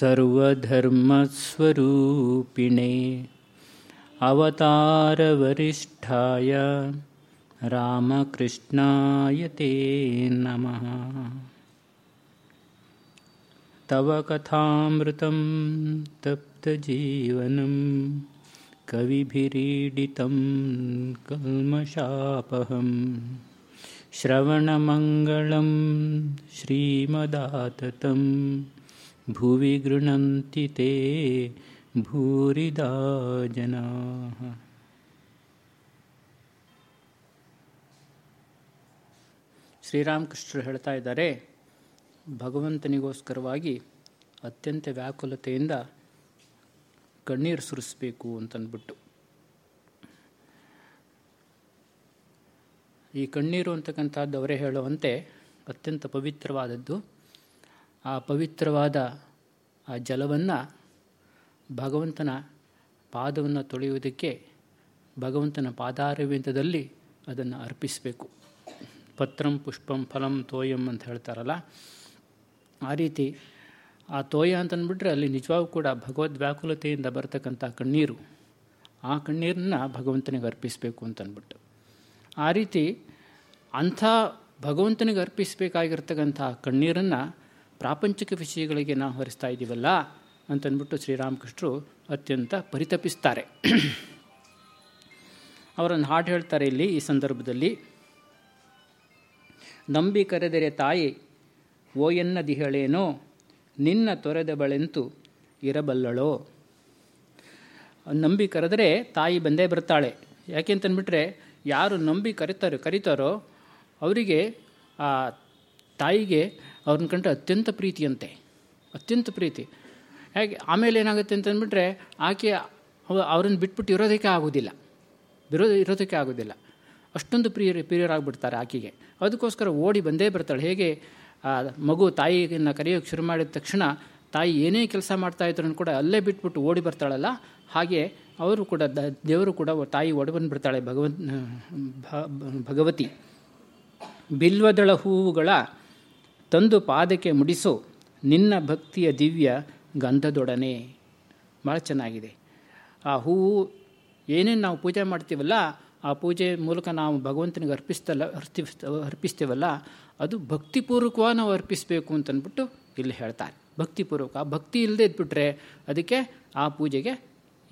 सर्वधर्मस्वरूपिणे। अवतारवरिष्ठाय रामकृष्णाय ते नमः। तव कथामृतं तप्तजीवनं कविभिरीडितं कल्मषापहं। श्रवणमङ्गलं श्रीमदाततं ಭುವಿ ಗೃಹಂತಿ ತೇ ಭೂರಿದಾ ಶ್ರೀರಾಮಕೃಷ್ಣರು ಹೇಳ್ತಾ ಇದ್ದಾರೆ, ಭಗವಂತನಿಗೋಸ್ಕರವಾಗಿ ಅತ್ಯಂತ ವ್ಯಾಕುಲತೆಯಿಂದ ಕಣ್ಣೀರು ಸುರಿಸಬೇಕು ಅಂತಂದ್ಬಿಟ್ಟು. ಈ ಕಣ್ಣೀರು ಅಂತಕ್ಕಂಥದ್ದು ಅವರೇ ಹೇಳುವಂತೆ ಅತ್ಯಂತ ಪವಿತ್ರವಾದದ್ದು ಆ ಪವಿತ್ರವಾದ ಆ ಜಲವನ್ನು ಭಗವಂತನ ಪಾದವನ್ನು ತೊಳೆಯುವುದಕ್ಕೆ ಭಗವಂತನ ಪಾದಾರವಿಂದದಲ್ಲಿ ಅದನ್ನು ಅರ್ಪಿಸಬೇಕು. ಪತ್ರಂ ಪುಷ್ಪಂ ಫಲಂ ತೋಯಂ ಅಂತ ಹೇಳ್ತಾರಲ್ಲ, ಆ ರೀತಿ ಆ ತೋಯ ಅಂತಂದ್ಬಿಟ್ರೆ ಅಲ್ಲಿ ನಿಜವಾಗೂ ಕೂಡ ಭಗವದ್ ವ್ಯಾಕುಲತೆಯಿಂದ ಬರ್ತಕ್ಕಂಥ ಕಣ್ಣೀರು. ಆ ಕಣ್ಣೀರನ್ನು ಭಗವಂತನಿಗೆ ಅರ್ಪಿಸಬೇಕು ಅಂತನ್ಬಿಟ್ಟು ಆ ರೀತಿ ಅಂಥ ಭಗವಂತನಿಗೆ ಅರ್ಪಿಸಬೇಕಾಗಿರ್ತಕ್ಕಂಥ ಕಣ್ಣೀರನ್ನು ಪ್ರಾಪಂಚಿಕ ವಿಷಯಗಳಿಗೆ ನಾವು ಹರಿಸ್ತಾ ಇದ್ದೀವಲ್ಲ ಅಂತಂದ್ಬಿಟ್ಟು ಶ್ರೀರಾಮಕೃಷ್ಣರು ಅತ್ಯಂತ ಪರಿತಪಿಸ್ತಾರೆ. ಅವರನ್ನು ಹಾಡು ಹೇಳ್ತಾರೆ ಇಲ್ಲಿ ಈ ಸಂದರ್ಭದಲ್ಲಿ. ನಂಬಿ ಕರೆದರೆ ತಾಯಿ, ಓ ಎನ್ನ ದಿಹಳೇನೋ ನಿನ್ನ ತೊರೆದ ಬಳೆಂತು ಇರಬಲ್ಲಳೋ. ನಂಬಿ ಕರೆದರೆ ತಾಯಿ ಬಂದೇ ಬರ್ತಾಳೆ. ಯಾಕೆ ಅಂತಂದ್ಬಿಟ್ರೆ, ಯಾರು ನಂಬಿ ಕರಿತಾರೋ ಕರಿತಾರೋ, ಅವರಿಗೆ ಆ ತಾಯಿಗೆ ಅವ್ರನ್ನ ಕಂಡ್ರೆ ಅತ್ಯಂತ ಪ್ರೀತಿಯಂತೆ, ಅತ್ಯಂತ ಪ್ರೀತಿ. ಹೇಗೆ, ಆಮೇಲೆ ಏನಾಗುತ್ತೆ ಅಂತಂದ್ಬಿಟ್ರೆ, ಆಕೆ ಅವ್ರನ್ನ ಬಿಟ್ಬಿಟ್ಟು ಇರೋದಕ್ಕೆ ಆಗೋದಿಲ್ಲ. ಬಿರೋ, ಇರೋದಕ್ಕೆ ಆಗೋದಿಲ್ಲ. ಅಷ್ಟೊಂದು ಪ್ರಿಯ ಪ್ರಿಯರಾಗ್ಬಿಡ್ತಾರೆ ಆಕೆಗೆ. ಅದಕ್ಕೋಸ್ಕರ ಓಡಿ ಬಂದೇ ಬರ್ತಾಳೆ. ಹೇಗೆ ಮಗು ತಾಯಿಯನ್ನು ಕರೆಯೋಕ್ಕೆ ಶುರು ಮಾಡಿದ ತಕ್ಷಣ ತಾಯಿ ಏನೇ ಕೆಲಸ ಮಾಡ್ತಾ ಇದ್ರು ಕೂಡ ಅಲ್ಲೇ ಬಿಟ್ಬಿಟ್ಟು ಓಡಿ ಬರ್ತಾಳಲ್ಲ. ಹಾಗೆ ಅವರು ಕೂಡ, ದ, ದೇವರು ಕೂಡ ತಾಯಿ ಓಡಿ ಬಂದುಬಿಡ್ತಾಳೆ ಭಗವಂತ ಭಗವತಿ. ಬಿಲ್ವದಳ ಹೂವುಗಳ ತಂದು ಪಾದಕ್ಕೆ ಮುಡಿಸು ನಿನ್ನ ಭಕ್ತಿಯ ದಿವ್ಯ ಗಂಧದೊಡನೆ. ಭಾಳ ಚೆನ್ನಾಗಿದೆ. ಆ ಹೂವು ಏನೇನು ನಾವು ಪೂಜೆ ಮಾಡ್ತೀವಲ್ಲ, ಆ ಪೂಜೆ ಮೂಲಕ ನಾವು ಭಗವಂತನಿಗೆ ಅರ್ಪಿಸ್ತಲ್ಲ ಅರ್ಪಿಸ್ ಅರ್ಪಿಸ್ತೇವಲ್ಲ, ಅದು ಭಕ್ತಿಪೂರ್ವಕವಾಗಿ ನಾವು ಅರ್ಪಿಸಬೇಕು ಅಂತಂದ್ಬಿಟ್ಟು ಇಲ್ಲಿ ಹೇಳ್ತಾರೆ ಭಕ್ತಿಪೂರ್ವಕ. ಭಕ್ತಿ ಇಲ್ಲದೆ ಇದ್ಬಿಟ್ರೆ ಅದಕ್ಕೆ ಆ ಪೂಜೆಗೆ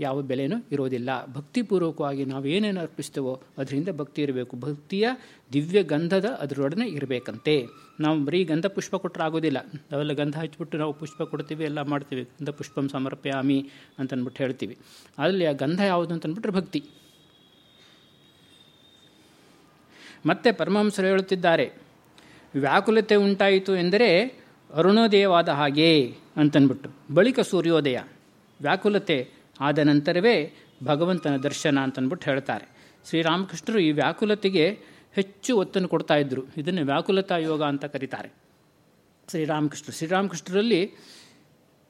ಯಾವ ಬೆಲೆಯೂ ಇರೋದಿಲ್ಲ. ಭಕ್ತಿಪೂರ್ವಕವಾಗಿ ನಾವು ಏನೇನು ಅರ್ಪಿಸ್ತೇವೋ ಅದರಿಂದ ಭಕ್ತಿ ಇರಬೇಕು. ಭಕ್ತಿಯ ದಿವ್ಯ ಗಂಧದ ಅದರೊಡನೆ ಇರಬೇಕಂತೆ. ನಾವು ಬರೀ ಗಂಧ ಪುಷ್ಪ ಕೊಟ್ಟರೆ ಆಗೋದಿಲ್ಲ. ಅವೆಲ್ಲ ಗಂಧ ಹಚ್ಚಿಬಿಟ್ಟು ನಾವು ಪುಷ್ಪ ಕೊಡ್ತೀವಿ, ಎಲ್ಲ ಮಾಡ್ತೀವಿ. ಗಂಧ ಪುಷ್ಪಂ ಸಮರ್ಪ್ಯಾಮಿ ಅಂತಂದ್ಬಿಟ್ಟು ಹೇಳ್ತೀವಿ. ಅಲ್ಲಿ ಆ ಗಂಧ ಯಾವುದು ಅಂತಂದ್ಬಿಟ್ರೆ ಭಕ್ತಿ. ಮತ್ತೆ ಪರಮಹಂಸರು ಹೇಳುತ್ತಿದ್ದಾರೆ, ವ್ಯಾಕುಲತೆ ಉಂಟಾಯಿತು ಎಂದರೆ ಅರುಣೋದಯವಾದ ಹಾಗೆ ಅಂತನ್ಬಿಟ್ಟು. ಬಳಿಕ ಸೂರ್ಯೋದಯ, ವ್ಯಾಕುಲತೆ ಆದ ನಂತರವೇ ಭಗವಂತನ ದರ್ಶನ ಅಂತನ್ಬಿಟ್ಟು ಹೇಳ್ತಾರೆ. ಶ್ರೀರಾಮಕೃಷ್ಣರು ಈ ವ್ಯಾಕುಲತೆಗೆ ಹೆಚ್ಚು ಒತ್ತನ್ನು ಕೊಡ್ತಾ ಇದ್ದರು ಇದನ್ನು ವ್ಯಾಕುಲತಾ ಯೋಗ ಅಂತ ಕರೀತಾರೆ. ಶ್ರೀರಾಮಕೃಷ್ಣರು ಶ್ರೀರಾಮಕೃಷ್ಣರಲ್ಲಿ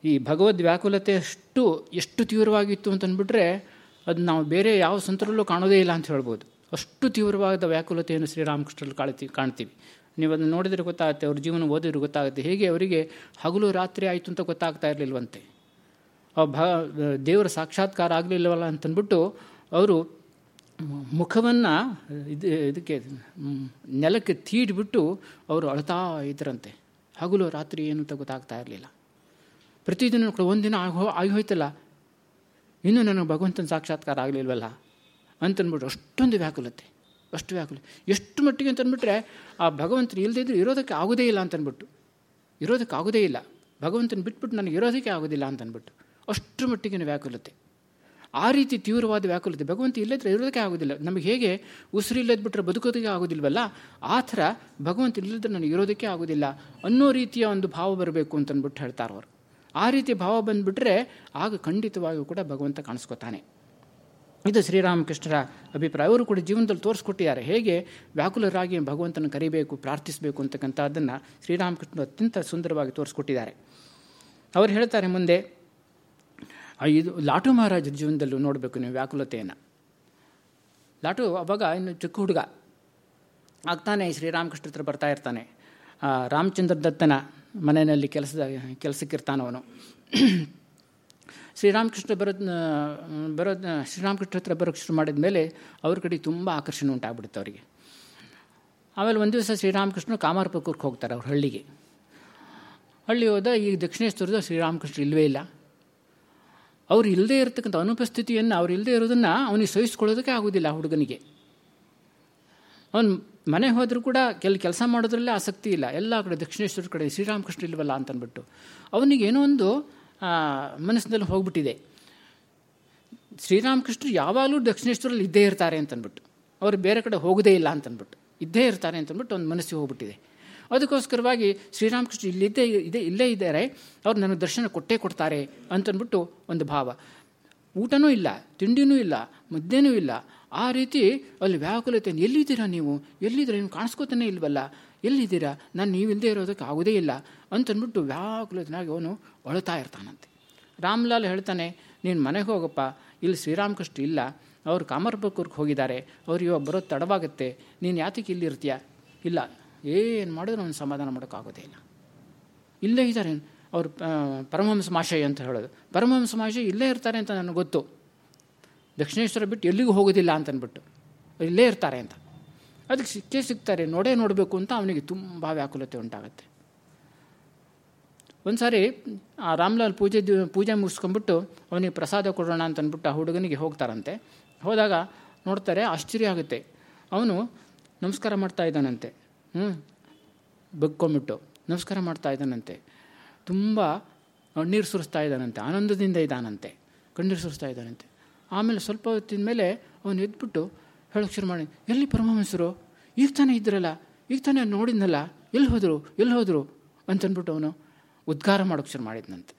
ಈ ಭಗವದ್ ವ್ಯಾಕುಲತೆ ಅಷ್ಟು, ಎಷ್ಟು ತೀವ್ರವಾಗಿತ್ತು ಅಂತಂದ್ಬಿಟ್ರೆ ಅದು ನಾವು ಬೇರೆ ಯಾವ ಸಂತರಲ್ಲೂ ಕಾಣೋದೇ ಇಲ್ಲ ಅಂತ ಹೇಳ್ಬೋದು. ಅಷ್ಟು ತೀವ್ರವಾದ ವ್ಯಾಕುಲತೆಯನ್ನು ಶ್ರೀರಾಮಕೃಷ್ಣರಲ್ಲಿ ಕಾಣ್ತೀವಿ ಕಾಣ್ತೀವಿ. ನೀವು ಅದನ್ನು ನೋಡಿದರೆ ಗೊತ್ತಾಗುತ್ತೆ, ಅವ್ರ ಜೀವನ ಓದಿದ್ರೆ ಗೊತ್ತಾಗುತ್ತೆ. ಹೇಗೆ ಅವರಿಗೆ ಹಗಲು ರಾತ್ರಿ ಆಯಿತು ಅಂತ ಗೊತ್ತಾಗ್ತಾ ಇರಲಿಲ್ವಂತೆ. ಭ, ದೇವರ ಸಾಕ್ಷಾತ್ಕಾರ ಆಗಲಿಲ್ಲವಲ್ಲ ಅಂತಂದ್ಬಿಟ್ಟು ಅವರು ಮುಖವನ್ನು, ಇದು, ಇದಕ್ಕೆ ನೆಲಕ್ಕೆ ತೀಡ್ಬಿಟ್ಟು ಅವರು ಅಳ್ತಾ ಇದ್ರಂತೆ. ಹಗಲು ರಾತ್ರಿ ಏನು ಅಂತ ಗೊತ್ತಾಗ್ತಾ ಇರಲಿಲ್ಲ. ಪ್ರತಿದಿನ ಕೂಡ ಒಂದಿನ ಆಗೋ ಆಗಿ ಹೋಯ್ತಲ್ಲ. ಇನ್ನೂ ನನಗೆ ಭಗವಂತನ ಸಾಕ್ಷಾತ್ಕಾರ ಆಗಲಿಲ್ವಲ್ಲ? ಅಂತಂದ್ಬಿಟ್ಟು ಅಷ್ಟೊಂದು ವ್ಯಾಕುಲತೆ, ಅಷ್ಟು ವ್ಯಾಕುಲ, ಎಷ್ಟು ಮಟ್ಟಿಗೆ ಅಂತಂದ್ಬಿಟ್ರೆ ಆ ಭಗವಂತನ ಇಲ್ಲದಿದ್ದರೆ ಇರೋದಕ್ಕೆ ಆಗೋದೇ ಇಲ್ಲ ಅಂತಂದ್ಬಿಟ್ಟು ಇರೋದಕ್ಕೆ ಆಗೋದೇ ಇಲ್ಲ. ಭಗವಂತನ ಬಿಟ್ಬಿಟ್ಟು ನನಗೆ ಇರೋದಕ್ಕೆ ಆಗೋದಿಲ್ಲ ಅಂತಂದ್ಬಿಟ್ಟು ಅಷ್ಟು ಮಟ್ಟಿಗಿನ ವ್ಯಾಕುಲತೆ. ಆ ರೀತಿ ತೀವ್ರವಾದ ವ್ಯಾಕುಲತೆ, ಭಗವಂತ ಇಲ್ಲದ್ರೆ ಇರೋದಕ್ಕೆ ಆಗೋದಿಲ್ಲ. ನಮಗೆ ಹೇಗೆ ಉಸಿರು ಇಲ್ಲದ್ಬಿಟ್ರೆ ಬದುಕೋದಕ್ಕೆ ಆಗೋದಿಲ್ವಲ್ಲ, ಆ ಥರ ಭಗವಂತ ಇಲ್ಲದ್ರೆ ನನಗೆ ಇರೋದಕ್ಕೆ ಆಗೋದಿಲ್ಲ ಅನ್ನೋ ರೀತಿಯ ಒಂದು ಭಾವ ಬರಬೇಕು ಅಂತಂದ್ಬಿಟ್ಟು ಹೇಳ್ತಾರೆ ಅವರು. ಆ ರೀತಿ ಭಾವ ಬಂದುಬಿಟ್ರೆ ಆಗ ಖಂಡಿತವಾಗಿಯೂ ಕೂಡ ಭಗವಂತ ಕಾಣಿಸ್ಕೊತಾನೆ. ಇದು ಶ್ರೀರಾಮಕೃಷ್ಣರ ಅಭಿಪ್ರಾಯ. ಅವರು ಕೂಡ ಜೀವನದಲ್ಲಿ ತೋರಿಸ್ಕೊಟ್ಟಿದ್ದಾರೆ. ಹೇಗೆ ವ್ಯಾಕುಲರಾಗಿ ಭಗವಂತನ ಕರಿಬೇಕು, ಪ್ರಾರ್ಥಿಸಬೇಕು ಅಂತಕ್ಕಂಥದ್ದನ್ನು ಶ್ರೀರಾಮಕೃಷ್ಣರು ಅತ್ಯಂತ ಸುಂದರವಾಗಿ ತೋರಿಸ್ಕೊಟ್ಟಿದ್ದಾರೆ. ಅವರು ಹೇಳ್ತಾರೆ ಮುಂದೆ ಇದು ಲಾಟು ಮಹಾರಾಜರ ಜೀವನದಲ್ಲೂ ನೋಡಬೇಕು ನೀವು ವ್ಯಾಕುಲತೆಯನ್ನು. ಲಾಟು ಅವಾಗ ಇನ್ನು ಚಿಕ್ಕ ಹುಡುಗ. ಆಗ್ತಾನೆ ಶ್ರೀರಾಮಕೃಷ್ಣ ಹತ್ರ ಬರ್ತಾ ಇರ್ತಾನೆ. ರಾಮಚಂದ್ರ ದತ್ತನ ಮನೆಯಲ್ಲಿ ಕೆಲಸದ ಕೆಲಸಕ್ಕಿರ್ತಾನವನು ಶ್ರೀರಾಮಕೃಷ್ಣ ಬರೋದ್ ಬರೋದು ಶ್ರೀರಾಮಕೃಷ್ಣ ಹತ್ರ ಬರೋಕ್ಕೆ ಶುರು ಮಾಡಿದ ಮೇಲೆ ಅವ್ರ ಕಡೆ ತುಂಬ ಆಕರ್ಷಣೆ ಉಂಟಾಗ್ಬಿಡುತ್ತೆ ಅವರಿಗೆ. ಆಮೇಲೆ ಒಂದು ದಿವಸ ಶ್ರೀರಾಮಕೃಷ್ಣ ಕಾಮಾರ್ಪಕೂರ್ಗೆ ಹೋಗ್ತಾರೆ ಅವ್ರ ಹಳ್ಳಿಗೆ. ಹಳ್ಳಿ ಹೋದ ಈಗ ದಕ್ಷಿಣೇಶ್ವರದ ಶ್ರೀರಾಮಕೃಷ್ಣ ಇಲ್ಲವೇ ಇಲ್ಲ. ಅವ್ರು ಇಲ್ಲದೇ ಇರತಕ್ಕಂಥ ಅನುಪಸ್ಥಿತಿಯನ್ನು ಅವ್ರು ಇಲ್ಲದೇ ಇರೋದನ್ನು ಅವನಿಗೆ ಸಹಿಸ್ಕೊಳ್ಳೋದಕ್ಕೆ ಆಗೋದಿಲ್ಲ ಆ ಹುಡುಗನಿಗೆ. ಅವನು ಮನೆ ಹೋದರೂ ಕೂಡ ಕೆಲ, ಕೆಲಸ ಮಾಡೋದ್ರಲ್ಲೇ ಆಸಕ್ತಿ ಇಲ್ಲ. ಎಲ್ಲ ಕಡೆ ದಕ್ಷಿಣೇಶ್ವರ ಕಡೆ ಶ್ರೀರಾಮಕೃಷ್ಣ ಇಲ್ವಲ್ಲ ಅಂತನ್ಬಿಟ್ಟು. ಅವನಿಗೆ ಏನೋ ಒಂದು ಮನಸ್ಸಿನಲ್ಲಿ ಹೋಗ್ಬಿಟ್ಟಿದೆ. ಶ್ರೀರಾಮಕೃಷ್ಣ ಯಾವಾಗಲೂ ದಕ್ಷಿಣೇಶ್ವರಲ್ಲಿ ಇದ್ದೇ ಇರ್ತಾರೆ ಅಂತನ್ಬಿಟ್ಟು. ಅವರು ಬೇರೆ ಕಡೆ ಹೋಗೋದೇ ಇಲ್ಲ ಅಂತನ್ಬಿಟ್ಟು. ಇದ್ದೇ ಇರ್ತಾರೆ ಅಂತನ್ಬಿಟ್ಟು ಒಂದು ಮನಸ್ಸಿಗೆ ಹೋಗ್ಬಿಟ್ಟಿದೆ. ಅದಕ್ಕೋಸ್ಕರವಾಗಿ ಶ್ರೀರಾಮಕೃಷ್ಣ ಇಲ್ಲಿದ್ದೇ ಇದೆ, ಇಲ್ಲೇ ಇದ್ದಾರೆ. ಅವ್ರು ನನಗೆ ದರ್ಶನ ಕೊಟ್ಟೇ ಕೊಡ್ತಾರೆ ಅಂತನ್ಬಿಟ್ಟು ಒಂದು ಭಾವ. ಊಟನೂ ಇಲ್ಲ, ತಿಂಡಿನೂ ಇಲ್ಲ ಮುದ್ದೆನೂ ಇಲ್ಲ. ಆ ರೀತಿ ಅಲ್ಲಿ ವ್ಯಾಕುಲತೆ ಎಲ್ಲಿದ್ದೀರಾ ನೀವು? ಎಲ್ಲಿದ್ದೀರಾ? ನೀವು ಕಾಣಿಸ್ಕೋತಾನೆ ಇಲ್ವಲ್ಲ? ಎಲ್ಲಿದ್ದೀರಾ? ನಾನು ನೀವಿಲ್ಲದೆ ಇರೋದಕ್ಕೆ ಆಗೋದೇ ಇಲ್ಲ ಅಂತನ್ಬಿಟ್ಟು ವ್ಯಾಕುಲತನಾಗಿ ಅವನು ಅಳುತ್ತಾ ಇರ್ತಾನಂತೆ. ರಾಮ್ಲಾಲ್ ಹೇಳ್ತಾನೆ, ನೀನು ಮನೆಗೆ ಹೋಗಪ್ಪ, ಇಲ್ಲಿ ಶ್ರೀರಾಮಕೃಷ್ಣ ಇಲ್ಲ. ಅವರು ಕಾಮರ್ಬಕ್ಕೂರ್ಗೆ ಹೋಗಿದ್ದಾರೆ. ಅವ್ರು ಇವಾಗ ಬರೋದು ತಡವಾಗುತ್ತೆ. ನೀನು ಯಾತಕ್ಕೆ ಇಲ್ಲಿರ್ತೀಯ ಇಲ್ಲ. ಏನು ಮಾಡಿದ್ರು ಅವನು ಸಮಾಧಾನ ಮಾಡೋಕ್ಕಾಗೋದೇ ಇಲ್ಲ. ಇಲ್ಲೇ ಇದ್ದಾರೆ. ಅವರು ಪರಮಹಂಸ ಮಾಶಯ ಅಂತ ಹೇಳೋದು. ಪರಮಹಂಸ ಮಹಾಶಯ ಇಲ್ಲೇ ಇರ್ತಾರೆ ಅಂತ ನನಗೆ ಗೊತ್ತು. ದಕ್ಷಿಣೇಶ್ವರ ಬಿಟ್ಟು ಎಲ್ಲಿಗೂ ಹೋಗೋದಿಲ್ಲ ಅಂತನ್ಬಿಟ್ಟು. ಇಲ್ಲೇ ಇರ್ತಾರೆ ಅಂತ. ಅದಕ್ಕೆ ಸಿಕ್ಕೇ ಸಿಗ್ತಾರೆ. ನೋಡೇ ನೋಡಬೇಕು ಅಂತ ಅವನಿಗೆ ತುಂಬ ವ್ಯಾಕುಲತೆ ಉಂಟಾಗುತ್ತೆ. ಒಂದು ಸಾರಿ ಆ ರಾಮ್ಲಾಲ್ ಪೂಜೆ ಪೂಜೆ ಮುಗಿಸ್ಕೊಂಡ್ಬಿಟ್ಟು ಅವನಿಗೆ ಪ್ರಸಾದ ಕೊಡೋಣ ಅಂತ ಅಂದ್ಬಿಟ್ಟು ಆ ಹುಡುಗನಿಗೆ ಹೋಗ್ತಾರಂತೆ. ಹೋದಾಗ ನೋಡ್ತಾರೆ ಆಶ್ಚರ್ಯ ಆಗುತ್ತೆ. ಅವನು ನಮಸ್ಕಾರ ಮಾಡ್ತಾ ಇದ್ದಾನಂತೆ. ಹ್ಞೂ ಬಗ್ಕೊಂಬಿಟ್ಟು ನಮಸ್ಕಾರ ಮಾಡ್ತಾ ಇದ್ದಾನಂತೆ. ತುಂಬ ನೀರು ಸುರಿಸ್ತಾ ಇದ್ದಾನಂತೆ. ಆನಂದದಿಂದ ಇದ್ದಾನಂತೆ. ಕಣ್ಣೀರು ಸುರಿಸ್ತಾ ಇದ್ದಾನಂತೆ. ಆಮೇಲೆ ಸ್ವಲ್ಪ ಹೊತ್ತಿನ ಮೇಲೆ ಅವನು ಎದ್ಬಿಟ್ಟು ಹೇಳೋಕ್ಕೆ ಶುರು ಮಾಡಿ, ಎಲ್ಲಿ ಪರಮಹಂಸರು? ಈಗ ತಾನೇ ಇದ್ರಲ್ಲ? ಈಗ ತಾನೇ ನೋಡಿದ್ನಲ್ಲ? ಎಲ್ಲಿ ಹೋದರು? ಎಲ್ಲಿ ಹೋದರು? ಅಂತಂದ್ಬಿಟ್ಟು ಅವನು ಉದ್ಗಾರ ಮಾಡೋಕ್ಕೆ ಶುರು ಮಾಡಿದ್ನಂತೆ.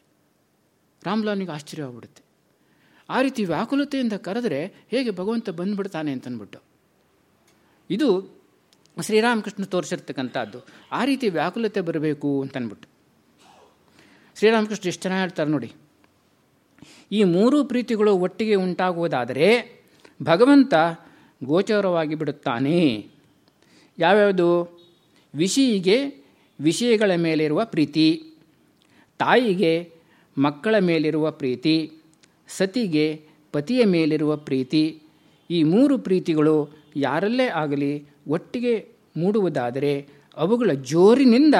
ರಾಮ್ಲಾನಿಗೆ ಆಶ್ಚರ್ಯ ಆಗ್ಬಿಡುತ್ತೆ. ಆ ರೀತಿ ವ್ಯಾಕುಲತೆಯಿಂದ ಕರೆದ್ರೆ ಹೇಗೆ ಭಗವಂತ ಬಂದ್ಬಿಡ್ತಾನೆ ಅಂತಂದ್ಬಿಟ್ಟು ಇದು ಶ್ರೀರಾಮಕೃಷ್ಣ ತೋರಿಸಿರ್ತಕ್ಕಂಥದ್ದು. ಆ ರೀತಿ ವ್ಯಾಕುಲತೆ ಬರಬೇಕು ಅಂತನ್ಬಿಟ್ಟು. ಶ್ರೀರಾಮಕೃಷ್ಣ ಎಷ್ಟು ಚೆನ್ನಾಗಿ ಹೇಳ್ತಾರೆ ನೋಡಿ. ಈ ಮೂರು ಪ್ರೀತಿಗಳು ಒಟ್ಟಿಗೆ ಉಂಟಾಗುವುದಾದರೆ ಭಗವಂತ ಗೋಚರವಾಗಿ ಬಿಡುತ್ತಾನೆ. ಯಾವ್ಯಾವುದು? ವಿಷಿಗೆ ವಿಷಯಗಳ ಮೇಲಿರುವ ಪ್ರೀತಿ, ತಾಯಿಗೆ ಮಕ್ಕಳ ಮೇಲಿರುವ ಪ್ರೀತಿ, ಸತಿಗೆ ಪತಿಯ ಮೇಲಿರುವ ಪ್ರೀತಿ, ಈ ಮೂರು ಪ್ರೀತಿಗಳು ಯಾರಲ್ಲೇ ಆಗಲಿ ಒಟ್ಟಿಗೆ ಮೂಡುವುದಾದರೆ ಅವುಗಳ ಜೋರಿನಿಂದ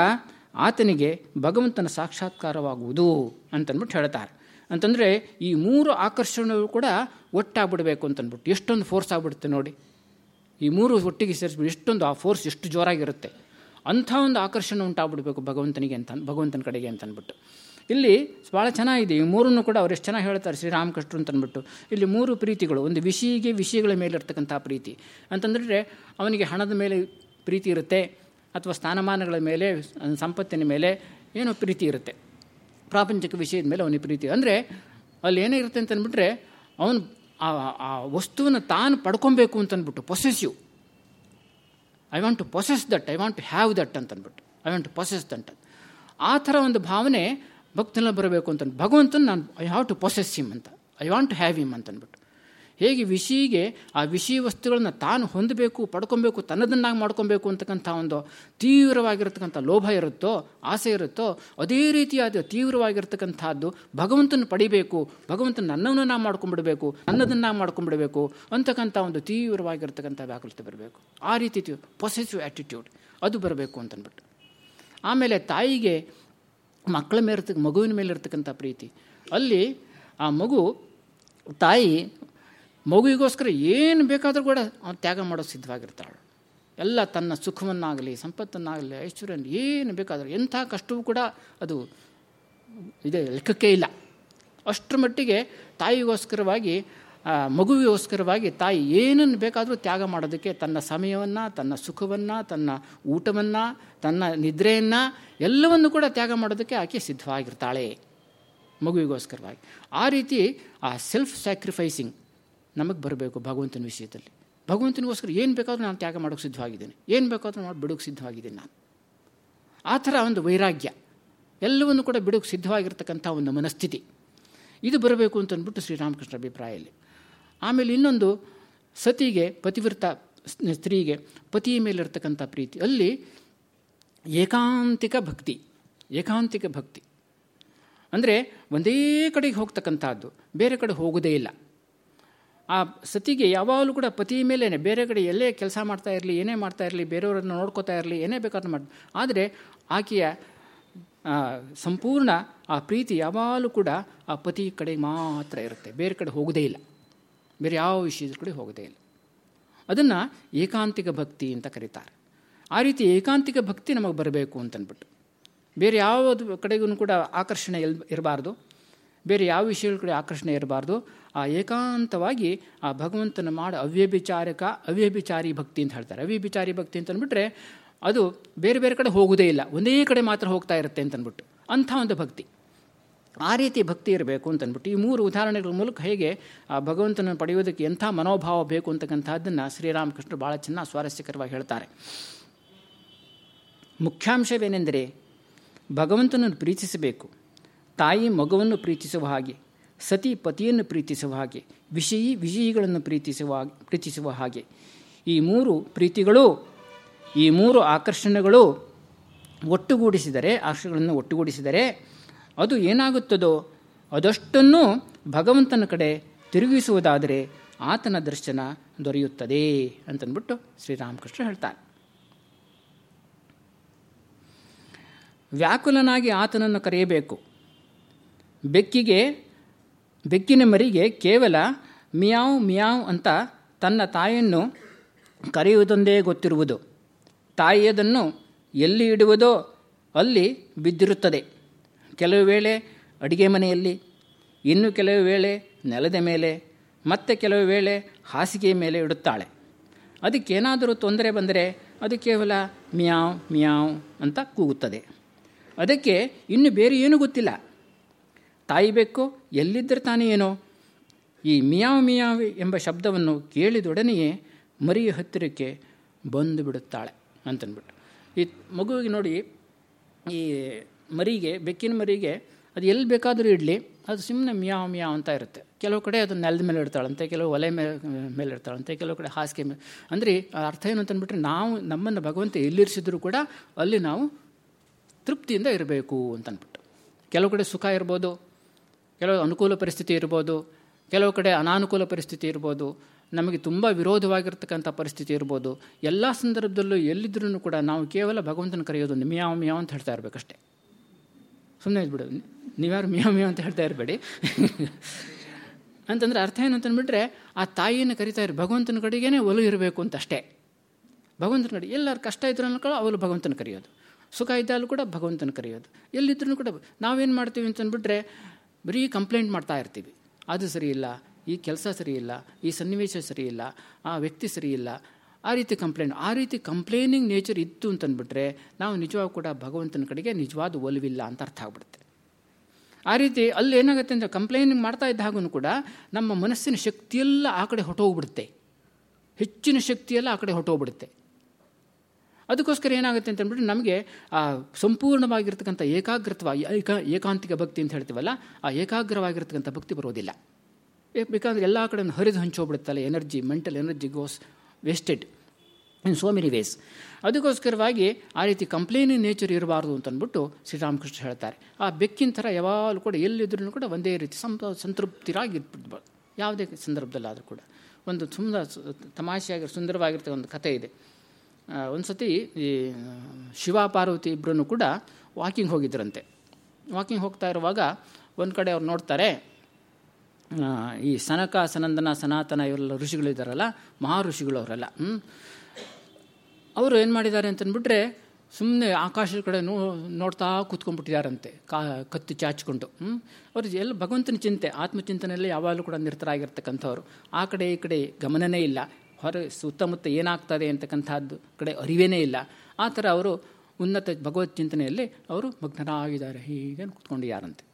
ಆತನಿಗೆ ಭಗವಂತನ ಸಾಕ್ಷಾತ್ಕಾರವಾಗುವುದು ಅಂತನ್ಬಿಟ್ಟು ಹೇಳ್ತಾರೆ. ಅಂತಂದರೆ ಈ ಮೂರು ಆಕರ್ಷಣೆಗಳು ಕೂಡ ಒಟ್ಟಾಗ್ಬಿಡಬೇಕು ಅಂತನ್ಬಿಟ್ಟು, ಎಷ್ಟೊಂದು ಫೋರ್ಸ್ ಆಗ್ಬಿಡುತ್ತೆ ನೋಡಿ. ಈ ಮೂರು ಒಟ್ಟಿಗೆ ಸೇರಿಸ್ಬಿಟ್ಟು ಎಷ್ಟೊಂದು ಆ ಫೋರ್ಸ್ ಎಷ್ಟು ಜೋರಾಗಿರುತ್ತೆ. ಅಂಥ ಒಂದು ಆಕರ್ಷಣೆ ಉಂಟಾಗ್ಬಿಡ್ಬೇಕು ಭಗವಂತನಿಗೆ ಅಂತ, ಭಗವಂತನ ಕಡೆಗೆ ಅಂತಂದ್ಬಿಟ್ಟು ಇಲ್ಲಿ ಭಾಳ ಚೆನ್ನಾಗಿದೆ. ಈ ಮೂರನ್ನು ಕೂಡ ಅವ್ರು ಎಷ್ಟು ಚೆನ್ನಾಗಿ ಹೇಳ್ತಾರೆ ಶ್ರೀರಾಮಕೃಷ್ಣರು ಅಂತಂದ್ಬಿಟ್ಟು ಇಲ್ಲಿ ಮೂರು ಪ್ರೀತಿಗಳು, ಒಂದು ವಿಷಯಿಗೆ ವಿಷಯಗಳ ಮೇಲೆ ಇರ್ತಕ್ಕಂಥ ಪ್ರೀತಿ. ಅಂತಂದರೆ ಅವನಿಗೆ ಹಣದ ಮೇಲೆ ಪ್ರೀತಿ ಇರುತ್ತೆ, ಅಥವಾ ಸ್ಥಾನಮಾನಗಳ ಮೇಲೆ ಸಂಪತ್ತಿನ ಮೇಲೆ ಏನೋ ಪ್ರೀತಿ ಇರುತ್ತೆ. ಪ್ರಾಪಂಚಿಕ ವಿಷಯದ ಮೇಲೆ ಅವನಿಗೆ ಪ್ರೀತಿ. ಅಂದರೆ ಅಲ್ಲಿ ಏನೇ ಇರುತ್ತೆ ಅಂತಂದ್ಬಿಟ್ರೆ ಅವನು ಆ ವಸ್ತುವನ್ನು ತಾನು ಪಡ್ಕೊಬೇಕು ಅಂತಂದ್ಬಿಟ್ಟು possessive I want to possess that I want to have that ಅಂತಂದ್ಬಿಟ್ಟು I want to possess that ಆ ಥರ ಒಂದು ಭಾವನೆ ಭಕ್ತನಲ್ಲಿ ಬರಬೇಕು ಅಂತ ಭಗವಂತನ ನಾನು I have to possess him ಅಂತ I want to have him ಅಂತಂದ್ಬಿಟ್ಟು ಹೇಗೆ ವಿಷಿಗೆ ಆ ವಿಷಯ ವಸ್ತುಗಳನ್ನ ತಾನು ಹೊಂದಬೇಕು, ಪಡ್ಕೊಬೇಕು, ತನ್ನದನ್ನಾಗಿ ಮಾಡ್ಕೊಬೇಕು ಅಂತಕ್ಕಂಥ ಒಂದು ತೀವ್ರವಾಗಿರ್ತಕ್ಕಂಥ ಲೋಭ ಇರುತ್ತೋ, ಆಸೆ ಇರುತ್ತೋ, ಅದೇ ರೀತಿಯಾದ ತೀವ್ರವಾಗಿರ್ತಕ್ಕಂಥದ್ದು ಭಗವಂತನ ಪಡಿಬೇಕು, ಭಗವಂತನ ನನ್ನವನ್ನು ನಾವು ಮಾಡ್ಕೊಂಡ್ಬಿಡಬೇಕು ನನ್ನದನ್ನ ಮಾಡ್ಕೊಂಡ್ಬಿಡಬೇಕು ಅಂತಕ್ಕಂಥ ಒಂದು ತೀವ್ರವಾಗಿರ್ತಕ್ಕಂಥ ವ್ಯಾಕುಲತೆ ಬರಬೇಕು. ಆ ರೀತಿ ಪೊಸೆಸಿವ್ ಆ್ಯಟಿಟ್ಯೂಡ್ ಅದು ಬರಬೇಕು ಅಂತಂದ್ಬಿಟ್ಟು ಆಮೇಲೆ ತಾಯಿಗೆ ಮಕ್ಕಳ ಮೇಲೆ ಮಗುವಿನ ಮೇಲೆ ಇರ್ತಕ್ಕಂಥ ಪ್ರೀತಿ. ಅಲ್ಲಿ ಆ ಮಗು, ತಾಯಿ ಮಗುವಿಗೋಸ್ಕರ ಏನು ಬೇಕಾದರೂ ಕೂಡ ಅವನು ತ್ಯಾಗ ಮಾಡೋ ಸಿದ್ಧವಾಗಿರ್ತಾಳೆ. ಎಲ್ಲ ತನ್ನ ಸುಖವನ್ನಾಗಲಿ, ಸಂಪತ್ತನ್ನಾಗಲಿ ಐಶ್ವರ್ಯ ಏನು ಬೇಕಾದರೂ, ಎಂಥ ಕಷ್ಟವೂ ಕೂಡ ಅದು ಇದೆ, ಲೆಕ್ಕಕ್ಕೆ ಇಲ್ಲ. ಅಷ್ಟರ ಮಟ್ಟಿಗೆ ತಾಯಿಗೋಸ್ಕರವಾಗಿ ಮಗುವಿಗೋಸ್ಕರವಾಗಿ ತಾಯಿ ಏನನ್ನು ಬೇಕಾದರೂ ತ್ಯಾಗ ಮಾಡೋದಕ್ಕೆ ತನ್ನ ಸಮಯವನ್ನು, ತನ್ನ ಸುಖವನ್ನು, ತನ್ನ ಊಟವನ್ನು, ತನ್ನ ನಿದ್ರೆಯನ್ನು ಎಲ್ಲವನ್ನು ಕೂಡ ತ್ಯಾಗ ಮಾಡೋದಕ್ಕೆ ಆಕೆ ಸಿದ್ಧವಾಗಿರ್ತಾಳೆ ಮಗುವಿಗೋಸ್ಕರವಾಗಿ. ಆ ರೀತಿ ಆ ಸೆಲ್ಫ್ ಸ್ಯಾಕ್ರಿಫೈಸಿಂಗ್ ನಮಗೆ ಬರಬೇಕು ಭಗವಂತನ ವಿಷಯದಲ್ಲಿ. ಭಗವಂತನಿಗೋಸ್ಕರ ಏನು ಬೇಕಾದರೂ ನಾನು ತ್ಯಾಗ ಮಾಡೋಕ್ಕೆ ಸಿದ್ಧವಾಗಿದ್ದೇನೆ. ಏನು ಬೇಕಾದರೂ ಮಾಡಿ ಬಿಡೋಕ್ಕೆ ಸಿದ್ಧವಾಗಿದ್ದೀನಿ ನಾನು. ಆ ಥರ ಒಂದು ವೈರಾಗ್ಯ ಎಲ್ಲವನ್ನು ಕೂಡ ಬಿಡೋಕ್ಕೆ ಸಿದ್ಧವಾಗಿರ್ತಕ್ಕಂಥ ಒಂದು ಮನಸ್ಥಿತಿ. ಇದು ಬರಬೇಕು ಅಂತಂದ್ಬಿಟ್ಟು ಶ್ರೀರಾಮಕೃಷ್ಣ ಅಭಿಪ್ರಾಯಲ್ಲಿ ಆಮೇಲೆ ಇನ್ನೊಂದು ಸತಿಗೆ, ಪತಿವ್ರತ ಸ್ತ್ರೀಗೆ, ಪತಿಯ ಮೇಲಿರ್ತಕ್ಕಂಥ ಪ್ರೀತಿ. ಅಲ್ಲಿ ಏಕಾಂತಿಕ ಭಕ್ತಿ ಏಕಾಂತಿಕ ಭಕ್ತಿ. ಅಂದರೆ ಒಂದೇ ಕಡೆಗೆ ಹೋಗ್ತಕ್ಕಂಥದ್ದು, ಬೇರೆ ಕಡೆ ಹೋಗೋದೇ ಇಲ್ಲ. ಆ ಸತಿಗೆ ಯಾವಾಗಲೂ ಕೂಡ ಪತಿ ಮೇಲೇ ಬೇರೆ ಕಡೆ ಎಲ್ಲೇ ಕೆಲಸ ಮಾಡ್ತಾ ಇರಲಿ, ಏನೇ ಮಾಡ್ತಾ ಇರಲಿ, ಬೇರೆಯವರನ್ನು ನೋಡ್ಕೋತಾ ಇರಲಿ, ಏನೇ ಬೇಕಾದ್ರೂ ಮಾಡಿ. ಆದರೆ ಆಕೆಯ ಸಂಪೂರ್ಣ ಆ ಪ್ರೀತಿ ಯಾವಾಗಲೂ ಕೂಡ ಆ ಪತಿ ಕಡೆ ಮಾತ್ರ ಇರುತ್ತೆ, ಬೇರೆ ಕಡೆ ಹೋಗೋದೇ ಇಲ್ಲ. ಬೇರೆ ಯಾವ ವಿಷಯದ ಕಡೆ ಹೋಗದೇ ಇಲ್ಲ. ಅದನ್ನು ಏಕಾಂತಿಕ ಭಕ್ತಿ ಅಂತ ಕರೀತಾರೆ. ಆ ರೀತಿ ಏಕಾಂತಿಕ ಭಕ್ತಿ ನಮಗೆ ಬರಬೇಕು ಅಂತನ್ಬಿಟ್ಟು. ಬೇರೆ ಯಾವ ಕಡೆಗೂ ಕೂಡ ಆಕರ್ಷಣೆ ಎಲ್ ಇರಬಾರ್ದು. ಬೇರೆ ಯಾವ ವಿಷಯಗಳ ಕಡೆ ಆಕರ್ಷಣೆ ಇರಬಾರ್ದು. ಆ ಏಕಾಂತವಾಗಿ ಆ ಭಗವಂತನ ಮಾಡ ಅವ್ಯಭಿಚಾರಕ ಅವ್ಯಭಿಚಾರಿ ಭಕ್ತಿ ಅಂತ ಹೇಳ್ತಾರೆ. ಅವ್ಯಭಿಚಾರಿ ಭಕ್ತಿ ಅಂತ ಅಂದ್ಬಿಟ್ರೆ ಅದು ಬೇರೆ ಬೇರೆ ಕಡೆ ಹೋಗೋದೇ ಇಲ್ಲ. ಒಂದೇ ಕಡೆ ಮಾತ್ರ ಹೋಗ್ತಾ ಇರುತ್ತೆ ಅಂತನ್ಬಿಟ್ಟು. ಅಂಥ ಒಂದು ಭಕ್ತಿ. ಆ ರೀತಿ ಭಕ್ತಿ ಇರಬೇಕು ಅಂತನ್ಬಿಟ್ಟು ಈ ಮೂರು ಉದಾಹರಣೆಗಳ ಮೂಲಕ ಹೇಗೆ, ಆ, ಭಗವಂತನ ಪಡೆಯೋದಕ್ಕೆ ಎಂಥ ಮನೋಭಾವ ಬೇಕು ಅಂತಕ್ಕಂಥದ್ದನ್ನು ಶ್ರೀರಾಮಕೃಷ್ಣರು ಭಾಳ ಚೆನ್ನಾಗಿ ಸ್ವಾರಸ್ಯಕರವಾಗಿ ಹೇಳ್ತಾರೆ. ಮುಖ್ಯಾಂಶವೇನೆಂದರೆ, ಭಗವಂತನನ್ನು ಪ್ರೀತಿಸಬೇಕು. ತಾಯಿ ಮಗುವನ್ನು ಪ್ರೀತಿಸುವ ಹಾಗೆ, ಸತಿ ಪತಿಯನ್ನು ಪ್ರೀತಿಸುವ ಹಾಗೆ, ವಿಷಯಿ ವಿಷಯಿಗಳನ್ನು ಪ್ರೀತಿಸುವ ಪ್ರೀತಿಸುವ ಹಾಗೆ. ಈ ಮೂರು ಪ್ರೀತಿಗಳು, ಈ ಮೂರು ಆಕರ್ಷಣೆಗಳು ಒಟ್ಟುಗೂಡಿಸಿದರೆ, ಆಕರ್ಷಣೆಗಳನ್ನು ಒಟ್ಟುಗೂಡಿಸಿದರೆ ಅದು ಏನಾಗುತ್ತದೋ ಅದಷ್ಟನ್ನು ಭಗವಂತನ ಕಡೆ ತಿರುಗಿಸುವುದಾದರೆ ಆತನ ದರ್ಶನ ದೊರೆಯುತ್ತದೆ ಅಂತನ್ಬಿಟ್ಟು ಶ್ರೀರಾಮಕೃಷ್ಣ ಹೇಳ್ತಾರೆ. ವ್ಯಾಕುಲನಾಗಿ ಆತನನ್ನು ಕರೆಯಬೇಕು. ಬೆಕ್ಕಿಗೆ, ಬೆಕ್ಕಿನ ಮರಿಗೆ ಕೇವಲ ಮಿಯಾವ್ ಮಿಯಾವ್ ಅಂತ ತನ್ನ ತಾಯಿಯನ್ನು ಕರೆಯುವುದೊಂದೇ ಗೊತ್ತಿರುವುದು. ತಾಯಿಯದನ್ನು ಎಲ್ಲಿ ಇಡುವುದೋ ಅಲ್ಲಿ ಬಿದ್ದಿರುತ್ತದೆ. ಕೆಲವು ವೇಳೆ ಅಡುಗೆ ಮನೆಯಲ್ಲಿ, ಇನ್ನು ಕೆಲವು ವೇಳೆ ನೆಲದ ಮೇಲೆ, ಮತ್ತೆ ಕೆಲವು ವೇಳೆ ಹಾಸಿಗೆ ಮೇಲೆ ಇಡುತ್ತಾಳೆ. ಅದಕ್ಕೇನಾದರೂ ತೊಂದರೆ ಬಂದರೆ ಅದು ಕೇವಲ ಮಿಯಾವ್ ಮಿಯಾವ್ ಅಂತ ಕೂಗುತ್ತದೆ. ಅದಕ್ಕೆ ಇನ್ನು ಬೇರೆ ಏನೂ ಗೊತ್ತಿಲ್ಲ. ತಾಯಿ ಬೇಕು ಎಲ್ಲಿದ್ದರೆ ತಾನೇ ಏನೋ. ಈ ಮಿಯಾವ್ ಮಿಯಾವ್ ಎಂಬ ಶಬ್ದವನ್ನು ಕೇಳಿದೊಡನೆಯೇ ಮರಿಯ ಹತ್ತಿರಕ್ಕೆ ಬಂದು ಬಿಡುತ್ತಾಳೆ ಅಂತನ್ಬಿಟ್ಟು. ಈ ಮಗುವಿಗೆ ನೋಡಿ, ಈ ಮರಿಗೆ, ಬೆಕ್ಕಿನ ಮರಿಗೆ, ಅದು ಎಲ್ಲಿ ಬೇಕಾದರೂ ಇಡಲಿ, ಅದು ಸುಮ್ಮನೆ ಮಿಯಾವ್ ಮಿಯಾವ್ ಅಂತ ಇರುತ್ತೆ. ಕೆಲವು ಕಡೆ ಅದು ನೆಲದ ಮೇಲೆ ಇಡ್ತಾಳಂತೆ ಕೆಲವು ಒಲೆ ಮೇಲೆ ಮೇಲೆ ಇಡ್ತಾಳಂತೆ ಕೆಲವು ಕಡೆ ಹಾಸಿಗೆ ಮೇಲೆ. ಅಂದರೆ ಅರ್ಥ ಏನು ಅಂತಂದ್ಬಿಟ್ರೆ ನಾವು ನಮ್ಮನ್ನು ಭಗವಂತ ಎಲ್ಲಿರಿಸಿದ್ರು ಕೂಡ ಅಲ್ಲಿ ನಾವು ತೃಪ್ತಿಯಿಂದ ಇರಬೇಕು ಅಂತನ್ಬಿಟ್ಟು ಕೆಲವು ಕಡೆ ಸುಖ ಇರ್ಬೋದು, ಕೆಲವು ಅನುಕೂಲ ಪರಿಸ್ಥಿತಿ ಇರ್ಬೋದು, ಕೆಲವು ಕಡೆ ಅನಾನುಕೂಲ ಪರಿಸ್ಥಿತಿ ಇರ್ಬೋದು, ನಮಗೆ ತುಂಬ ವಿರೋಧವಾಗಿರ್ತಕ್ಕಂಥ ಪರಿಸ್ಥಿತಿ ಇರ್ಬೋದು, ಎಲ್ಲ ಸಂದರ್ಭದಲ್ಲೂ ಎಲ್ಲಿದ್ರೂ ಕೂಡ ನಾವು ಕೇವಲ ಭಗವಂತನ ಕರೆಯೋದು ಮಿಯಾವ್ ಮಿಯಾವ್ ಅಂತ ಹೇಳ್ತಾ ಇರಬೇಕಷ್ಟೆ. ಸುಮ್ಮನೆ ಇದ್ಬಿಡು. ನೀವ್ಯಾರು ಮಿಯೋ ಮಿಯೋ ಅಂತ ಹೇಳ್ತಾ ಇರಬೇಡಿ. ಅಂತಂದರೆ ಅರ್ಥ ಏನು ಅಂತಂದ್ಬಿಟ್ರೆ ಆ ತಾಯಿಯನ್ನು ಕರಿತಾ ಇರು. ಭಗವಂತನ ಕಡೆಗೇ ಒಲು ಇರಬೇಕು ಅಂತ ಅಷ್ಟೇ ಭಗವಂತನ ಕಡೆ ಎಲ್ಲರೂ ಕಷ್ಟ ಇದ್ರೂ ಕೂಡ ಅವಳು ಭಗವಂತನ ಕರೆಯೋದು. ಸುಖ ಇದ್ದಾಗಲೂ ಕೂಡ ಭಗವಂತನ ಕರೆಯೋದು. ಎಲ್ಲಿದ್ರೂ ಕೂಡ ನಾವೇನು ಮಾಡ್ತೀವಿ ಅಂತಂದ್ಬಿಟ್ರೆ ಬರೀ ಕಂಪ್ಲೇಂಟ್ ಮಾಡ್ತಾ ಇರ್ತೀವಿ. ಅದು ಸರಿ ಇಲ್ಲ, ಈ ಕೆಲಸ ಸರಿ ಇಲ್ಲ, ಈ ಸನ್ನಿವೇಶ ಸರಿ ಇಲ್ಲ, ಆ ವ್ಯಕ್ತಿ ಸರಿ ಇಲ್ಲ ಆ ರೀತಿ ಕಂಪ್ಲೇಂಟ್ ಆ ರೀತಿ ಕಂಪ್ಲೇನಿಂಗ್ ನೇಚರ್ ಇತ್ತು ಅಂತಂದ್ಬಿಟ್ರೆ ನಾವು ನಿಜವಾಗ ಕೂಡ ಭಗವಂತನ ಕಡೆಗೆ ನಿಜವಾದ ಒಲವಿಲ್ಲ ಅಂತ ಅರ್ಥ ಆಗ್ಬಿಡುತ್ತೆ. ಆ ರೀತಿ ಅಲ್ಲಿ ಏನಾಗುತ್ತೆ ಅಂದರೆ ಕಂಪ್ಲೇನಿಂಗ್ ಮಾಡ್ತಾ ಇದ್ದಾಗೂ ಕೂಡ ನಮ್ಮ ಮನಸ್ಸಿನ ಶಕ್ತಿಯೆಲ್ಲ ಆ ಕಡೆ ಹೊಟ್ಟೋಗ್ಬಿಡುತ್ತೆ ಹೆಚ್ಚಿನ ಶಕ್ತಿಯೆಲ್ಲ ಆ ಕಡೆ ಹೊಟ್ಟೋಗ್ಬಿಡುತ್ತೆ ಅದಕ್ಕೋಸ್ಕರ ಏನಾಗುತ್ತೆ ಅಂತಂದ್ಬಿಟ್ಟು ನಮಗೆ ಆ ಸಂಪೂರ್ಣವಾಗಿರ್ತಕ್ಕಂಥ ಏಕಾಗ್ರತ್ವ, ಏಕ, ಏಕಾಂತಿಕ ಭಕ್ತಿ ಅಂತ ಹೇಳ್ತೀವಲ್ಲ, ಆ ಏಕಾಗ್ರವಾಗಿರ್ತಕ್ಕಂಥ ಭಕ್ತಿ ಬರೋದಿಲ್ಲ. ಬೇಕಾದ್ರೆ ಎಲ್ಲ ಕಡೆಯನ್ನು ಹರಿದು ಹಂಚೋಗ್ಬಿಡುತ್ತಲ್ಲ energy mental energy goes wasted in so many ways ಅದಕ್ಕೋಸ್ಕರವಾಗಿ ಆ ರೀತಿ ಕಂಪ್ಲೇನಿಂಗ್ ನೇಚರ್ ಇರಬಾರ್ದು ಅಂತಂದ್ಬಿಟ್ಟು ಶ್ರೀರಾಮಕೃಷ್ಣ ಹೇಳ್ತಾರೆ. ಆ ಬೆಕ್ಕಿನ ಥರ ಯಾವಾಗಲೂ ಕೂಡ ಎಲ್ಲಿದ್ರೂ ಕೂಡ ಒಂದೇ ರೀತಿ ಸಂತ ಸಂತೃಪ್ತಿರಾಗಿ ಇರ್ಬಿಡ್ಬಾರ್ದು ಯಾವುದೇ ಸಂದರ್ಭದಲ್ಲಾದರೂ ಕೂಡ. ಒಂದು ಸುಂದರ ತಮಾಷೆಯಾಗಿ ಸುಂದರವಾಗಿರ್ತಕ್ಕ ಒಂದು ಕಥೆ ಇದೆ. ಒಂದು ಸತಿ ಈ, ಶಿವ ಪಾರ್ವತಿ ಇಬ್ಬರೂ ಕೂಡ ವಾಕಿಂಗ್ ಹೋಗಿದ್ರಂತೆ. ವಾಕಿಂಗ್ ಹೋಗ್ತಾ ಇರುವಾಗ ಒಂದು ಕಡೆ ಅವ್ರು ನೋಡ್ತಾರೆ ಈ ಸನಕ, ಸನಂದನ, ಸನಾತನ ಇವರೆಲ್ಲ ಋಷಿಗಳಿದ್ದಾರಲ್ಲ ಮಹಾ ಋಷಿಗಳು ಅವರೆಲ್ಲ ಅವರು ಏನು ಮಾಡಿದ್ದಾರೆ ಅಂತಂದ್ಬಿಟ್ರೆ ಸುಮ್ಮನೆ ಆಕಾಶದ ಕಡೆ ನೋ, ನೋಡ್ತಾ ಕೂತ್ಕೊಂಡ್ಬಿಟ್ಟಿದ್ದಾರಂತೆ, ಕಾ, ಕತ್ತು ಚಾಚಿಕೊಂಡು ಅವ್ರು ಎಲ್ಲ ಭಗವಂತನ ಚಿಂತೆ, ಆತ್ಮಚಿಂತನೆಯಲ್ಲಿ ಯಾವಾಗಲೂ ಕೂಡ ನಿರತರಾಗಿರ್ತಕ್ಕಂಥವ್ರು. ಆ ಕಡೆ ಈ ಕಡೆ ಗಮನನೇ ಇಲ್ಲ. ಹೊರ ಸುತ್ತಮುತ್ತ ಏನಾಗ್ತದೆ ಅಂತಕ್ಕಂಥದ್ದು ಕಡೆ ಅರಿವೇನೇ ಇಲ್ಲ. ಆ ಥರ ಅವರು ಉನ್ನತ ಭಗವತ್ ಚಿಂತನೆಯಲ್ಲಿ ಅವರು ಮಗ್ನರಾಗಿದ್ದಾರೆ. ಹೀಗೆ ಕೂತ್ಕೊಂಡಿದ್ದಾರಂತೆ.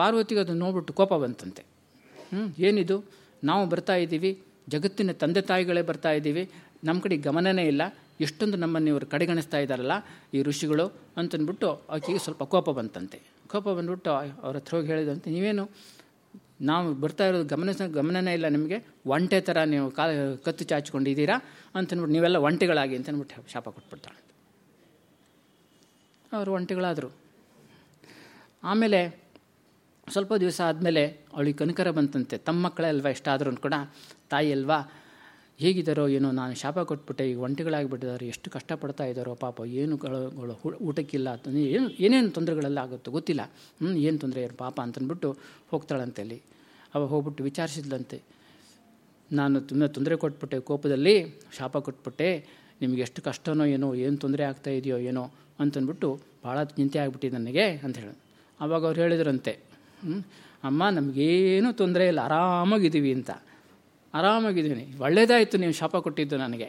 ಪಾರ್ವತಿಗೆ ಅದನ್ನು ನೋಡ್ಬಿಟ್ಟು ಕೋಪ ಬಂತಂತೆ. ಹ್ಞೂ ಏನಿದು? ನಾವು ಬರ್ತಾ ಇದ್ದೀವಿ, ಜಗತ್ತಿನ ತಂದೆ ತಾಯಿಗಳೇ ಬರ್ತಾ ಇದ್ದೀವಿ ನಮ್ಮ ಕಡೆ ಗಮನನೇ ಇಲ್ಲ, ಎಷ್ಟೊಂದು ನಮ್ಮನ್ನು ಇವರು ಕಡೆಗಣಿಸ್ತಾ ಇದ್ದಾರಲ್ಲ, ಈ ಋಷಿಗಳು ಅಂತಂದ್ಬಿಟ್ಟು ಆಕೆಗೆ ಸ್ವಲ್ಪ ಕೋಪ ಬಂತಂತೆ. ಕೋಪ ಬಂದ್ಬಿಟ್ಟು ಅವ್ರ ಹತ್ರ ಹೋಗಿ ಹೇಳಿದಂತೆ, ನೀವೇನು, ನಾವು ಬರ್ತಾ ಇರೋದು ಗಮನ ಗಮನನೇ ಇಲ್ಲ ನಿಮಗೆ, ಒಂಟೆ ಥರ ನೀವು ಕಾ, ಕತ್ತು ಚಾಚಿಕೊಂಡಿದ್ದೀರಾ ಅಂತಂದ್ಬಿಟ್ಟು ನೀವೆಲ್ಲ ಒಂಟೆಗಳಾಗಿ ಅಂತಂದ್ಬಿಟ್ಟು ಶಾಪ ಕೊಟ್ಬಿಡ್ತಾಳೆ ಅವರು ಒಂಟೆಗಳಾದರು. ಆಮೇಲೆ ಸ್ವಲ್ಪ ದಿವಸ ಆದಮೇಲೆ ಅವಳಿಗೆ ಕನಕರ ಬಂತಂತೆ. ತಮ್ಮ ಮಕ್ಕಳೇ ಅಲ್ವಾ ಇಷ್ಟ ಆದ್ರೂ ಕೂಡ. ತಾಯಿ ಅಲ್ವಾ? ಹೇಗಿದ್ದಾರೋ ಏನೋ, ನಾನು ಶಾಪ ಕೊಟ್ಬಿಟ್ಟೆ, ಈಗ ಒಂಟಿಗಳಾಗಿಬಿಟ್ಟಿದ್ದಾರೆ. ಎಷ್ಟು ಕಷ್ಟಪಡ್ತಾ ಇದ್ದಾರೋ ಪಾಪ. ಏನು ಊಟಕ್ಕಿಲ್ಲ. ಅಂತಂದು ಏನು, ಏನೇನು ತೊಂದರೆಗಳೆಲ್ಲ ಆಗುತ್ತೋ ಗೊತ್ತಿಲ್ಲ. ಹ್ಞೂ ಏನು ತೊಂದರೆ ಏನು ಪಾಪ ಅಂತಂದ್ಬಿಟ್ಟು ಹೋಗ್ತಾಳಂತೆ ಅಲ್ಲಿ. ಅವಾಗ ಹೋಗ್ಬಿಟ್ಟು ವಿಚಾರಿಸಿದ್ಲಂತೆ. ನಾನು ತುಂಬ ತೊಂದರೆ ಕೊಟ್ಬಿಟ್ಟೆ, ಕೋಪದಲ್ಲಿ ಶಾಪ ಕೊಟ್ಬಿಟ್ಟೆ. ನಿಮಗೆ ಎಷ್ಟು ಕಷ್ಟನೋ ಏನೋ, ಏನು ತೊಂದರೆ ಆಗ್ತಾ ಇದೆಯೋ ಏನೋ ಅಂತಂದ್ಬಿಟ್ಟು ಭಾಳ ಚಿಂತೆ ಆಗಿಬಿಟ್ಟಿದೆ ನನಗೆ ಅಂತ ಹೇಳಿ. ಅವಾಗ ಅವ್ರು ಹೇಳಿದ್ರಂತೆ ಅಮ್ಮ, ನಮಗೇನು ತೊಂದರೆ ಇಲ್ಲ. ಆರಾಮಾಗಿದ್ದೀವಿ ಅಂತ. ಆರಾಮಾಗಿದ್ದೀನಿ. ಒಳ್ಳೇದಾಯಿತು, ನೀವು ಶಾಪ ಕೊಟ್ಟಿದ್ದು ನನಗೆ.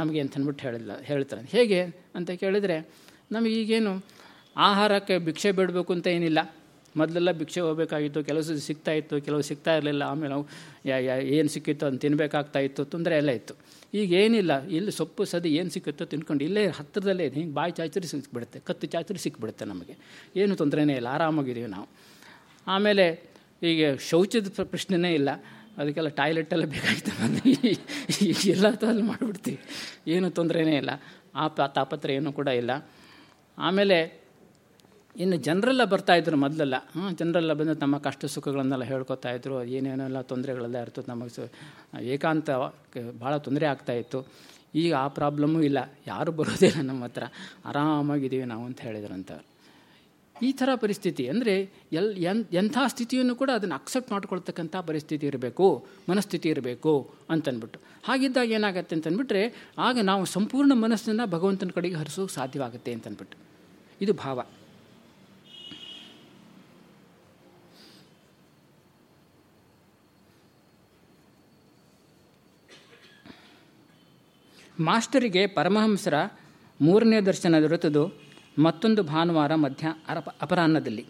ನಮಗೆ ಅಂತ ಅಂದ್ಬಿಟ್ಟು ಹೇಳಿಲ್ಲ ಹೇಳ್ತಾರೆ ಹೇಗೆ ಅಂತ ಕೇಳಿದರೆ ನಮಗೀಗೇನು ಆಹಾರಕ್ಕೆ ಭಿಕ್ಷೆ ಬಿಡಬೇಕು ಅಂತ ಏನಿಲ್ಲ. ಮೊದಲೆಲ್ಲ ಭಿಕ್ಷೆ ಹೋಗಬೇಕಾಗಿತ್ತು ಕೆಲವು ಸಿಗ್ತಾ ಇತ್ತು, ಕೆಲವು ಸಿಗ್ತಾ ಇರಲಿಲ್ಲ. ಆಮೇಲೆ ನಾವು ಏನು ಸಿಕ್ಕಿತ್ತು ಅಂತ ತಿನ್ನಬೇಕಾಗ್ತಾ ಇತ್ತು, ತೊಂದರೆ ಎಲ್ಲ ಇತ್ತು. ಈಗ ಏನಿಲ್ಲ, ಇಲ್ಲಿ ಸೊಪ್ಪು ಸದಿ ಏನು ಸಿಕ್ಕುತ್ತೋ ತಿನ್ಕೊಂಡು, ಇಲ್ಲೇ ಹತ್ತಿರದಲ್ಲೇ ಹಿಂಗೆ ಬಾಯಿ ಚಾಚರಿ ಸಿಕ್ಬಿಡುತ್ತೆ, ಕತ್ತು ಚಾಚರಿ ಸಿಕ್ಬಿಡುತ್ತೆ ನಮಗೆ. ಏನು ತೊಂದರೆನೇ ಇಲ್ಲ, ಆರಾಮಾಗಿದ್ದೀವಿ ನಾವು. ಆಮೇಲೆ ಈಗ ಶೌಚದ ಪ್ರಶ್ನೆನೇ ಇಲ್ಲ. ಅದಕ್ಕೆಲ್ಲ ಟಾಯ್ಲೆಟೆಲ್ಲ ಬೇಕಾಗಿತ್ತು ಎಲ್ಲ ತಲ್ಲಿ ಮಾಡಿಬಿಡ್ತೀವಿ. ಏನೂ ತೊಂದರೆನೇ ಇಲ್ಲ. ಆ ತಾಪತ್ರ ಏನೂ ಕೂಡ ಇಲ್ಲ. ಆಮೇಲೆ ಇನ್ನು ಜನರೆಲ್ಲ ಬರ್ತಾಯಿದ್ರು ಮೊದಲೆಲ್ಲ. ಹಾಂ ಜನರೆಲ್ಲ ಬಂದು ತಮ್ಮ ಕಷ್ಟ ಸುಖಗಳನ್ನೆಲ್ಲ ಹೇಳ್ಕೊತಾ ಇದ್ರು. ಏನೇನೆಲ್ಲ ತೊಂದರೆಗಳೆಲ್ಲ ಇರ್ತದೆ ನಮಗೆ ಏಕಾಂತ ಭಾಳ ತೊಂದರೆ ಆಗ್ತಾಯಿತ್ತು ಈಗ ಆ ಪ್ರಾಬ್ಲಮ್ಮು ಇಲ್ಲ. ಯಾರು ಬರೋದಿಲ್ಲ ನಮ್ಮ ಹತ್ರ. ಆರಾಮಾಗಿದ್ದೀವಿ ನಾವು ಅಂತ ಹೇಳಿದ್ರಂತ ಈ ಥರ ಪರಿಸ್ಥಿತಿ ಅಂದರೆ ಎಲ್ ಎನ್ ಎಂಥ ಸ್ಥಿತಿಯನ್ನು ಕೂಡ ಅದನ್ನು ಅಕ್ಸೆಪ್ಟ್ ಮಾಡ್ಕೊಳ್ತಕ್ಕಂಥ ಪರಿಸ್ಥಿತಿ ಇರಬೇಕು, ಮನಸ್ಥಿತಿ ಇರಬೇಕು ಅಂತನ್ಬಿಟ್ಟು. ಹಾಗಿದ್ದಾಗ ಏನಾಗುತ್ತೆ ಅಂತಂದ್ಬಿಟ್ರೆ ಆಗ ನಾವು ಸಂಪೂರ್ಣ ಮನಸ್ಸನ್ನು ಭಗವಂತನ ಕಡೆಗೆ ಹರಿಸೋಕೆ ಸಾಧ್ಯವಾಗುತ್ತೆ ಅಂತನ್ಬಿಟ್ಟು. ಇದು ಭಾವ. ಮಾಸ್ಟರಿಗೆ ಪರಮಹಂಸರ ಮೂರನೇ ದರ್ಶನ ದೊರೆತದು ಮತ್ತೊಂದು ಭಾನುವಾರ ಮಧ್ಯ ಅರಪ ಅಪರಾಹ್ನದಲ್ಲಿ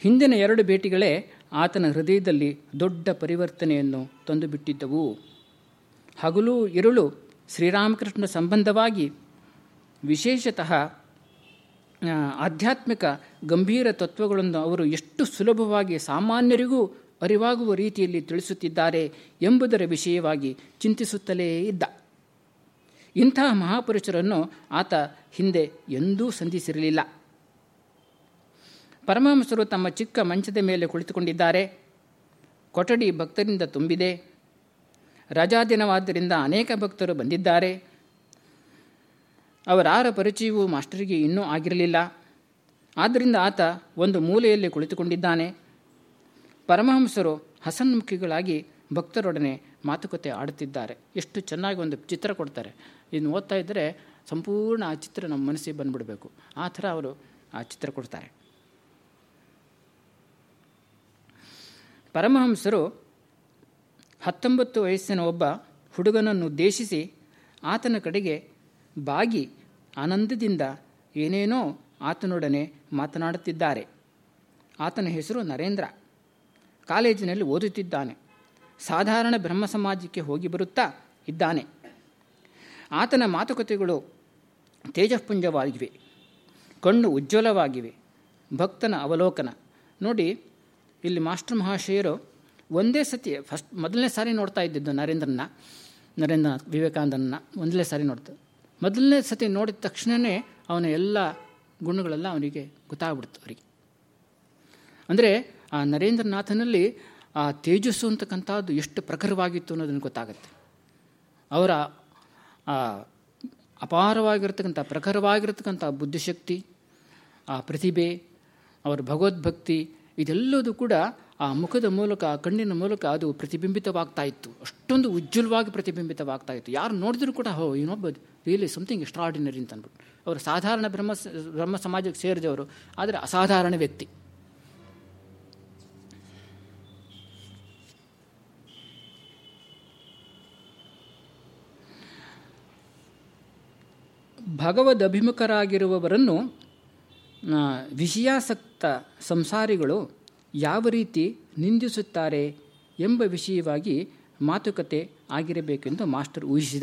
ಹಿಂದಿನ ಎರಡು ಭೇಟಿಗಳೇ ಆತನ ಹೃದಯದಲ್ಲಿ ದೊಡ್ಡ ಪರಿವರ್ತನೆಯನ್ನು ತಂದುಬಿಟ್ಟಿದ್ದವು. ಹಗಲು ಇರುಳು ಶ್ರೀರಾಮಕೃಷ್ಣ ಸಂಬಂಧವಾಗಿ ವಿಶೇಷತಃ ಆಧ್ಯಾತ್ಮಿಕ ಗಂಭೀರ ತತ್ವಗಳನ್ನು ಅವರು ಎಷ್ಟು ಸುಲಭವಾಗಿ ಸಾಮಾನ್ಯರಿಗೂ ಅರಿವಾಗುವ ರೀತಿಯಲ್ಲಿ ತಿಳಿಸುತ್ತಿದ್ದಾರೆ ಎಂಬುದರ ವಿಷಯವಾಗಿ ಚಿಂತಿಸುತ್ತಲೇ ಇದ್ದ. ಇಂತಹ ಮಹಾಪುರುಷರನ್ನು ಆತ ಹಿಂದೆ ಎಂದೂ ಸಂಧಿಸಿರಲಿಲ್ಲ. ಪರಮಹಂಸರು ತಮ್ಮ ಚಿಕ್ಕ ಮಂಚದ ಮೇಲೆ ಕುಳಿತುಕೊಂಡಿದ್ದಾರೆ. ಕೊಠಡಿ ಭಕ್ತರಿಂದ ತುಂಬಿದೆ. ರಜಾದಿನವಾದ್ದರಿಂದ ಅನೇಕ ಭಕ್ತರು ಬಂದಿದ್ದಾರೆ. ಅವರಾರ ಪರಿಚಯವೂ ಮಾಸ್ಟರಿಗೆ ಇನ್ನೂ ಆಗಿರಲಿಲ್ಲ. ಆದ್ದರಿಂದ ಆತ ಒಂದು ಮೂಲೆಯಲ್ಲಿ ಕುಳಿತುಕೊಂಡಿದ್ದಾನೆ. ಪರಮಹಂಸರು ಹಸನ್ಮುಖಿಗಳಾಗಿ ಭಕ್ತರೊಡನೆ ಮಾತುಕತೆ ಆಡುತ್ತಿದ್ದಾರೆ. ಎಷ್ಟು ಚೆನ್ನಾಗಿ ಒಂದು ಚಿತ್ರ ಕೊಡ್ತಾರೆ. ಇನ್ನು ಓದ್ತಾ ಇದ್ದರೆ ಸಂಪೂರ್ಣ ಆ ಚಿತ್ರ ನಮ್ಮ ಮನಸ್ಸಿಗೆ ಬಂದುಬಿಡಬೇಕು. ಆ ಥರ ಅವರು ಆ ಚಿತ್ರ ಕೊಡ್ತಾರೆ. ಪರಮಹಂಸರು ಹತ್ತೊಂಬತ್ತು ವಯಸ್ಸಿನ ಒಬ್ಬ ಹುಡುಗನನ್ನು ಉದ್ದೇಶಿಸಿ ಆತನ ಕಡೆಗೆ ಬಾಗಿ ಆನಂದದಿಂದ ಏನೇನೋ ಆತನೊಡನೆ ಮಾತನಾಡುತ್ತಿದ್ದಾರೆ. ಆತನ ಹೆಸರು ನರೇಂದ್ರ. ಕಾಲೇಜಿನಲ್ಲಿ ಓದುತ್ತಿದ್ದಾನೆ. ಸಾಧಾರಣ ಬ್ರಹ್ಮ ಸಮಾಜಕ್ಕೆ ಹೋಗಿ ಬರುತ್ತಾ ಇದ್ದಾನೆ. ಆತನ ಮಾತುಕತೆಗಳು ತೇಜಃಪುಂಜವಾಗಿವೆ, ಕಣ್ಣು ಉಜ್ವಲವಾಗಿವೆ, ಭಕ್ತನ ಅವಲೋಕನ. ನೋಡಿ, ಇಲ್ಲಿ ಮಾಸ್ಟರ್ ಮಹಾಶಯರು ಒಂದೇ ಸತಿ ಫಸ್ಟ್ ಮೊದಲನೇ ಸಾರಿ ನೋಡ್ತಾ ಇದ್ದಿದ್ದು ನರೇಂದ್ರನ ನರೇಂದ್ರ ವಿವೇಕಾನಂದನ ಒಂದನೇ ಸಾರಿ ನೋಡ್ತಾ. ಮೊದಲನೇ ಸತಿ ನೋಡಿದ ತಕ್ಷಣವೇ ಅವನ ಎಲ್ಲ ಗುಣಗಳೆಲ್ಲ ಅವನಿಗೆ ಗೊತ್ತಾಗ್ಬಿಡ್ತು ಅವರಿಗೆ. ಅಂದರೆ, ಆ ನರೇಂದ್ರನಾಥನಲ್ಲಿ ಆ ತೇಜಸ್ಸು ಅಂತಕ್ಕಂಥದ್ದು ಎಷ್ಟು ಪ್ರಖರವಾಗಿತ್ತು ಅನ್ನೋದನ್ನು ಗೊತ್ತಾಗುತ್ತೆ. ಅವರ ಅಪಾರವಾಗಿರ್ತಕ್ಕಂಥ, ಪ್ರಖರವಾಗಿರ್ತಕ್ಕಂಥ ಬುದ್ಧಿಶಕ್ತಿ, ಆ ಪ್ರತಿಭೆ, ಅವರ ಭಗವದ್ಭಕ್ತಿ, ಇದೆಲ್ಲದೂ ಕೂಡ ಆ ಮುಖದ ಮೂಲಕ ಆ ಕಣ್ಣಿನ ಮೂಲಕ ಅದು ಪ್ರತಿಬಿಂಬಿತವಾಗ್ತಾ ಇತ್ತು. ಅಷ್ಟೊಂದು ಉಜ್ವಲವಾಗಿ ಪ್ರತಿಬಿಂಬಿತವಾಗ್ತಾ ಇತ್ತು. ಯಾರು ನೋಡಿದ್ರೂ ಕೂಡ, ಹೋ, ಇನ್ನೊಬ್ಬ ರಿಯಲಿ ಸಮಥಿಂಗ್ ಎಕ್ಸ್ಟ್ರಾರ್ಡಿನರಿ ಅಂತ ಅಂದ್ಬಿಟ್ಟು ಅವರು ಸಾಧಾರಣ ಬ್ರಹ್ಮ ಬ್ರಹ್ಮ ಸಮಾಜಕ್ಕೆ ಸೇರಿದವರು, ಆದರೆ ಅಸಾಧಾರಣ ವ್ಯಕ್ತಿ. ಭಗವದಭಿಮುಖರಾಗಿರುವವರನ್ನು ವಿಷಯಾಸಕ್ತ ಸಂಸಾರಿಗಳು ಯಾವ ರೀತಿ ನಿಂದಿಸುತ್ತಾರೆ ಎಂಬ ವಿಷಯವಾಗಿ ಮಾತುಕತೆ ಆಗಿರಬೇಕೆಂದು ಮಾಸ್ಟರ್ ಊಹಿಸಿದ.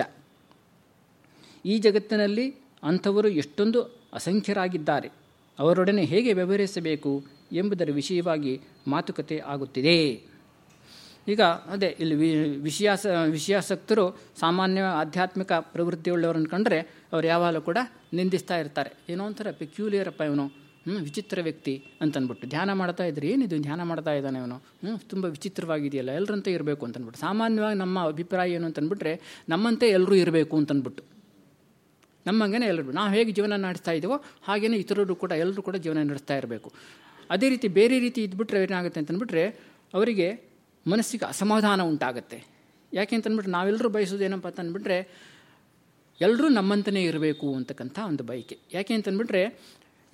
ಈ ಜಗತ್ತಿನಲ್ಲಿ ಅಂಥವರು ಎಷ್ಟೊಂದು ಅಸಂಖ್ಯರಾಗಿದ್ದಾರೆ. ಅವರೊಡನೆ ಹೇಗೆ ವ್ಯವಹರಿಸಬೇಕು ಎಂಬುದರ ವಿಷಯವಾಗಿ ಮಾತುಕತೆ ಆಗುತ್ತಿದೆ. ಈಗ ಅದೇ, ಇಲ್ಲಿ ವಿಷಯಾಸ, ವಿಷಯಾಸಕ್ತರು ಸಾಮಾನ್ಯ ಆಧ್ಯಾತ್ಮಿಕ ಪ್ರವೃತ್ತಿಯುಳ್ಳವರನ್ನು ಕಂಡ್ರೆ ಅವ್ರು ಯಾವಾಗಲೂ ಕೂಡ ನಿಂದಿಸ್ತಾ ಇರ್ತಾರೆ. ಏನೋ ಒಂಥರ ಪೆಕ್ಯೂಲಿಯರಪ್ಪ ಇವನು. ಹ್ಞೂ ವಿಚಿತ್ರ ವ್ಯಕ್ತಿ ಅಂತನ್ಬಿಟ್ಟು. ಧ್ಯಾನ ಮಾಡ್ತಾ ಇದ್ರೆ ಏನಿದು ಧ್ಯಾನ ಮಾಡ್ತಾ ಇದ್ದಾನೆ ಅವನು ಹ್ಞೂ ತುಂಬ ವಿಚಿತ್ರವಾಗಿದೆಯಲ್ಲ ಎಲ್ಲರಂತೆ ಇರಬೇಕು ಅಂತನ್ಬಿಟ್ಟು. ಸಾಮಾನ್ಯವಾಗಿ ನಮ್ಮ ಅಭಿಪ್ರಾಯ ಏನು ಅಂತನ್ಬಿಟ್ರೆ, ನಮ್ಮಂತೆ ಎಲ್ಲರೂ ಇರಬೇಕು ಅಂತನ್ಬಿಟ್ಟು. ನಮ್ಮಂಗೆ ಎಲ್ಲರೂ ನಾವು ಹೇಗೆ ಜೀವನ ನಡೆಸ್ತಾ ಇದ್ದೀವೋ ಹಾಗೆಯೇ ಇತರರು ಕೂಡ ಎಲ್ಲರೂ ಕೂಡ ಜೀವನ ನಡೆಸ್ತಾ ಇರಬೇಕು. ಅದೇ ರೀತಿ ಬೇರೆ ರೀತಿ ಇದ್ಬಿಟ್ರೆ ಏನಾಗುತ್ತೆ ಅಂತಂದ್ಬಿಟ್ರೆ ಅವರಿಗೆ ಮನಸ್ಸಿಗೆ ಅಸಮಾಧಾನ ಉಂಟಾಗುತ್ತೆ. ಯಾಕೆ ಅಂತಂದ್ಬಿಟ್ರೆ ನಾವೆಲ್ಲರೂ ಬಯಸೋದು ಏನಪ್ಪ ಅಂತಂದ್ಬಿಟ್ರೆ ಎಲ್ಲರೂ ನಮ್ಮಂತನೇ ಇರಬೇಕು ಅಂತಕ್ಕಂಥ ಒಂದು ಬಯಕೆ. ಯಾಕೆ ಅಂತಂದ್ಬಿಟ್ರೆ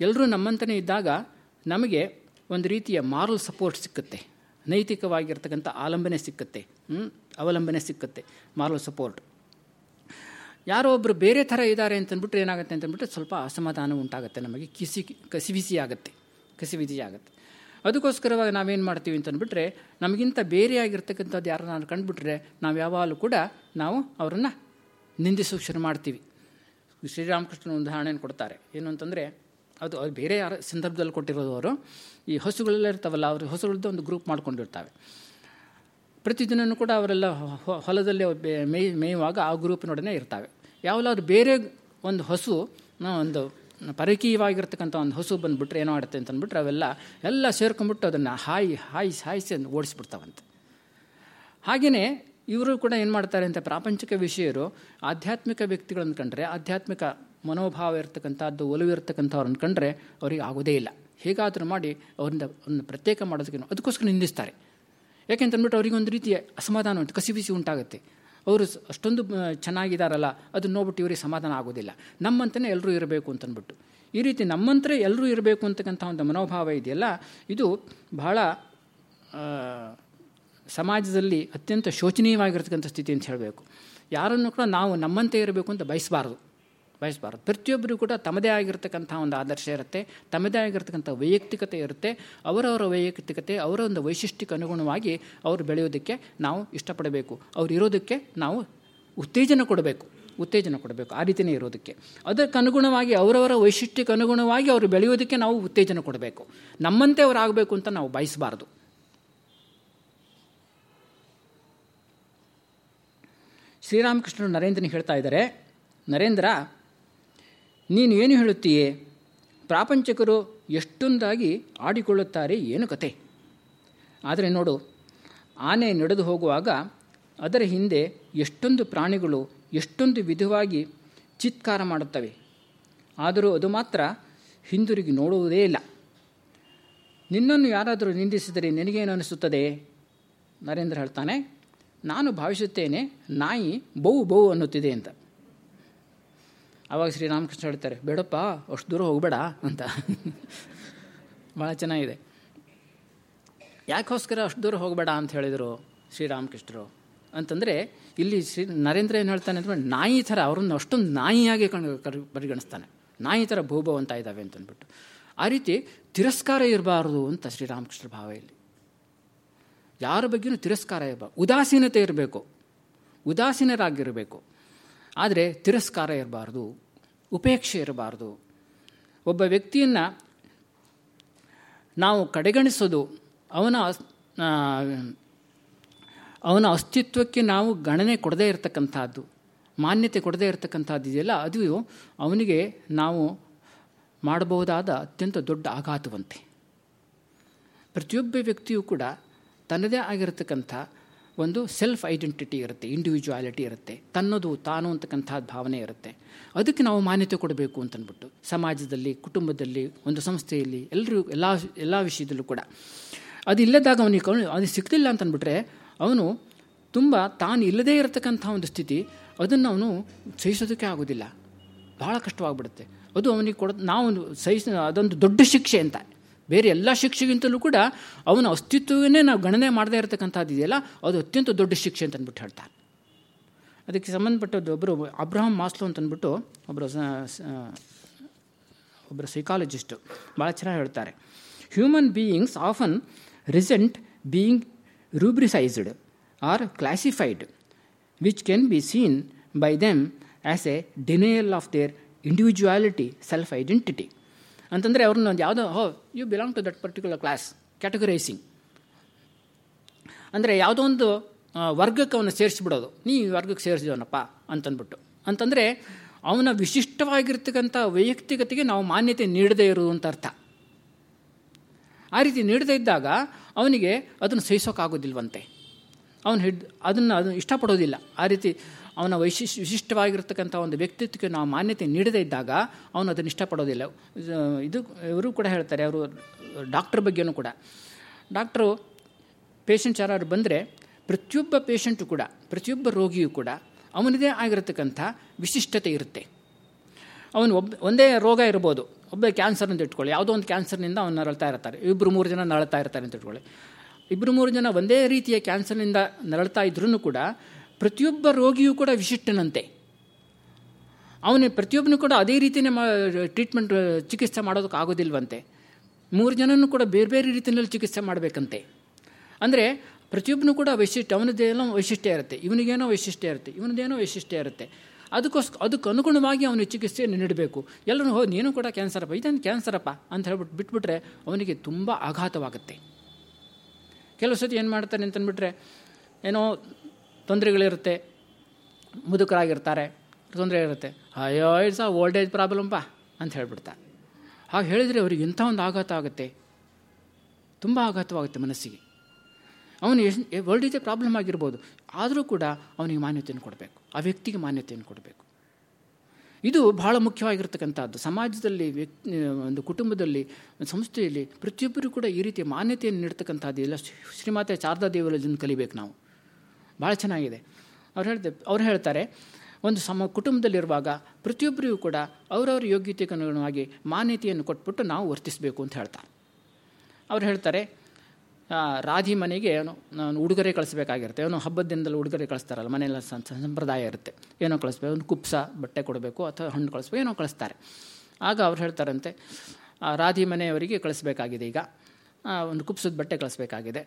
ಎಲ್ಲರೂ ನಮ್ಮಂತನೇ ಇದ್ದಾಗ ನಮಗೆ ಒಂದು ರೀತಿಯ ಮಾರಲ್ ಸಪೋರ್ಟ್ ಸಿಕ್ಕುತ್ತೆ. ನೈತಿಕವಾಗಿರ್ತಕ್ಕಂಥ ಆಲಂಬನೆ ಸಿಕ್ಕುತ್ತೆ. ಅವಲಂಬನೆ ಸಿಕ್ಕುತ್ತೆ ಮಾರಲ್ ಸಪೋರ್ಟ್ ಯಾರೋ ಒಬ್ಬರು ಬೇರೆ ಥರ ಇದ್ದಾರೆ ಅಂತಂದ್ಬಿಟ್ರೆ ಏನಾಗುತ್ತೆ ಅಂತಂದ್ಬಿಟ್ರೆ ಸ್ವಲ್ಪ ಅಸಮಾಧಾನ ಉಂಟಾಗುತ್ತೆ ನಮಗೆ, ಕಿಸಿ ಕಸಿವಿಸಿ ಆಗುತ್ತೆ ಕಸಿವಿಸಿ ಆಗುತ್ತೆ ಅದಕ್ಕೋಸ್ಕರವಾಗಿ ನಾವೇನು ಮಾಡ್ತೀವಿ ಅಂತಂದ್ಬಿಟ್ರೆ, ನಮಗಿಂತ ಬೇರೆಯಾಗಿರ್ತಕ್ಕಂಥದ್ದು ಯಾರನ್ನ ಕಂಡುಬಿಟ್ರೆ ನಾವು ಯಾವಾಗಲೂ ಕೂಡ ನಾವು ಅವರನ್ನು ನಿಂದಿಸೋಕೆ ಶುರು ಮಾಡ್ತೀವಿ. ಶ್ರೀರಾಮಕೃಷ್ಣನ ಉದಾಹರಣೆಯನ್ನು ಕೊಡ್ತಾರೆ. ಏನು ಅಂತಂದರೆ, ಅದು ಅದು ಬೇರೆ ಯಾರ ಸಂದರ್ಭದಲ್ಲಿ ಕೊಟ್ಟಿರೋದು ಅವರು, ಈ ಹಸುಗಳೆಲ್ಲ ಇರ್ತಾವಲ್ಲ, ಅವರು ಹಸುಗಳದ್ದು ಒಂದು ಗ್ರೂಪ್ ಮಾಡ್ಕೊಂಡಿರ್ತಾವೆ ಪ್ರತಿದಿನವೂ ಕೂಡ ಅವರೆಲ್ಲ ಹೊಲದಲ್ಲಿ ಮೇಯ್ ಮೇಯುವಾಗ ಆ ಗ್ರೂಪಿನೊಡನೆ ಇರ್ತವೆ. ಯಾವಲ್ಲಾದ್ರು ಬೇರೆ ಒಂದು ಹಸು ಒಂದು ಪರಕೀಯವಾಗಿರ್ತಕ್ಕಂಥ ಒಂದು ಹಸು ಬಂದುಬಿಟ್ರೆ ಏನೋ ಆಡುತ್ತೆ ಅಂತಂದ್ಬಿಟ್ರೆ ಅವೆಲ್ಲ ಎಲ್ಲ ಸೇರ್ಕೊಂಡ್ಬಿಟ್ಟು ಅದನ್ನು ಹಾಯಿ, ಹಾಯಿಸಿ ಹಾಯಿಸಿ ಓಡಿಸ್ಬಿಡ್ತಾವಂತೆ. ಹಾಗೆಯೇ ಇವರು ಕೂಡ ಏನು ಮಾಡ್ತಾರೆ ಅಂತ ಪ್ರಾಪಂಚಿಕ ವಿಷಯರು, ಆಧ್ಯಾತ್ಮಿಕ ವ್ಯಕ್ತಿಗಳನ್ನು ಕಂಡ್ರೆ, ಆಧ್ಯಾತ್ಮಿಕ ಮನೋಭಾವ ಇರ್ತಕ್ಕಂಥದ್ದು, ಒಲವು ಇರ್ತಕ್ಕಂಥವ್ರನ್ನ ಕಂಡ್ರೆ ಅವರಿಗೆ ಆಗೋದೇ ಇಲ್ಲ. ಹೇಗಾದರೂ ಮಾಡಿ ಅವರಿಂದ ಒಂದು ಪ್ರತ್ಯೇಕ ಮಾಡೋದಕ್ಕೆ ಅದಕ್ಕೋಸ್ಕರ ನಿಂದಿಸ್ತಾರೆ. ಯಾಕೆಂತಂದ್ಬಿಟ್ಟು ಅವರಿಗೆ ಒಂದು ರೀತಿಯ ಅಸಮಾಧಾನ ಉಂಟು ಕಸಿಬಿಸಿ ಉಂಟಾಗುತ್ತೆ. ಅವರು ಅಷ್ಟೊಂದು ಚೆನ್ನಾಗಿದ್ದಾರಲ್ಲ ಅದನ್ನ ನೋಡ್ಬಿಟ್ಟು ಇವರಿಗೆ ಸಮಾಧಾನ ಆಗೋದಿಲ್ಲ. ನಮ್ಮಂತಲೇ ಎಲ್ಲರೂ ಇರಬೇಕು ಅಂತಂದ್ಬಿಟ್ಟು ಈ ರೀತಿ ನಮ್ಮಂತಲೇ ಎಲ್ಲರೂ ಇರಬೇಕು ಅಂತಕ್ಕಂಥ ಒಂದು ಮನೋಭಾವ ಇದೆಯಲ್ಲ, ಇದು ಬಹಳ ಸಮಾಜದಲ್ಲಿ ಅತ್ಯಂತ ಶೋಚನೀಯವಾಗಿರ್ತಕ್ಕಂಥ ಸ್ಥಿತಿ ಅಂತ ಹೇಳಬೇಕು. ಯಾರನ್ನು ಕೂಡ ನಾವು ನಮ್ಮಂತೆ ಇರಬೇಕು ಅಂತ ಬಯಸಬಾರ್ದು. ಬಯಸಬಾರ್ದು. ಪ್ರತಿಯೊಬ್ಬರಿಗೂ ಕೂಡ ತಮ್ಮದೇ ಆಗಿರ್ತಕ್ಕಂಥ ಒಂದು ಆದರ್ಶ ಇರುತ್ತೆ, ತಮ್ಮದೇ ಆಗಿರ್ತಕ್ಕಂಥ ವೈಯಕ್ತಿಕತೆ ಇರುತ್ತೆ. ಅವರವರ ವೈಯಕ್ತಿಕತೆ, ಅವರ ಒಂದು ವೈಶಿಷ್ಟ್ಯಕ್ಕೆ ಅನುಗುಣವಾಗಿ ಅವರು ಬೆಳೆಯೋದಕ್ಕೆ ನಾವು ಇಷ್ಟಪಡಬೇಕು. ಅವ್ರು ಇರೋದಕ್ಕೆ ನಾವು ಉತ್ತೇಜನ ಕೊಡಬೇಕು. ಉತ್ತೇಜನ ಕೊಡಬೇಕು ಆ ರೀತಿಯೇ ಇರೋದಕ್ಕೆ. ಅದಕ್ಕೆ ಅನುಗುಣವಾಗಿ ಅವರವರ ವೈಶಿಷ್ಟ್ಯಕ್ಕೆ ಅನುಗುಣವಾಗಿ ಅವರು ಬೆಳೆಯೋದಕ್ಕೆ ನಾವು ಉತ್ತೇಜನ ಕೊಡಬೇಕು. ನಮ್ಮಂತೆ ಅವರಾಗಬೇಕು ಅಂತ ನಾವು ಬಯಸಬಾರ್ದು. ಶ್ರೀರಾಮಕೃಷ್ಣರು ನರೇಂದ್ರನಿಗೆ ಹೇಳ್ತಾ ಇದ್ದಾರೆ, ನರೇಂದ್ರ, ನೀನು ಏನು ಹೇಳುತ್ತೀಯೇ? ಪ್ರಾಪಂಚಕರು ಎಷ್ಟೊಂದಾಗಿ ಆಡಿಕೊಳ್ಳುತ್ತಾರೆ ಏನು ಕತೆ? ಆದರೆ ನೋಡು, ಆನೆ ನಡೆದು ಹೋಗುವಾಗ ಅದರ ಹಿಂದೆ ಎಷ್ಟೊಂದು ಪ್ರಾಣಿಗಳು ಎಷ್ಟೊಂದು ವಿಧವಾಗಿ ಚಿತ್ಕಾರ ಮಾಡುತ್ತವೆ. ಆದರೂ ಅದು ಮಾತ್ರ ಹಿಂದಿರುಗಿ ನೋಡುವುದೇ ಇಲ್ಲ. ನಿನ್ನನ್ನು ಯಾರಾದರೂ ನಿಂದಿಸಿದರೆ ನಿನಗೇನು ಅನಿಸುತ್ತದೆ? ನರೇಂದ್ರ ಹೇಳ್ತಾನೆ ನಾನು ಭಾವಿಸುತ್ತೇನೆ ನಾಯಿ ಬೌ ಬೌ ಅನ್ನುತ್ತಿದೆ ಅಂತ. ಆವಾಗ ಶ್ರೀರಾಮಕೃಷ್ಣ ಹೇಳ್ತಾರೆ, ಬೇಡಪ್ಪ, ಅಷ್ಟು ದೂರ ಹೋಗಬೇಡ ಅಂತ. ಭಾಳ ಚೆನ್ನಾಗಿದೆ. ಯಾಕೋಸ್ಕರ ಅಷ್ಟು ದೂರ ಹೋಗಬೇಡ ಅಂತ ಹೇಳಿದರು ಶ್ರೀರಾಮಕೃಷ್ಣರು ಅಂತಂದರೆ, ಇಲ್ಲಿ ಶ್ರೀ ನರೇಂದ್ರ ಏನು ಹೇಳ್ತಾನೆ ಅಂದರೆ, ನಾಯಿ ಥರ ಅವ್ರನ್ನ ಅಷ್ಟೊಂದು ನಾಯಿಯಾಗಿ ಕಣ್ ಪರಿಗಣಿಸ್ತಾನೆ. ನಾಯಿ ಥರ ಭೂಭವ ಅಂತ ಇದ್ದಾವೆ ಅಂತಂದ್ಬಿಟ್ಟು ಆ ರೀತಿ ತಿರಸ್ಕಾರ ಇರಬಾರ್ದು ಅಂತ ಶ್ರೀರಾಮಕೃಷ್ಣರ ಭಾವ ಇಲ್ಲಿ. ಯಾರ ಬಗ್ಗೆಯೂ ತಿರಸ್ಕಾರ ಇರಬ ಉದಾಸೀನತೆ ಇರಬೇಕು. ಉದಾಸೀನರಾಗಿರಬೇಕು. ಆದರೆ ತಿರಸ್ಕಾರ ಇರಬಾರ್ದು, ಉಪೇಕ್ಷೆ ಇರಬಾರ್ದು. ಒಬ್ಬ ವ್ಯಕ್ತಿಯನ್ನು ನಾವು ಕಡೆಗಣಿಸೋದು, ಅವನ ಅವನ ಅಸ್ತಿತ್ವಕ್ಕೆ ನಾವು ಗಣನೆ ಕೊಡದೇ ಇರತಕ್ಕಂಥದ್ದು, ಮಾನ್ಯತೆ ಕೊಡದೇ ಇರತಕ್ಕಂಥದ್ದು ಇದೆಯಲ್ಲ ಅದು ಅವನಿಗೆ ನಾವು ಮಾಡಬಹುದಾದ ಅತ್ಯಂತ ದೊಡ್ಡ ಆಘಾತವಂತೆ. ಪ್ರತಿಯೊಬ್ಬ ವ್ಯಕ್ತಿಯೂ ಕೂಡ ತನ್ನದೇ ಆಗಿರತಕ್ಕಂಥ ಒಂದು ಸೆಲ್ಫ್ ಐಡೆಂಟಿಟಿ ಇರುತ್ತೆ ಇಂಡಿವಿಜುವಾಲಿಟಿ ಇರುತ್ತೆ, ತನ್ನದು ತಾನು ಅಂತಕ್ಕಂಥ ಭಾವನೆ ಇರುತ್ತೆ. ಅದಕ್ಕೆ ನಾವು ಮಾನ್ಯತೆ ಕೊಡಬೇಕು ಅಂತಂದ್ಬಿಟ್ಟು ಸಮಾಜದಲ್ಲಿ, ಕುಟುಂಬದಲ್ಲಿ, ಒಂದು ಸಂಸ್ಥೆಯಲ್ಲಿ ಎಲ್ಲರೂ ಎಲ್ಲ ಎಲ್ಲ ವಿಷಯದಲ್ಲೂ ಕೂಡ. ಅದು ಇಲ್ಲದಾಗ ಅವನಿಗೆ ಅದು ಸಿಗ್ತಿಲ್ಲ ಅಂತಂದ್ಬಿಟ್ರೆ ಅವನು ತುಂಬ ತಾನು ಇಲ್ಲದೇ ಇರತಕ್ಕಂಥ ಒಂದು ಸ್ಥಿತಿ, ಅದನ್ನು ಅವನು ಸಹಿಸೋದಕ್ಕೆ ಆಗೋದಿಲ್ಲ. ಬಹಳ ಕಷ್ಟವಾಗ್ಬಿಡುತ್ತೆ. ಅದು ಅವನಿಗೆ ಕೊಡ, ನಾವು ಸಹಿಸ, ಅದೊಂದು ದೊಡ್ಡ ಶಿಕ್ಷೆ ಅಂತ. ಬೇರೆ ಎಲ್ಲ ಶಿಕ್ಷೆಗಿಂತಲೂ ಕೂಡ ಅವನ ಅಸ್ತಿತ್ವವನ್ನೇ ನಾವು ಗಣನೆ ಮಾಡದೇ ಇರತಕ್ಕಂಥದ್ದು ಇದೆಯಲ್ಲ, ಅದು ಅತ್ಯಂತ ದೊಡ್ಡ ಶಿಕ್ಷೆ ಅಂತ ಅಂದ್ಬಿಟ್ಟು ಹೇಳ್ತಾರೆ. ಅದಕ್ಕೆ ಸಂಬಂಧಪಟ್ಟದ್ದು ಒಬ್ಬರು ಅಬ್ರಹಾಂ ಮಾಸ್ಲೋ ಅಂತ ಅಂದ್ಬಿಟ್ಟು ಒಬ್ಬರು ಒಬ್ಬರು ಸೈಕಾಲಜಿಸ್ಟು ಭಾಳ ಚೆನ್ನಾಗಿ ಹೇಳ್ತಾರೆ. Human beings often resent being rubricised or classified which can be seen by them as a denial of their individuality self identity ಅಂತಂದರೆ ಅವ್ರನ್ನ ಒಂದು ಯಾವುದೋ ಹೋ you belong to that particular class categorising ಅಂದರೆ ಯಾವುದೋ ಒಂದು ವರ್ಗಕ್ಕೆ ಅವನ್ನ ಸೇರಿಸ್ಬಿಡೋದು. ನೀ ಈ ವರ್ಗಕ್ಕೆ ಸೇರಿಸಿದವನಪ್ಪ, ಅಂತಂದ್ಬಿಟ್ಟು. ಅಂತಂದರೆ ಅವನ ವಿಶಿಷ್ಟವಾಗಿರ್ತಕ್ಕಂಥ ವೈಯಕ್ತಿಕತೆಗೆ ನಾವು ಮಾನ್ಯತೆ ನೀಡದೇ ಇರುವಂಥ ಅರ್ಥ. ಆ ರೀತಿ ನೀಡದೇ ಇದ್ದಾಗ ಅವನಿಗೆ ಅದನ್ನು ಸಹಿಸೋಕ್ಕಾಗೋದಿಲ್ವಂತೆ ಅವನು ಹಿಡ್ ಅದನ್ನು ಅದನ್ನು ಇಷ್ಟಪಡೋದಿಲ್ಲ. ಆ ರೀತಿ ಅವನ ವೈಶಿಷ್ಟ ವಿಶಿಷ್ಟವಾಗಿರ್ತಕ್ಕಂಥ ಒಂದು ವ್ಯಕ್ತಿತ್ವಕ್ಕೆ ನಾವು ಮಾನ್ಯತೆ ನೀಡದೇ ಇದ್ದಾಗ ಅವನು ಅದನ್ನು ಇಷ್ಟಪಡೋದಿಲ್ಲ. ಇದು ಇವರು ಕೂಡ ಹೇಳ್ತಾರೆ, ಅವರು ಡಾಕ್ಟ್ರ್ ಬಗ್ಗೆನೂ ಕೂಡ. ಡಾಕ್ಟ್ರು ಪೇಷಂಟ್ಸ್ ಯಾರು ಬಂದರೆ ಪ್ರತಿಯೊಬ್ಬ ಪೇಷಂಟು ಕೂಡ, ಪ್ರತಿಯೊಬ್ಬ ರೋಗಿಯೂ ಕೂಡ ಅವನದೇ ಆಗಿರತಕ್ಕಂಥ ವಿಶಿಷ್ಟತೆ ಇರುತ್ತೆ. ಅವನು ಒಬ್ಬ ಒಂದೇ ರೋಗ ಇರ್ಬೋದು, ಒಬ್ಬ ಕ್ಯಾನ್ಸರ್ ಅಂತ ಇಟ್ಕೊಳ್ಳಿ, ಯಾವುದೋ ಒಂದು ಕ್ಯಾನ್ಸರ್ನಿಂದ ಅವನು ನರಳ್ತಾ ಇರ್ತಾರೆ ಇಬ್ಬರು ಮೂರು ಜನ ನರಳ್ತಾ ಇರ್ತಾರೆ ಅಂತ ಇಟ್ಕೊಳ್ಳಿ. ಇಬ್ಬರು ಮೂರು ಜನ ಒಂದೇ ರೀತಿಯ ಕ್ಯಾನ್ಸರ್ನಿಂದ ನರಳ್ತಾ ಇದ್ರೂ ಕೂಡ ಪ್ರತಿಯೊಬ್ಬ ರೋಗಿಯೂ ಕೂಡ ವಿಶಿಷ್ಟನಂತೆ. ಅವನು ಪ್ರತಿಯೊಬ್ಬನೂ ಕೂಡ ಅದೇ ರೀತಿಯೇ ಮಾ ಟ್ರೀಟ್ಮೆಂಟ್ ಚಿಕಿತ್ಸೆ ಮಾಡೋದಕ್ಕೆ ಆಗೋದಿಲ್ವಂತೆ. ಮೂರು ಜನನೂ ಕೂಡ ಬೇರೆ ಬೇರೆ ರೀತಿಯಲ್ಲಿ ಚಿಕಿತ್ಸೆ ಮಾಡಬೇಕಂತೆ. ಅಂದರೆ ಪ್ರತಿಯೊಬ್ಬನು ಕೂಡ ವೈಶಿಷ್ಟ್ಯ ಅವನದ್ದೇನೋ ವೈಶಿಷ್ಟ್ಯ ಇರುತ್ತೆ. ಇವನಿಗೇನೋ ವೈಶಿಷ್ಟ್ಯ ಇರುತ್ತೆ, ಇವನದೇನೋ ವೈಶಿಷ್ಟ್ಯ ಇರುತ್ತೆ. ಅದಕ್ಕೋಸ್ಕರ ಅದಕ್ಕೆ ಅನುಗುಣವಾಗಿ ಅವನಿಗೆ ಚಿಕಿತ್ಸೆಯನ್ನು ನೀಡಬೇಕು. ಎಲ್ಲರೂ, ಹೋ, ನೀನು ಕೂಡ ಕ್ಯಾನ್ಸರಪ್ಪ ಇದನ್ನು ಕ್ಯಾನ್ಸರಪ್ಪ ಅಂತ ಹೇಳ್ಬಿಟ್ಟು ಬಿಟ್ಬಿಟ್ರೆ ಅವನಿಗೆ ತುಂಬ ಆಘಾತವಾಗುತ್ತೆ. ಕೆಲವು ಸತಿ ಏನು ಮಾಡ್ತಾನೆ ಅಂತಂದ್ಬಿಟ್ರೆ, ಏನೋ ತೊಂದರೆಗಳಿರುತ್ತೆ, ಮುದುಕರಾಗಿರ್ತಾರೆ ತೊಂದರೆ ಇರುತ್ತೆ ಅಯ್ಯೋ ಇಟ್ಸ್ ಆ ಓಲ್ಡ್ ಏಜ್ ಪ್ರಾಬ್ಲಮ್ಪ ಅಂತ ಹೇಳ್ಬಿಡ್ತಾರೆ ಹಾಗೆ ಹೇಳಿದರೆ ಅವರಿಗೆ ಇಂಥ ಒಂದು ಆಘಾತ ಆಗುತ್ತೆ. ತುಂಬ ಆಘಾತವಾಗುತ್ತೆ ಮನಸ್ಸಿಗೆ. ಅವನು ಎಷ್ಟು ಓಲ್ಡ್ ಏಜ್ ಪ್ರಾಬ್ಲಮ್ ಆಗಿರ್ಬೋದು. ಆದರೂ ಕೂಡ ಅವನಿಗೆ ಮಾನ್ಯತೆಯನ್ನು ಕೊಡಬೇಕು. ಆ ವ್ಯಕ್ತಿಗೆ ಮಾನ್ಯತೆಯನ್ನು ಕೊಡಬೇಕು. ಇದು ಬಹಳ ಮುಖ್ಯವಾಗಿರ್ತಕ್ಕಂಥದ್ದು. ಸಮಾಜದಲ್ಲಿ, ವ್ಯಕ್ತಿ, ಒಂದು ಕುಟುಂಬದಲ್ಲಿ, ಸಂಸ್ಥೆಯಲ್ಲಿ ಪ್ರತಿಯೊಬ್ಬರೂ ಕೂಡ ಈ ರೀತಿಯ ಮಾನ್ಯತೆಯನ್ನು ನೀಡ್ತಕ್ಕಂಥದ್ದು ಎಲ್ಲ ಶ್ರೀಮಾತೆ ಶಾರದಾ ದೇವರಲ್ಲಿ ಕಲಿಬೇಕು ನಾವು. ಭಾಳ ಚೆನ್ನಾಗಿದೆ. ಅವ್ರು ಹೇಳ್ದೆ, ಅವ್ರು ಹೇಳ್ತಾರೆ, ಒಂದು ಸಮ, ಕುಟುಂಬದಲ್ಲಿರುವಾಗ ಪ್ರತಿಯೊಬ್ಬರಿಗೂ ಕೂಡ ಅವರವ್ರ ಯೋಗ್ಯತೆಗೆ ಅನುಗುಣವಾಗಿ ಮಾನ್ಯತೆಯನ್ನು ಕೊಟ್ಬಿಟ್ಟು ನಾವು ವರ್ತಿಸಬೇಕು ಅಂತ ಹೇಳ್ತಾರೆ ಅವ್ರು ಹೇಳ್ತಾರೆ ರಾಧಿ ಮನೆಗೆ ಏನು, ನಾನು ಉಡುಗೊರೆ ಕಳಿಸ್ಬೇಕಾಗಿರುತ್ತೆ. ಏನೋ ಹಬ್ಬದ ದಿನದಲ್ಲಿ ಉಡುಗೊರೆ ಕಳಿಸ್ತಾರಲ್ಲ, ಮನೆಯಲ್ಲ ಸಂಪ್ರದಾಯ ಇರುತ್ತೆ. ಏನೋ ಕಳಿಸ್ಬೇಕು, ಒಂದು ಕುಪ್ಸ, ಬಟ್ಟೆ ಕೊಡಬೇಕು ಅಥವಾ ಹಣ್ಣು ಕಳಿಸ್ಬೇಕು, ಏನೋ ಕಳಿಸ್ತಾರೆ. ಆಗ ಅವ್ರು ಹೇಳ್ತಾರಂತೆ ರಾಧಿ ಮನೆಯವರಿಗೆ ಕಳಿಸ್ಬೇಕಾಗಿದೆ ಈಗ. ಒಂದು ಕುಪ್ಸದ ಬಟ್ಟೆ ಕಳಿಸ್ಬೇಕಾಗಿದೆ.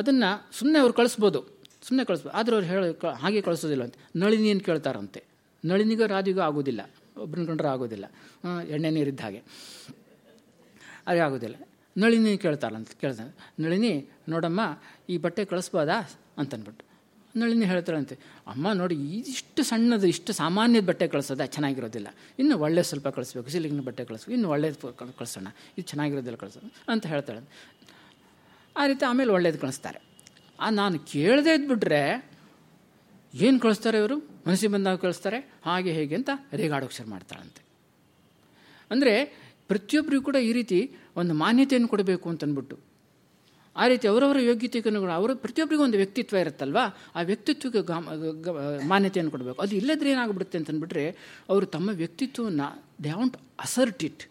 ಅದನ್ನು ಸುಮ್ಮನೆ ಅವ್ರು ಕಳಿಸ್ಬೋದು. ಸುಮ್ಮನೆ ಕಳಿಸ್ಬೋದು ಆದರೆ ಅವ್ರು ಹೇಳಿ ಹಾಗೆ ಕಳಿಸೋದಿಲ್ಲ ಅಂತ. ನಳಿನಿಯನ್ನು ಕೇಳ್ತಾರಂತೆ. ನಳಿನಿಗೂ ರಾಧಿಗೂ ಆಗೋದಿಲ್ಲ. ಒಬ್ಬರನ್ನ ಕಂಡ್ರೆ ಆಗೋದಿಲ್ಲ. ಎಣ್ಣೆ ನೀರಿದ್ದ ಹಾಗೆ. ಅದೇ ಆಗೋದಿಲ್ಲ. ನಳಿನಿ ಕೇಳ್ತಾರಂತ ಕೇಳ್ತಾನೆ ನಳಿನಿ, ನೋಡಮ್ಮ, ಈ ಬಟ್ಟೆ ಕಳಿಸ್ಬೋದಾ? ಅಂತನ್ಬಿಟ್ಟು. ನಳಿನಿ ಹೇಳ್ತಾಳಂತೆ, ಅಮ್ಮ, ನೋಡಿ, ಇದಿಷ್ಟು ಸಣ್ಣದು, ಇಷ್ಟು ಸಾಮಾನ್ಯದ ಬಟ್ಟೆ ಕಳಿಸೋದ? ಚೆನ್ನಾಗಿರೋದಿಲ್ಲ. ಇನ್ನು ಒಳ್ಳೆ ಸ್ವಲ್ಪ ಕಳಿಸ್ಬೇಕು. ಸಿಲಿಗಿನ ಬಟ್ಟೆ ಕಳಿಸ್ಬೇಕು. ಇನ್ನು ಒಳ್ಳೇದು ಕಳಿಸೋಣ ಇದು ಚೆನ್ನಾಗಿರೋದಿಲ್ಲ ಕಳಿಸೋಣ. ಅಂತ ಹೇಳ್ತಾಳೆ ಆ ರೀತಿ ಆಮೇಲೆ ಒಳ್ಳೇದು ಕಳಿಸ್ತಾರೆ. ಆ, ನಾನು ಕೇಳದೆ ಇದ್ಬಿಟ್ರೆ ಏನು ಕಳಿಸ್ತಾರೆ ಇವರು? ಮನಸ್ಸಿಗೆ ಬಂದಾಗ ಕಳಿಸ್ತಾರೆ, ಹಾಗೆ ಹೇಗೆ ಅಂತ ರೇಗಾಡೋಕೆ ಶುರು ಮಾಡ್ತಾರಂತೆ ಅಂದರೆ ಪ್ರತಿಯೊಬ್ಬರಿಗೂ ಕೂಡ ಈ ರೀತಿ ಒಂದು ಮಾನ್ಯತೆಯನ್ನು ಕೊಡಬೇಕು ಅಂತಂದ್ಬಿಟ್ಟು ಆ ರೀತಿ ಅವರವರ ಯೋಗ್ಯತೆ ಅನುಗುಣ ಅವರು ಪ್ರತಿಯೊಬ್ಬರಿಗೂ ಒಂದು ವ್ಯಕ್ತಿತ್ವ ಇರುತ್ತಲ್ವ? ಆ ವ್ಯಕ್ತಿತ್ವಕ್ಕೆ ಮಾನ್ಯತೆಯನ್ನು ಕೊಡಬೇಕು. ಅದು ಇಲ್ಲದ್ರೆ ಏನಾಗ್ಬಿಡುತ್ತೆ ಅಂತಂದ್ಬಿಟ್ರೆ ಅವರು ತಮ್ಮ ವ್ಯಕ್ತಿತ್ವವನ್ನು they want assert it.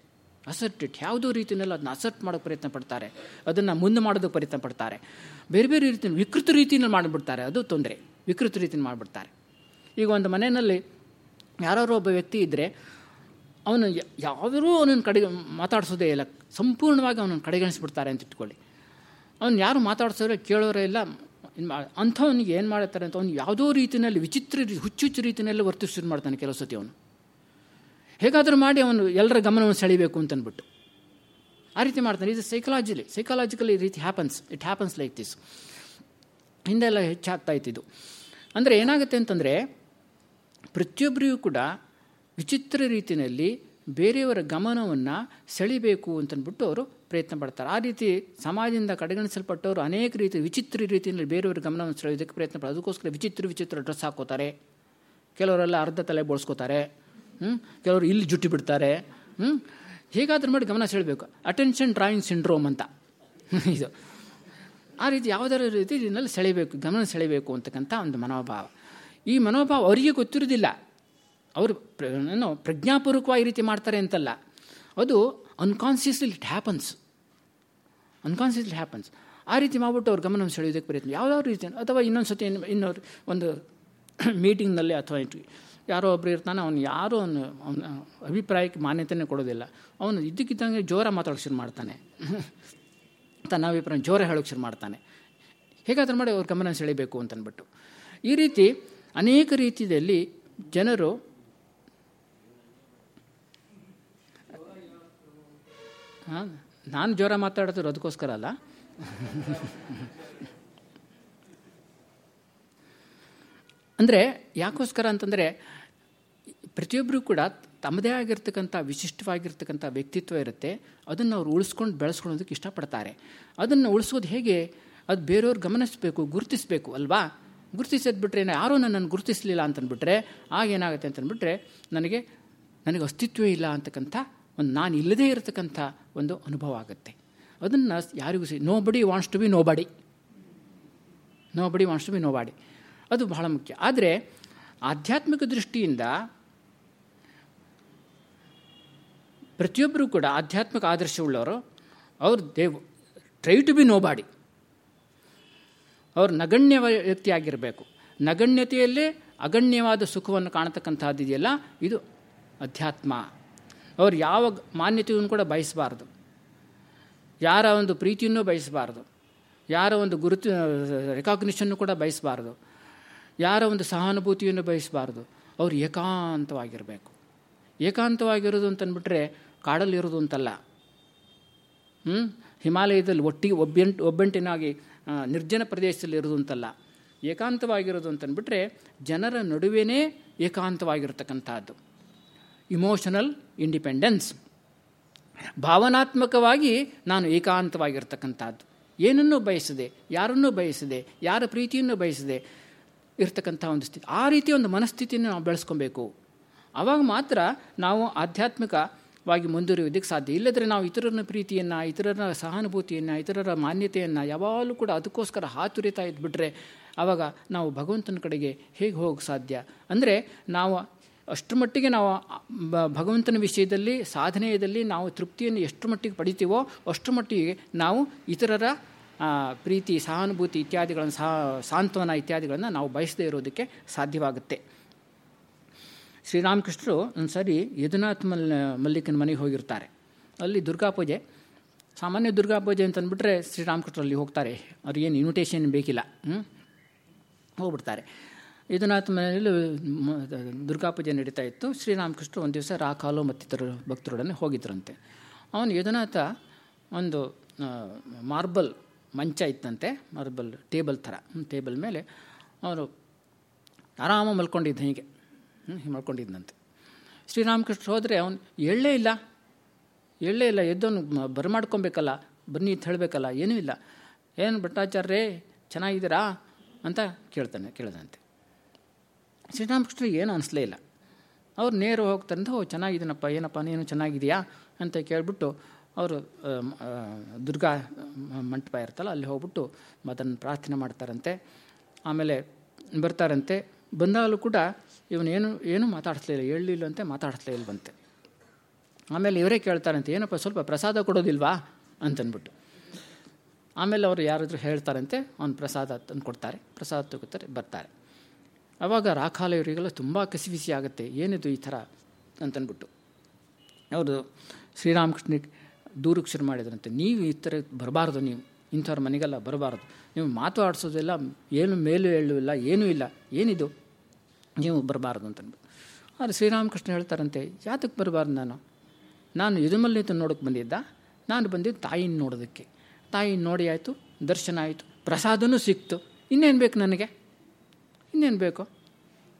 Assert it. ಯಾವುದೋ ರೀತಿಯಲ್ಲಿ ಅದನ್ನ ಅಸರ್ಟ್ ಮಾಡೋಕ್ಕೆ ಪ್ರಯತ್ನ ಪಡ್ತಾರೆ. ಅದನ್ನು ಮುಂದೆ ಮಾಡೋದಕ್ಕೆ ಪ್ರಯತ್ನ ಪಡ್ತಾರೆ. ಬೇರೆ ಬೇರೆ ರೀತಿಯಲ್ಲಿ ವಿಕೃತ ರೀತಿಯಲ್ಲಿ ಮಾಡಿಬಿಡ್ತಾರೆ. ಅದು ತೊಂದರೆ. ವಿಕೃತ ರೀತಿಯಲ್ಲಿ ಮಾಡಿಬಿಡ್ತಾರೆ. ಈಗ ಒಂದು ಮನೆಯಲ್ಲಿ ಯಾರೋ ಒಬ್ಬ ವ್ಯಕ್ತಿ ಇದ್ದರೆ ಅವನು ಯಾವ್ಯಾರೂ ಅವನನ್ನು ಕಡೆ ಮಾತಾಡಿಸೋದೇ ಇಲ್ಲ. ಸಂಪೂರ್ಣವಾಗಿ ಅವನನ್ನು ಕಡೆಗಣಿಸ್ಬಿಡ್ತಾರೆ ಅಂತ ಇಟ್ಕೊಳ್ಳಿ. ಅವ್ನು ಯಾರು ಮಾತಾಡ್ಸೋರೆ ಕೇಳೋರೇ ಇಲ್ಲ. ಅಂಥವನಿಗೆ ಏನು ಮಾಡ್ತಾರೆ ಅಂತ ಅವ್ನು ಯಾವುದೋ ರೀತಿಯಲ್ಲಿ ವಿಚಿತ್ರ ಹುಚ್ಚುಚ್ಚು ರೀತಿಯಲ್ಲಿ ವರ್ತಿಸ್ ಶುರು ಮಾಡ್ತಾನೆ ಕೆಲವು ಸತಿ ಅವನು. ಹೇಗಾದರೂ ಮಾಡಿ ಅವನು ಎಲ್ಲರ ಗಮನವನ್ನು ಸೆಳಿಬೇಕು ಅಂತನ್ಬಿಟ್ಟು. ಆ ರೀತಿ ಮಾಡ್ತಾನೆ. ಇದು ಸೈಕಲಾಜಿಲಿ ಸೈಕಾಲಜಿಕಲಿ ಈ ರೀತಿ happens it happens like this ಹಿಂದೆಲ್ಲ ಹೆಚ್ಚಾಗ್ತಾ ಇತ್ತಿದ್ದು ಅಂದರೆ ಏನಾಗುತ್ತೆ ಅಂತಂದರೆ, ಪ್ರತಿಯೊಬ್ಬರಿಗೂ ಕೂಡ ವಿಚಿತ್ರ ರೀತಿಯಲ್ಲಿ ಬೇರೆಯವರ ಗಮನವನ್ನು ಸೆಳಿಬೇಕು ಅಂತನ್ಬಿಟ್ಟು ಅವರು ಪ್ರಯತ್ನ ಪಡ್ತಾರೆ. ಆ ರೀತಿ ಸಮಾಜದಿಂದ ಕಡೆಗಣಿಸಲ್ಪಟ್ಟವರು ಅನೇಕ ರೀತಿ ವಿಚಿತ್ರ ರೀತಿಯಲ್ಲಿ ಬೇರೆಯವರ ಗಮನವನ್ನು ಸೆಳೆಯೋದಕ್ಕೆ ಪ್ರಯತ್ನ ಪಡ್ತಾರೆ. ಅದಕ್ಕೋಸ್ಕರ ವಿಚಿತ್ರ ವಿಚಿತ್ರ ಡ್ರೆಸ್ ಹಾಕೋತಾರೆ. ಕೆಲವರೆಲ್ಲ ಅರ್ಧ ತಲೆ ಬೋಳ್ಸ್ಕೋತಾರೆ. ಹ್ಞೂ ಕೆಲವರು ಇಲ್ಲಿ ಜುಟ್ಟಿ ಬಿಡ್ತಾರೆ. ಹ್ಞೂ ಹೇಗಾದ್ರೂ ಮಾಡಿ ಗಮನ ಸೆಳಬೇಕು. ಅಟೆನ್ಷನ್ ಡ್ರಾಯಿಂಗ್ ಸಿಂಡ್ರೋಮ್ ಅಂತ. ಇದು. ಆ ರೀತಿ ಯಾವುದರ ರೀತಿಯಲ್ಲಿ ಸೆಳೆಯಬೇಕು ಗಮನ ಸೆಳೆಯಬೇಕು ಅಂತಕ್ಕಂಥ ಒಂದು ಮನೋಭಾವ. ಈ ಮನೋಭಾವ ಅವರಿಗೆ ಗೊತ್ತಿರೋದಿಲ್ಲ. ಅವರು ಏನು ಪ್ರಜ್ಞಾಪೂರ್ವಕವಾಗಿ ಈ ರೀತಿ ಮಾಡ್ತಾರೆ ಅಂತಲ್ಲ. ಅದು unconsciously it happens unconsciously happens ಆ ರೀತಿ ಮಾಡಿಬಿಟ್ಟು ಅವ್ರ ಗಮನ ಸೆಳೆಯೋದಕ್ಕೆ ಪ್ರಯತ್ನ. ಯಾವ್ಯಾವ ರೀತಿ, ಅಥವಾ ಇನ್ನೊಂದು ಸತಿ ಇನ್ನೊಂದು ಒಂದು ಮೀಟಿಂಗ್ನಲ್ಲಿ ಅಥವಾ ಯಾರೋ ಒಬ್ಬರು ಇರ್ತಾನೆ, ಅವನು ಯಾರೂ ಅವನು ಅವನ ಅಭಿಪ್ರಾಯಕ್ಕೆ ಮಾನ್ಯತೆಯೇ ಕೊಡೋದಿಲ್ಲ. ಅವನು ಇದ್ದಕ್ಕಿದ್ದಂಗೆ ಜೋರ ಮಾತಾಡೋಕೆ ಶುರು ಮಾಡ್ತಾನೆ. ತನ್ನ ಅಭಿಪ್ರಾಯ ಜೋರ ಹೇಳೋಕೆ ಶುರು ಮಾಡ್ತಾನೆ. ಹೇಗಾದರೂ ಮಾಡಿ ಅವ್ರ ಗಮನ ಸೆಳಿಬೇಕು ಅಂತನ್ಬಿಟ್ಟು. ಈ ರೀತಿ ಅನೇಕ ರೀತಿಯಲ್ಲಿ ಜನರು ನಾನು ಜೋರ ಮಾತಾಡೋದು ಅದಕ್ಕೋಸ್ಕರ ಅಲ್ಲ. ಅಂದರೆ ಯಾಕೋಸ್ಕರ ಅಂತಂದರೆ ಪ್ರತಿಯೊಬ್ಬರೂ ಕೂಡ ತಮ್ಮದೇ ಆಗಿರ್ತಕ್ಕಂಥ, ವಿಶಿಷ್ಟವಾಗಿರ್ತಕ್ಕಂಥ ವ್ಯಕ್ತಿತ್ವ ಇರುತ್ತೆ. ಅದನ್ನು ಅವ್ರು ಉಳಿಸ್ಕೊಂಡು ಬೆಳೆಸ್ಕೊಳ್ಳೋದಕ್ಕೆ ಇಷ್ಟಪಡ್ತಾರೆ. ಅದನ್ನು ಉಳಿಸೋದು ಹೇಗೆ? ಅದು ಬೇರೆಯವ್ರು ಗಮನಿಸಬೇಕು, ಗುರುತಿಸಬೇಕು ಅಲ್ವಾ? ಗುರುತಿಸೋದು ಬಿಟ್ಟರೆ ಯಾರೂ ನನ್ನನ್ನು ಗುರುತಿಸಲಿಲ್ಲ ಅಂತಂದ್ಬಿಟ್ರೆ ಆಗೇನಾಗುತ್ತೆ ಅಂತಂದ್ಬಿಟ್ರೆ, ನನಗೆ ನನಗೆ ಅಸ್ತಿತ್ವ ಇಲ್ಲ ಅಂತಕ್ಕಂಥ ಒಂದು ನಾನು ಇಲ್ಲದೇ ಇರತಕ್ಕಂಥ ಒಂದು ಅನುಭವ ಆಗುತ್ತೆ. ಅದನ್ನು ಯಾರಿಗೂ see nobody wants to be nobody nobody wants to be nobody ಅದು ಬಹಳ ಮುಖ್ಯ. ಆದರೆ, ಆಧ್ಯಾತ್ಮಿಕ ದೃಷ್ಟಿಯಿಂದ ಪ್ರತಿಯೊಬ್ಬರೂ ಕೂಡ ಆಧ್ಯಾತ್ಮಿಕ ಆದರ್ಶವುಳ್ಳವರು. ಅವ್ರು they try to be nobody ಅವ್ರು ನಗಣ್ಯ ವ್ಯಕ್ತಿಯಾಗಿರಬೇಕು. ನಗಣ್ಯತೆಯಲ್ಲೇ ಅಗಣ್ಯವಾದ ಸುಖವನ್ನು ಕಾಣತಕ್ಕಂಥದ್ದು ಇದೆಯಲ್ಲ, ಇದು ಅಧ್ಯಾತ್ಮ. ಅವ್ರು ಯಾವ ಮಾನ್ಯತೆಯನ್ನು ಕೂಡ ಬಯಸಬಾರ್ದು. ಯಾರ ಒಂದು ಪ್ರೀತಿಯನ್ನು ಬಯಸಬಾರ್ದು. ಯಾರ ಒಂದು ಗುರುತು ರೆಕಾಗ್ನಿಷನ್ನು ಕೂಡ ಬಯಸಬಾರ್ದು. ಯಾರ ಒಂದು ಸಹಾನುಭೂತಿಯನ್ನು ಬಯಸಬಾರ್ದು. ಅವ್ರು ಏಕಾಂತವಾಗಿರಬೇಕು. ಏಕಾಂತವಾಗಿರೋದು ಅಂತಂದ್ಬಿಟ್ರೆ ಕಾಡಲ್ಲಿರೋದು ಅಂತಲ್ಲ. ಹ್ಞೂ ಹಿಮಾಲಯದಲ್ಲಿ ಒಟ್ಟಿಗೆ ಒಬ್ಬೆಂಟು, ಒಬ್ಬೆಂಟಿನಾಗಿ ನಿರ್ಜನ ಪ್ರದೇಶದಲ್ಲಿ ಇರೋದು ಅಂತಲ್ಲ. ಏಕಾಂತವಾಗಿರೋದು ಅಂತಂದ್ಬಿಟ್ರೆ ಜನರ ನಡುವೆನೇ ಏಕಾಂತವಾಗಿರತಕ್ಕಂಥದ್ದು. ಇಮೋಷನಲ್ ಇಂಡಿಪೆಂಡೆನ್ಸ್ ಭಾವನಾತ್ಮಕವಾಗಿ ನಾನು ಏಕಾಂತವಾಗಿರ್ತಕ್ಕಂಥದ್ದು. ಏನನ್ನೂ ಬಯಸದೆ, ಯಾರನ್ನೂ ಬಯಸದೆ, ಯಾರ ಪ್ರೀತಿಯನ್ನು ಬಯಸದೆ ಇರ್ತಕ್ಕಂಥ ಒಂದು ಸ್ಥಿತಿ. ಆ ರೀತಿಯ ಒಂದು ಮನಸ್ಥಿತಿಯನ್ನು ನಾವು ಬೆಳೆಸ್ಕೊಬೇಕು. ಆವಾಗ ಮಾತ್ರ ನಾವು ಆಧ್ಯಾತ್ಮಿಕವಾಗಿ ಮುಂದುವರಿಯೋದಕ್ಕೆ ಸಾಧ್ಯ. ಇಲ್ಲದ್ರೆ ನಾವು ಇತರರ ಪ್ರೀತಿಯನ್ನು, ಇತರರ ಸಹಾನುಭೂತಿಯನ್ನು, ಇತರರ ಮಾನ್ಯತೆಯನ್ನು ಯಾವಾಗಲೂ ಕೂಡ ಅದಕ್ಕೋಸ್ಕರ ಹಾತುರಿತಾ ಇದ್ಬಿಟ್ರೆ ಆವಾಗ ನಾವು ಭಗವಂತನ ಕಡೆಗೆ ಹೇಗೆ ಹೋಗಕ್ಕೆ ಸಾಧ್ಯ? ಅಂದರೆ ನಾವು ಅಷ್ಟರ ಮಟ್ಟಿಗೆ ನಾವು ಭಗವಂತನ ವಿಷಯದಲ್ಲಿ, ಸಾಧನೆಯದಲ್ಲಿ ನಾವು ತೃಪ್ತಿಯನ್ನು ಎಷ್ಟು ಮಟ್ಟಿಗೆ ಪಡಿತೀವೋ ಅಷ್ಟರ ಮಟ್ಟಿಗೆ ನಾವು ಇತರರ ಪ್ರೀತಿ, ಸಹಾನುಭೂತಿ ಇತ್ಯಾದಿಗಳನ್ನು ಸಾಂತ್ವನ ಇತ್ಯಾದಿಗಳನ್ನು ನಾವು ಬಯಸದೇ ಇರೋದಕ್ಕೆ ಸಾಧ್ಯವಾಗುತ್ತೆ. ಶ್ರೀರಾಮಕೃಷ್ಣರು ಒಂದು ಸಾರಿ ಯದುನಾಥ್ ಮಲ್, ಮಲ್ಲಿಕನ ಮನೆಗೆ ಹೋಗಿರ್ತಾರೆ. ಅಲ್ಲಿ ದುರ್ಗಾ ಪೂಜೆ. ಸಾಮಾನ್ಯ ದುರ್ಗಾ ಪೂಜೆ ಅಂತಂದ್ಬಿಟ್ರೆ ಶ್ರೀರಾಮಕೃಷ್ಣರು ಅಲ್ಲಿ ಹೋಗ್ತಾರೆ ಅವ್ರಿಗೇನು ಇನ್ವಿಟೇಷನ್ ಬೇಕಿಲ್ಲ. ಹೋಗ್ಬಿಡ್ತಾರೆ. ಯದುನಾಥ್ ಮನೆಯಲ್ಲಿ ದುರ್ಗಾ ಪೂಜೆ ನಡೀತಾ ಇತ್ತು. ಶ್ರೀರಾಮಕೃಷ್ಣರು ಒಂದು ದಿವಸ ರಾಕಾಲು ಮತ್ತಿತರ ಭಕ್ತರೊಡನೆ ಹೋಗಿದ್ರಂತೆ. ಅವನು ಯದುನಾಥ ಒಂದು ಮಾರ್ಬಲ್ ಮಂಚ ಇತ್ತಂತೆ. ಮಾರ್ಬಲ್ ಟೇಬಲ್ ಥರ. ಟೇಬಲ್ ಮೇಲೆ ಅವರು ಆರಾಮ ಮಲ್ಕೊಂಡಿದ್ದ ಹೀಗೆ. ಹೀಗೆ ಮಲ್ಕೊಂಡಿದ್ದಂತೆ ಶ್ರೀರಾಮಕೃಷ್ಣ ಹೋದರೆ ಅವನು, ಎಳ್ಳೇ ಇಲ್ಲ ಎಳ್ಳೇ ಇಲ್ಲ ಎದ್ದವನು ಬರಮಾಡ್ಕೊಬೇಕಲ್ಲ ಬನ್ನಿ ಅಂತ ಹೇಳಬೇಕಲ್ಲ, ಏನೂ ಇಲ್ಲ. ಏನು ಭಟ್ಟಾಚಾರ್ಯರೇ, ಚೆನ್ನಾಗಿದ್ದೀರಾ? ಅಂತ ಕೇಳ್ತಾನೆ ಕೇಳ್ದಂತೆ ಶ್ರೀರಾಮಕೃಷ್ಣ ಏನು ಅನಿಸ್ಲೇ ಇಲ್ಲ. ಅವ್ರು ನೇರ ಹೋಗ್ತಾರಂತ, ಓ ಚೆನ್ನಾಗಿದ್ದೀನಪ್ಪ ಏನಪ್ಪ, ನೀನು ಚೆನ್ನಾಗಿದೆಯಾ? ಅಂತ ಕೇಳಿಬಿಟ್ಟು ಅವರು ದುರ್ಗಾ ಮಂಟಪ ಇರ್ತಲ್ಲ ಅಲ್ಲಿ ಹೋಗ್ಬಿಟ್ಟು ಅದನ್ನು ಪ್ರಾರ್ಥನೆ ಮಾಡ್ತಾರಂತೆ. ಆಮೇಲೆ ಬರ್ತಾರಂತೆ. ಬಂದಾಗಲೂ ಕೂಡ ಇವನೇನು ಏನೂ ಮಾತಾಡಿಸ್ಲಿಲ್ಲ ಅಂತ ಮಾತಾಡಿಸ್ಲೇ ಇಲ್ವಂತೆ. ಆಮೇಲೆ ಇವರೇ ಕೇಳ್ತಾರಂತೆ, ಏನಪ್ಪ ಸ್ವಲ್ಪ ಪ್ರಸಾದ ಕೊಡೋದಿಲ್ವಾ ಅಂತನ್ಬಿಟ್ಟು. ಆಮೇಲೆ ಅವರು ಯಾರಾದರೂ ಹೇಳ್ತಾರಂತೆ, ಅವ್ನು ಪ್ರಸಾದ ತಂದು ಕೊಡ್ತಾರೆ, ಪ್ರಸಾದ ತಗೋತಾರೆ, ಬರ್ತಾರೆ. ಆವಾಗ ರಾಖಾಲಯವರಿಗೆಲ್ಲ ತುಂಬ ಕಸಿವಿಸಿ ಆಗುತ್ತೆ, ಏನಿದು ಈ ಥರ ಅಂತನ್ಬಿಟ್ಟು. ಅವರು ಶ್ರೀರಾಮಕೃಷ್ಣಿಗೆ ದೂರಕ್ಕೆ ಶುರು ಮಾಡಿದ್ರಂತೆ, ನೀವು ಈ ಥರ ಬರಬಾರ್ದು, ನೀವು ಇಂಥವ್ರ ಮನೆಗೆಲ್ಲ ಬರಬಾರ್ದು. ನೀವು ಮಾತು ಆಡಿಸೋದಿಲ್ಲ ಏನು ಮೇಲೂ ಹೇಳುವಿಲ್ಲ ಏನೂ ಇಲ್ಲ, ಏನಿದು? ನೀವು ಬರಬಾರ್ದು ಅಂತಂದ್ಬಿಟ್ಟು ಆದರೆ ಶ್ರೀರಾಮಕೃಷ್ಣ ಹೇಳ್ತಾರಂತೆ ಯಾತಕ್ಕೆ ಬರಬಾರ್ದು ನಾನು? ನಾನು ಯದುಮಲ್ಲಿತ ನೋಡೋಕೆ ಬಂದಿದ್ದ. ನಾನು ಬಂದಿದ್ದು ತಾಯಿನ ನೋಡೋದಕ್ಕೆ. ತಾಯಿನ ನೋಡಿ ಆಯಿತು, ದರ್ಶನ ಆಯಿತು, ಪ್ರಸಾದನೂ ಸಿಕ್ತು. ಇನ್ನೇನು ಬೇಕು ನನಗೆ? ಇನ್ನೇನು ಬೇಕು?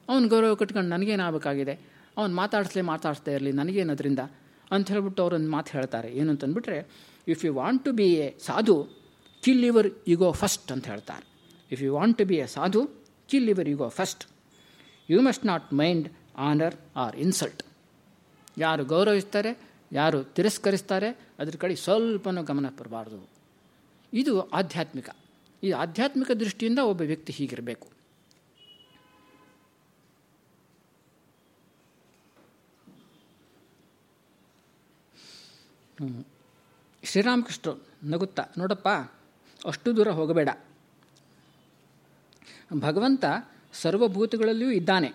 ಅವ್ನು ಗೌರವ ಕಟ್ಕೊಂಡು ನನಗೇನು ಆಗಬೇಕಾಗಿದೆ? ಅವ್ನು ಮಾತಾಡಿಸ್ಲೇ ಮಾತಾಡಿಸ್ತಾ ಇರಲಿ ನನಗೇನು ಅದರಿಂದ ಅಂತ ಹೇಳ್ಬಿಟ್ಟು ಅವರೊಂದು ಮಾತು ಹೇಳ್ತಾರೆ. ಏನು ಅಂತಂದ್ಬಿಟ್ರೆ if you want to be a sadhu kill your ego first ಅಂತ ಹೇಳ್ತಾರೆ. If you want to be a sadhu kill your ego first you must not mind honour or insult ಯಾರು ಗೌರವಿಸ್ತಾರೆ, ಯಾರು ತಿರಸ್ಕರಿಸ್ತಾರೆ, ಅದ್ರ ಕಡೆ ಸ್ವಲ್ಪನೂ ಗಮನ ಬರಬಾರ್ದು ಇದು ಆಧ್ಯಾತ್ಮಿಕ. ಈ ಆಧ್ಯಾತ್ಮಿಕ ದೃಷ್ಟಿಯಿಂದ ಒಬ್ಬ ವ್ಯಕ್ತಿ ಹೀಗಿರಬೇಕು. ಶ್ರೀರಾಮಕೃಷ್ಣ ನಗುತ್ತಾ, ನೋಡಪ್ಪ, ಅಷ್ಟು ದೂರ ಹೋಗಬೇಡ. ಭಗವಂತ ಸರ್ವಭೂತಗಳಲ್ಲಿಯೂ ಇದ್ದಾನೆ.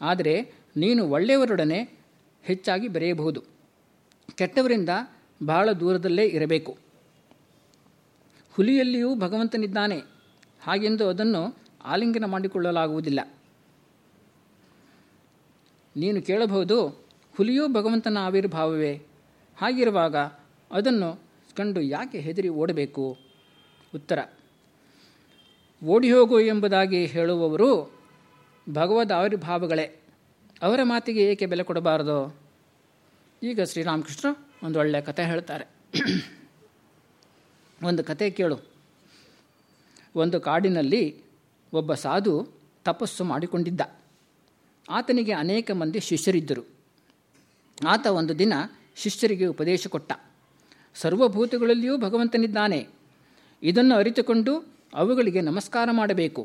ಆದರೆ ನೀನು ಒಳ್ಳೆಯವರೊಡನೆ ಹೆಚ್ಚಾಗಿ ಬೆರೆಯಬಹುದು. ಕೆಟ್ಟವರಿಂದ ಬಹಳ ದೂರದಲ್ಲೇ ಇರಬೇಕು. ಹುಲಿಯಲ್ಲಿಯೂ ಭಗವಂತನಿದ್ದಾನೆ. ಹಾಗೆಂದು ಅದನ್ನು ಆಲಿಂಗನ ಮಾಡಿಕೊಳ್ಳಲಾಗುವುದಿಲ್ಲ. ನೀನು ಕೇಳಬಹುದು, ಹುಲಿಯೂ ಭಗವಂತನ ಆವಿರ್ಭಾವವೇ. ಹಾಗಿರುವಾಗ ಅದನ್ನು ಕಂಡು ಯಾಕೆ ಹೆದರಿ ಓಡಬೇಕು? ಉತ್ತರ ಓಡಿ ಹೋಗು ಎಂಬುದಾಗಿ ಹೇಳುವವರು ಭಗವದ್ ಆವಿರ್ಭಾವಗಳೇ. ಅವರ ಮಾತಿಗೆ ಏಕೆ ಬೆಲೆ ಕೊಡಬಾರದು? ಈಗ ಶ್ರೀರಾಮಕೃಷ್ಣ ಒಂದು ಒಳ್ಳೆಯ ಕತೆ ಹೇಳ್ತಾರೆ. ಒಂದು ಕತೆ ಕೇಳು. ಒಂದು ಕಾಡಿನಲ್ಲಿ ಒಬ್ಬ ಸಾಧು ತಪಸ್ಸು ಮಾಡಿಕೊಂಡಿದ್ದ. ಆತನಿಗೆ ಅನೇಕ ಮಂದಿ ಶಿಷ್ಯರಿದ್ದರು. ಆತ ಒಂದು ದಿನ ಶಿಷ್ಯರಿಗೆ ಉಪದೇಶ ಕೊಟ್ಟ. ಸರ್ವಭೂತಗಳಲ್ಲಿಯೂ ಭಗವಂತನಿದ್ದಾನೆ. ಇದನ್ನು ಅರಿತುಕೊಂಡು ಅವುಗಳಿಗೆ ನಮಸ್ಕಾರ ಮಾಡಬೇಕು.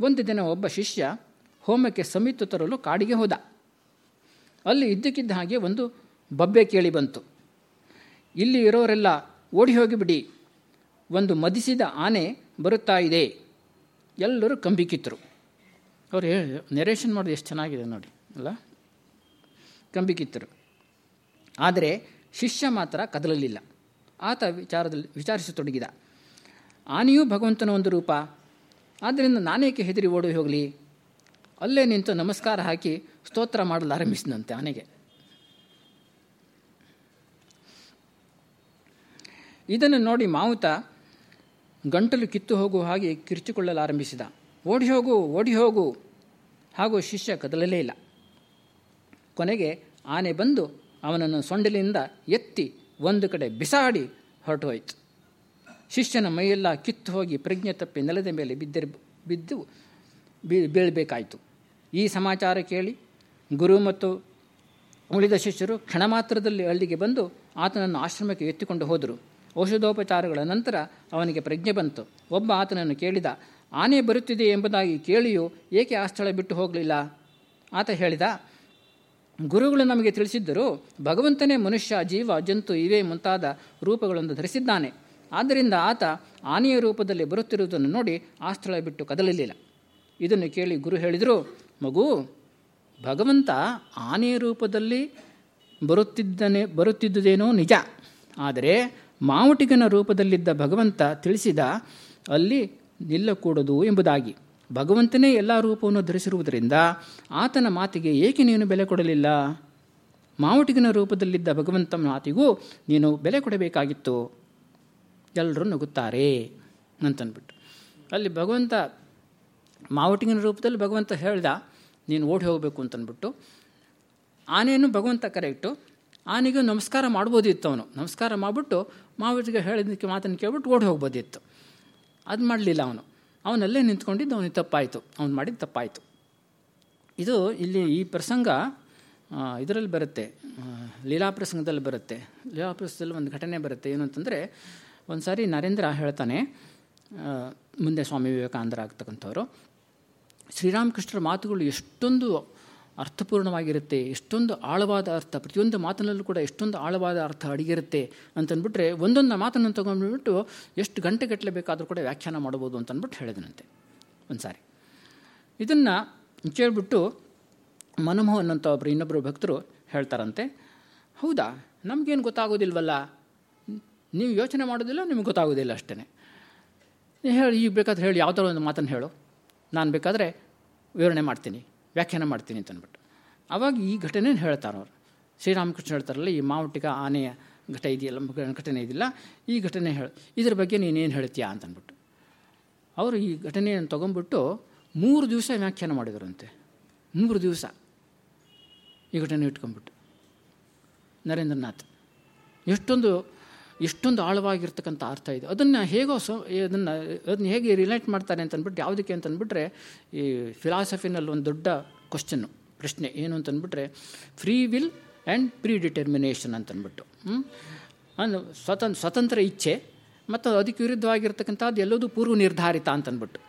ಒಂದು ದಿನ ಒಬ್ಬ ಶಿಷ್ಯ ಹೋಮಕ್ಕೆ ಸಮಿತ್ತು ತರಲು ಕಾಡಿಗೆ ಹೋದ. ಅಲ್ಲಿ ಇದ್ದಕ್ಕಿದ್ದ ಹಾಗೆ ಒಂದು ಬಬ್ಬೆ ಕೇಳಿ ಬಂತು. ಇಲ್ಲಿ ಇರೋರೆಲ್ಲ ಓಡಿ ಹೋಗಿಬಿಡಿ. ಒಂದು ಮದಿಸಿದ ಆನೆ ಬರುತ್ತಾ ಇದೆ. ಎಲ್ಲರೂ ಕಂಬಿಕಿತ್ತರು ಅವ್ರು ಹೇಳಿ ನೆರೇಷನ್ ಮಾಡೋದು ಎಷ್ಟು ಚೆನ್ನಾಗಿದೆ ನೋಡಿ, ಅಲ್ಲ? ಕಂಬಿಕಿತ್ತರು ಆದರೆ ಶಿಷ್ಯ ಮಾತ್ರ ಕದಲಲಿಲ್ಲ. ಆತ ವಿಚಾರದಲ್ಲಿ ವಿಚಾರಿಸತೊಡಗಿದ. ಆನೆಯೂ ಭಗವಂತನ ಒಂದು ರೂಪ. ಆದ್ದರಿಂದ ನಾನೇಕೆ ಹೆದರಿ ಓಡಿ ಹೋಗಲಿ? ಅಲ್ಲೇ ನಿಂತು ನಮಸ್ಕಾರ ಹಾಕಿ ಸ್ತೋತ್ರ ಮಾಡಲು ಆರಂಭಿಸಿದಂತೆ ಆನೆಗೆ. ಇದನ್ನು ನೋಡಿ ಮಾವುತ ಗಂಟಲು ಕಿತ್ತು ಹೋಗುವ ಹಾಗೆ ಕಿರ್ಚಿಕೊಳ್ಳಲಾರಂಭಿಸಿದ ಓಡಿ ಹೋಗು ಓಡಿ ಹೋಗು ಹಾಗೂ ಶಿಷ್ಯ ಕದಲಲೇ ಇಲ್ಲ. ಕೊನೆಗೆ ಆನೆ ಬಂದು ಅವನನ್ನು ಸೊಂಡಿಲಿಂದ ಎತ್ತಿ ಒಂದು ಕಡೆ ಬಿಸಾಡಿ ಹೊರಟು ಹೋಯಿತು. ಶಿಷ್ಯನ ಮೈಯೆಲ್ಲ ಕಿತ್ತು ಹೋಗಿ ಪ್ರಜ್ಞೆ ತಪ್ಪಿ ನೆಲದ ಮೇಲೆ ಬಿದ್ದಿರ್ ಬಿದ್ದು ಬೀಳಬೇಕಾಯಿತು. ಈ ಸಮಾಚಾರ ಕೇಳಿ ಗುರು ಮತ್ತು ಉಳಿದ ಶಿಷ್ಯರು ಕ್ಷಣ ಮಾತ್ರದಲ್ಲಿ ಹಳ್ಳಿಗೆ ಬಂದು ಆತನನ್ನು ಆಶ್ರಮಕ್ಕೆ ಎತ್ತಿಕೊಂಡು ಹೋದರು. ಔಷಧೋಪಚಾರಗಳ ನಂತರ ಅವನಿಗೆ ಪ್ರಜ್ಞೆ ಬಂತು. ಒಬ್ಬ ಆತನನ್ನು ಕೇಳಿದ, ಆನೆ ಬರುತ್ತಿದೆ ಎಂಬುದಾಗಿ ಕೇಳಿಯೂ ಏಕೆ ಆ ಸ್ಥಳ ಬಿಟ್ಟು ಹೋಗಲಿಲ್ಲ? ಆತ ಹೇಳಿದ, ಗುರುಗಳು ನಮಗೆ ತಿಳಿಸಿದ್ದರು, ಭಗವಂತನೇ ಮನುಷ್ಯ, ಜೀವ, ಜಂತು ಇವೇ ಮುಂತಾದ ರೂಪಗಳನ್ನು ಧರಿಸಿದ್ದಾನೆ. ಆದ್ದರಿಂದ ಆತ ಆನೆಯ ರೂಪದಲ್ಲಿ ಬರುತ್ತಿರುವುದನ್ನು ನೋಡಿ ಆ ಸ್ಥಳ ಬಿಟ್ಟು ಕದಲಲಿಲ್ಲ. ಇದನ್ನು ಕೇಳಿ ಗುರು ಹೇಳಿದರು, ಮಗು, ಭಗವಂತ ಆನೆಯ ರೂಪದಲ್ಲಿ ಬರುತ್ತಿದ್ದನೇ, ಬರುತ್ತಿದ್ದುದೇನೋ ನಿಜ. ಆದರೆ ಮಾವುಟಿಗನ ರೂಪದಲ್ಲಿದ್ದ ಭಗವಂತ ತಿಳಿಸಿದ, ಅಲ್ಲಿ ನಿಲ್ಲಕೂಡದು ಎಂಬುದಾಗಿ. ಭಗವಂತನೇ ಎಲ್ಲ ರೂಪವನ್ನು ಧರಿಸಿರುವುದರಿಂದ ಆತನ ಮಾತಿಗೆ ಏಕೆ ನೀನು ಬೆಲೆ ಕೊಡಲಿಲ್ಲ? ಮಾವುಟಿಗನ ರೂಪದಲ್ಲಿದ್ದ ಭಗವಂತನ ಮಾತಿಗೂ ನೀನು ಬೆಲೆ ಕೊಡಬೇಕಾಗಿತ್ತು. ಎಲ್ಲರೂ ನಗುತ್ತಾರೆ ಅಂತಂದ್ಬಿಟ್ಟು. ಅಲ್ಲಿ ಭಗವಂತ ಮಾವಟಿಗೆನ ರೂಪದಲ್ಲಿ ಭಗವಂತ ಹೇಳ್ದ, ನೀನು ಓಡಿ ಹೋಗಬೇಕು ಅಂತಂದ್ಬಿಟ್ಟು. ಆನೆಯನ್ನು ಭಗವಂತ ಕರೆಕ್ಟು ಆನೆಗೆ ನಮಸ್ಕಾರ ಮಾಡ್ಬೋದಿತ್ತು ಅವನು. ನಮಸ್ಕಾರ ಮಾಡಿಬಿಟ್ಟು ಮಾವಟಿಗೆ ಹೇಳಿದ್ದಕ್ಕೆ ಮಾತನ್ನು ಕೇಳ್ಬಿಟ್ಟು ಓಡಿ ಹೋಗ್ಬೋದಿತ್ತು. ಅದು ಮಾಡಲಿಲ್ಲ ಅವನು. ಅವನಲ್ಲೇ ನಿಂತ್ಕೊಂಡಿದ್ದು ಅವನಿಗೆ ತಪ್ಪಾಯಿತು. ಅವನು ಮಾಡಿದ್ದು ತಪ್ಪಾಯಿತು. ಇದು ಇಲ್ಲಿ ಈ ಪ್ರಸಂಗ ಇದರಲ್ಲಿ ಬರುತ್ತೆ. ಲೀಲಾ ಪ್ರಸಂಗದಲ್ಲಿ ಬರುತ್ತೆ. ಲೀಲಾ ಪ್ರಸಂಗದಲ್ಲಿ ಒಂದು ಘಟನೆ ಬರುತ್ತೆ. ಏನು ಅಂತಂದರೆ ಒಂದು ಸಾರಿ ನರೇಂದ್ರ ಹೇಳ್ತಾನೆ ಮುಂದೆ ಸ್ವಾಮಿ ವಿವೇಕಾನಂದರ ಆಗ್ತಕ್ಕಂಥವ್ರು, ಶ್ರೀರಾಮಕೃಷ್ಣರ ಮಾತುಗಳು ಎಷ್ಟೊಂದು ಅರ್ಥಪೂರ್ಣವಾಗಿರುತ್ತೆ, ಎಷ್ಟೊಂದು ಆಳವಾದ ಅರ್ಥ, ಪ್ರತಿಯೊಂದು ಮಾತಿನಲ್ಲೂ ಕೂಡ ಎಷ್ಟೊಂದು ಆಳವಾದ ಅರ್ಥ ಅಡಗಿರುತ್ತೆ ಅಂತಂದ್ಬಿಟ್ರೆ, ಒಂದೊಂದು ಮಾತನ್ನು ತೊಗೊಂಡ್ಬಿಟ್ಟು ಎಷ್ಟು ಗಂಟೆಗಟ್ಟಲೆ ಬೇಕಾದರೂ ಕೂಡ ವ್ಯಾಖ್ಯಾನ ಮಾಡ್ಬೋದು ಅಂತಂದ್ಬಿಟ್ಟು ಹೇಳಿದನಂತೆ ಒಂದು ಸಾರಿ ಇದನ್ನು ಕೇಳಿಬಿಟ್ಟು ಮನಮೋಹನ್ ಅಂತ ಒಬ್ಬರು ಇನ್ನೊಬ್ಬರು ಭಕ್ತರು ಹೇಳ್ತಾರಂತೆ, ಹೌದಾ, ನಮಗೇನು ಗೊತ್ತಾಗೋದಿಲ್ವಲ್ಲ? ನೀವು ಯೋಚನೆ ಮಾಡೋದಿಲ್ಲ, ನಿಮಗೆ ಗೊತ್ತಾಗೋದಿಲ್ಲ ಅಷ್ಟೇ ಹೇಳಿ, ಈಗ ಬೇಕಾದ್ರೆ ಹೇಳಿ, ಯಾವುದಾದ್ರು ಒಂದು ಮಾತನ್ನು ಹೇಳು. ನಾನು ಬೇಕಾದರೆ ವಿವರಣೆ ಮಾಡ್ತೀನಿ, ವ್ಯಾಖ್ಯಾನ ಮಾಡ್ತೀನಿ ಅಂತಂದ್ಬಿಟ್ಟು ಆವಾಗ ಈ ಘಟನೆ ಹೇಳ್ತಾರೆ ಅವರು. ಶ್ರೀರಾಮಕೃಷ್ಣ ಹೇಳ್ತಾರಲ್ಲ, ಈ ಮಾವಟಿಕ ಆನೆಯ ಘಟ ಇದೆಯಲ್ಲ, ಘಟನೆ ಇದೆಯಲ್ಲ ಈ ಘಟನೆ ಹೇಳ. ಇದ್ರ ಬಗ್ಗೆ ನೀನೇನು ಹೇಳ್ತೀಯಾ ಅಂತಂದ್ಬಿಟ್ಟು ಅವರು ಈ ಘಟನೆಯನ್ನು ತೊಗೊಂಡ್ಬಿಟ್ಟು ಮೂರು ದಿವಸ ವ್ಯಾಖ್ಯಾನ ಮಾಡಿದರಂತೆ. ಮೂರು ದಿವಸ ಈ ಘಟನೆ ಇಟ್ಕೊಂಡ್ಬಿಟ್ಟು. ನರೇಂದ್ರನಾಥ್. ಎಷ್ಟೊಂದು ಎಷ್ಟೊಂದು ಆಳವಾಗಿರ್ತಕ್ಕಂಥ ಅರ್ಥ ಇದೆ. ಅದನ್ನು ಹೇಗೋ ಸೊ, ಅದನ್ನು ಅದನ್ನು ಹೇಗೆ ರಿಲೇಟ್ ಮಾಡ್ತಾರೆ ಅಂತಂದ್ಬಿಟ್ಟು, ಯಾವುದಕ್ಕೆ ಅಂತಂದ್ಬಿಟ್ರೆ, ಈ ಫಿಲಾಸಫಿನಲ್ಲಿ ಒಂದು ದೊಡ್ಡ ಕ್ವಶನ್ನು ಪ್ರಶ್ನೆ ಏನು ಅಂತಂದ್ಬಿಟ್ರೆ free will and predetermination ಅಂತಂದ್ಬಿಟ್ಟು ಸ್ವತಂತ್ರ ಸ್ವತಂತ್ರ ಇಚ್ಛೆ ಮತ್ತು ಅದಕ್ಕೆ ವಿರುದ್ಧವಾಗಿರ್ತಕ್ಕಂಥದ್ದು ಎಲ್ಲದೂ ಪೂರ್ವ ನಿರ್ಧಾರಿತ ಅಂತಂದ್ಬಿಟ್ಟು.